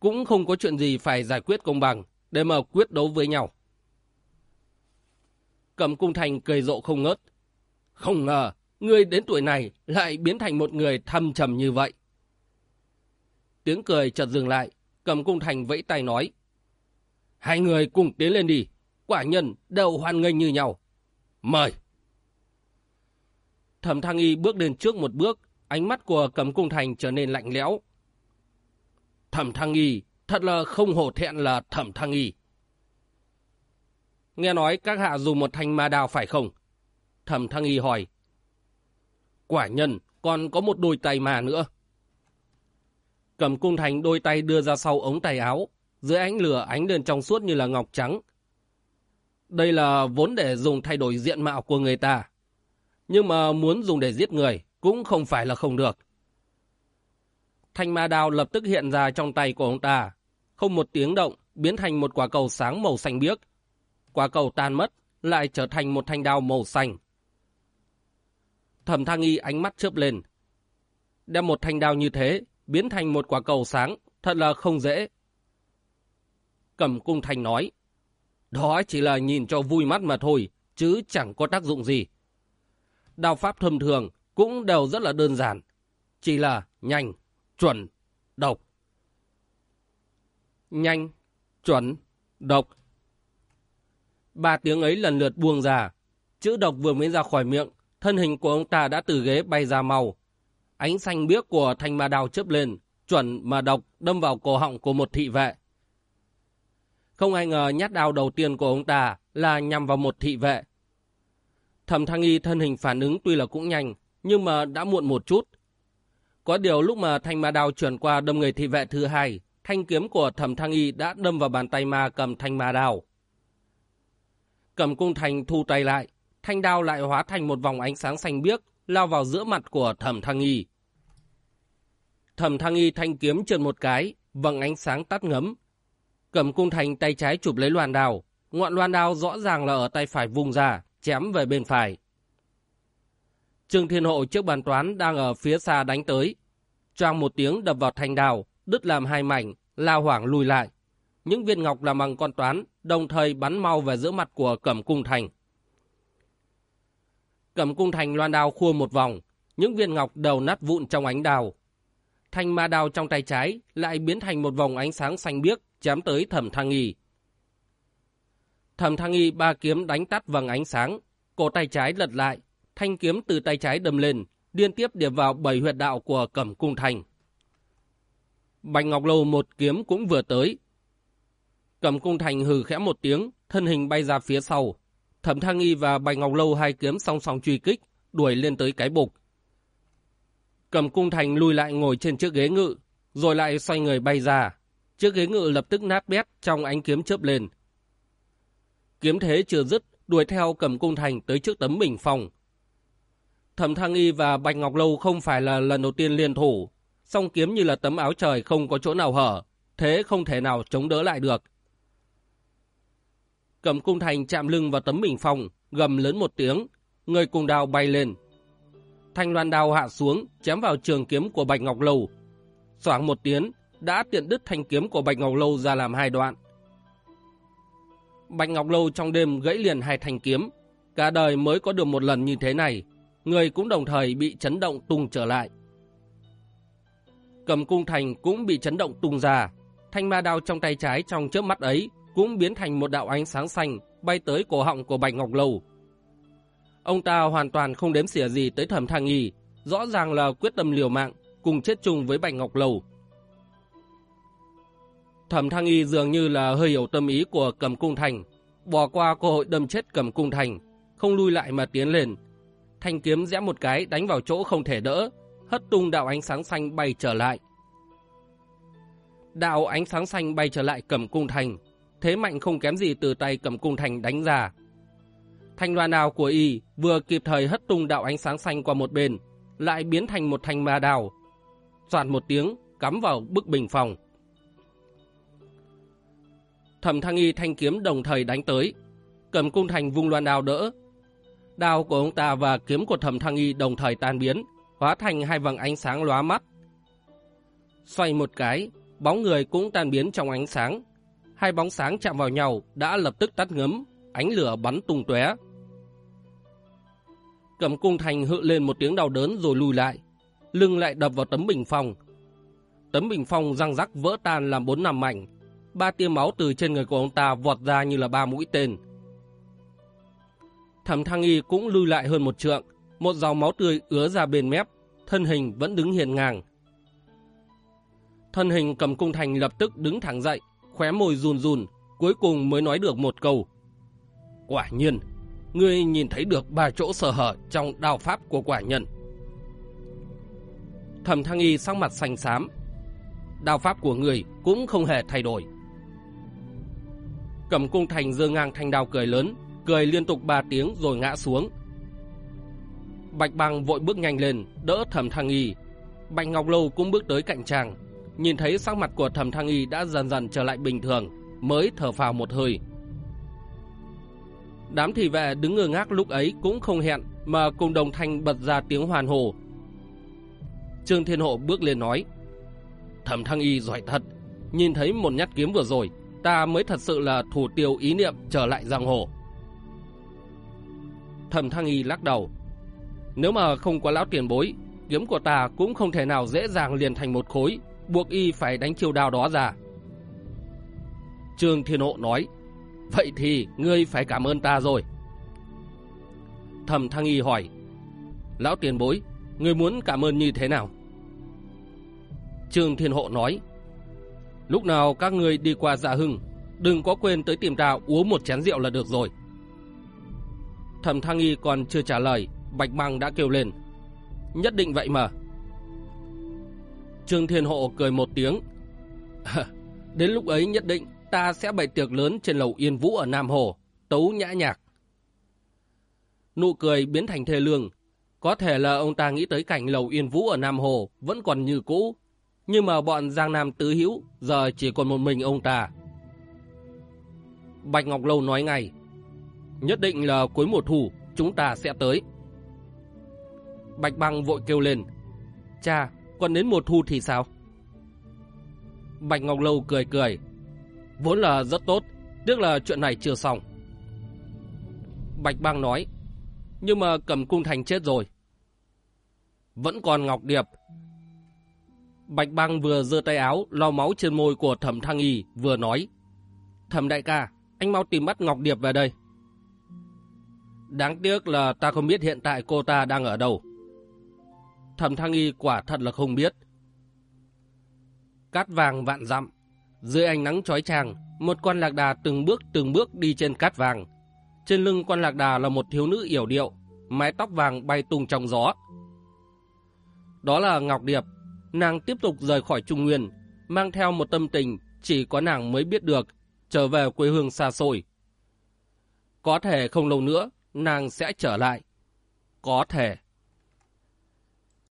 Cũng không có chuyện gì phải giải quyết công bằng để mà quyết đấu với nhau. Cầm cung thành cười rộ không ngớt. Không ngờ, người đến tuổi này lại biến thành một người thâm trầm như vậy. Tiếng cười chợt dừng lại, cầm cung thành vẫy tay nói. Hai người cùng tiến lên đi, quả nhân đều hoan nghênh như nhau. Mời! Thẩm Thăng Y bước lên trước một bước, ánh mắt của Cẩm cung thành trở nên lạnh lẽo. Thẩm Thăng Y, thật là không hổ thẹn là Thẩm Thăng Y. Nghe nói các hạ dùng một thanh ma đào phải không? Thẩm Thăng Y hỏi. Quả nhân, còn có một đôi tay mà nữa. Cầm cung thành đôi tay đưa ra sau ống tay áo, dưới ánh lửa ánh lên trong suốt như là ngọc trắng. Đây là vốn để dùng thay đổi diện mạo của người ta. Nhưng mà muốn dùng để giết người cũng không phải là không được. Thanh ma đao lập tức hiện ra trong tay của ông ta. Không một tiếng động, biến thành một quả cầu sáng màu xanh biếc. Quả cầu tan mất, lại trở thành một thanh đao màu xanh. Thẩm thang y ánh mắt chớp lên. Đem một thanh đao như thế, biến thành một quả cầu sáng, thật là không dễ. Cẩm cung Thanh nói, đó chỉ là nhìn cho vui mắt mà thôi, chứ chẳng có tác dụng gì. Đao pháp thông thường cũng đều rất là đơn giản, chỉ là nhanh, chuẩn, độc. Nhanh, chuẩn, độc. Ba tiếng ấy lần lượt buông ra, chữ độc vừa mới ra khỏi miệng, thân hình của ông ta đã từ ghế bay ra màu, Ánh xanh biếc của thanh ma đao chớp lên, chuẩn mà độc đâm vào cổ họng của một thị vệ. Không ai ngờ nhát đao đầu tiên của ông ta là nhằm vào một thị vệ. Thẩm Thăng Y thân hình phản ứng tuy là cũng nhanh, nhưng mà đã muộn một chút. Có điều lúc mà thanh ma đao chuyển qua đâm người thị vệ thứ hai, thanh kiếm của Thẩm Thăng Y đã đâm vào bàn tay ma cầm thanh ma đao. Cầm cung thành thu tay lại, thanh đao lại hóa thành một vòng ánh sáng xanh biếc, lao vào giữa mặt của Thẩm Thăng Y. Thẩm Thăng Y thanh kiếm trượt một cái, vầng ánh sáng tắt ngấm. Cầm cung thành tay trái chụp lấy loàn đao, ngọn loan đao rõ ràng là ở tay phải vùng ra, chém về bên phải. Trương Thiên Hộ trước bàn toán đang ở phía xa đánh tới. Choang một tiếng đập vào thanh đào, đứt làm hai mảnh, lao hoảng lùi lại. Những viên ngọc làm bằng con toán, đồng thời bắn mau về giữa mặt của Cẩm Cung Thành. Cẩm Cung Thành loan đao khua một vòng, những viên ngọc đầu nát vụn trong ánh đào, thanh ma đao trong tay trái lại biến thành một vòng ánh sáng xanh biếc chém tới thẩm thăng nghi. Thẩm thăng Y ba kiếm đánh tắt vầng ánh sáng, cổ tay trái lật lại, thanh kiếm từ tay trái đâm lên, liên tiếp điểm vào bảy huyệt đạo của cẩm cung thành. Bạch Ngọc Lâu một kiếm cũng vừa tới. Cẩm cung thành hừ khẽ một tiếng, thân hình bay ra phía sau. Thẩm thăng Y và Bạch Ngọc Lâu hai kiếm song song truy kích, đuổi lên tới cái bục. Cầm cung thành lùi lại ngồi trên chiếc ghế ngự, rồi lại xoay người bay ra. Chiếc ghế ngự lập tức nát bét trong ánh kiếm chớp lên. Kiếm thế chưa dứt, đuổi theo cầm cung thành tới trước tấm bình phòng. Thẩm Thăng Y và Bạch Ngọc Lâu không phải là lần đầu tiên liên thủ, song kiếm như là tấm áo trời không có chỗ nào hở, thế không thể nào chống đỡ lại được. Cầm cung thành chạm lưng vào tấm bình phòng, gầm lớn một tiếng, người cùng đào bay lên, thanh loan đào hạ xuống, chém vào trường kiếm của Bạch Ngọc Lâu. Soảng một tiếng, đã tiện đứt thanh kiếm của Bạch Ngọc Lâu ra làm hai đoạn. Bạch Ngọc Lâu trong đêm gãy liền hai thanh kiếm, cả đời mới có được một lần như thế này, người cũng đồng thời bị chấn động tung trở lại. Cầm cung thành cũng bị chấn động tung ra, thanh ma đao trong tay trái trong chớp mắt ấy cũng biến thành một đạo ánh sáng xanh bay tới cổ họng của Bạch Ngọc Lâu. Ông ta hoàn toàn không đếm xỉa gì tới thẩm thang nghi, rõ ràng là quyết tâm liều mạng, cùng chết chung với Bạch Ngọc Lâu. Thẩm Thăng Y dường như là hơi hiểu tâm ý của Cầm Cung Thành, bỏ qua cơ hội đâm chết Cầm Cung Thành, không lui lại mà tiến lên. Thanh kiếm rẽ một cái đánh vào chỗ không thể đỡ, hất tung đạo ánh sáng xanh bay trở lại. Đạo ánh sáng xanh bay trở lại Cầm Cung Thành, thế mạnh không kém gì từ tay Cầm Cung Thành đánh ra. Thanh loa nào của y vừa kịp thời hất tung đạo ánh sáng xanh qua một bên, lại biến thành một thanh ma đào. Soạt một tiếng, cắm vào bức bình phòng. Thẩm Thăng Y thanh kiếm đồng thời đánh tới, cầm cung thành vung loan đao đỡ. Đao của ông ta và kiếm của Thẩm Thăng Y đồng thời tan biến, hóa thành hai vầng ánh sáng lóa mắt. Xoay một cái, bóng người cũng tan biến trong ánh sáng. Hai bóng sáng chạm vào nhau đã lập tức tắt ngấm, ánh lửa bắn tung tóe. Cầm cung thành hự lên một tiếng đau đớn rồi lùi lại, lưng lại đập vào tấm bình phong. Tấm bình phong răng rắc vỡ tan làm bốn nằm mảnh, ba tia máu từ trên người của ông ta vọt ra như là ba mũi tên. Thẩm Thăng Y cũng lưu lại hơn một trượng, một dòng máu tươi ứa ra bên mép, thân hình vẫn đứng hiền ngang. Thân hình cầm cung thành lập tức đứng thẳng dậy, khóe môi run run, cuối cùng mới nói được một câu. Quả nhiên, ngươi nhìn thấy được ba chỗ sở hở trong đao pháp của quả nhân. Thẩm Thăng Y sắc mặt xanh xám. Đao pháp của người cũng không hề thay đổi. Cầm cung thành dơ ngang thanh đao cười lớn, cười liên tục ba tiếng rồi ngã xuống. Bạch bang vội bước nhanh lên, đỡ thẩm thăng y. Bạch Ngọc Lâu cũng bước tới cạnh chàng, nhìn thấy sắc mặt của thẩm thăng y đã dần dần trở lại bình thường, mới thở phào một hơi. Đám thị vệ đứng ngơ ngác lúc ấy cũng không hẹn mà cùng đồng thanh bật ra tiếng hoàn hồ. Trương Thiên Hộ bước lên nói, Thẩm thăng y giỏi thật, nhìn thấy một nhát kiếm vừa rồi, ta mới thật sự là thủ tiêu ý niệm trở lại giang hồ. Thẩm Thăng Y lắc đầu. Nếu mà không có lão tiền bối, kiếm của ta cũng không thể nào dễ dàng liền thành một khối, buộc y phải đánh chiêu đao đó ra. Trương Thiên Hộ nói, vậy thì ngươi phải cảm ơn ta rồi. Thẩm Thăng Y hỏi, lão tiền bối, ngươi muốn cảm ơn như thế nào? Trương Thiên Hộ nói, lúc nào các ngươi đi qua dạ hưng, đừng có quên tới tìm ta uống một chén rượu là được rồi. Thẩm Thăng Y còn chưa trả lời, Bạch Băng đã kêu lên. Nhất định vậy mà. Trương Thiên Hộ cười một tiếng. [LAUGHS] Đến lúc ấy nhất định ta sẽ bày tiệc lớn trên lầu Yên Vũ ở Nam Hồ, tấu nhã nhạc. Nụ cười biến thành thê lương. Có thể là ông ta nghĩ tới cảnh lầu Yên Vũ ở Nam Hồ vẫn còn như cũ, nhưng mà bọn Giang Nam Tứ Hữu giờ chỉ còn một mình ông ta. Bạch Ngọc Lâu nói ngay, Nhất định là cuối mùa thu chúng ta sẽ tới. Bạch băng vội kêu lên. Cha, còn đến mùa thu thì sao? Bạch Ngọc Lâu cười cười. Vốn là rất tốt, tiếc là chuyện này chưa xong. Bạch băng nói. Nhưng mà cầm cung thành chết rồi. Vẫn còn Ngọc Điệp. Bạch băng vừa giơ tay áo lo máu trên môi của thẩm thăng y vừa nói. Thẩm đại ca, anh mau tìm bắt Ngọc Điệp về đây. Đáng tiếc là ta không biết hiện tại cô ta đang ở đâu. Thẩm Thăng Y quả thật là không biết. Cát vàng vạn dặm, dưới ánh nắng chói chang, một con lạc đà từng bước từng bước đi trên cát vàng. Trên lưng con lạc đà là một thiếu nữ yểu điệu, mái tóc vàng bay tung trong gió. Đó là Ngọc Điệp, nàng tiếp tục rời khỏi Trung Nguyên, mang theo một tâm tình chỉ có nàng mới biết được, trở về quê hương xa xôi. Có thể không lâu nữa, nàng sẽ trở lại. Có thể.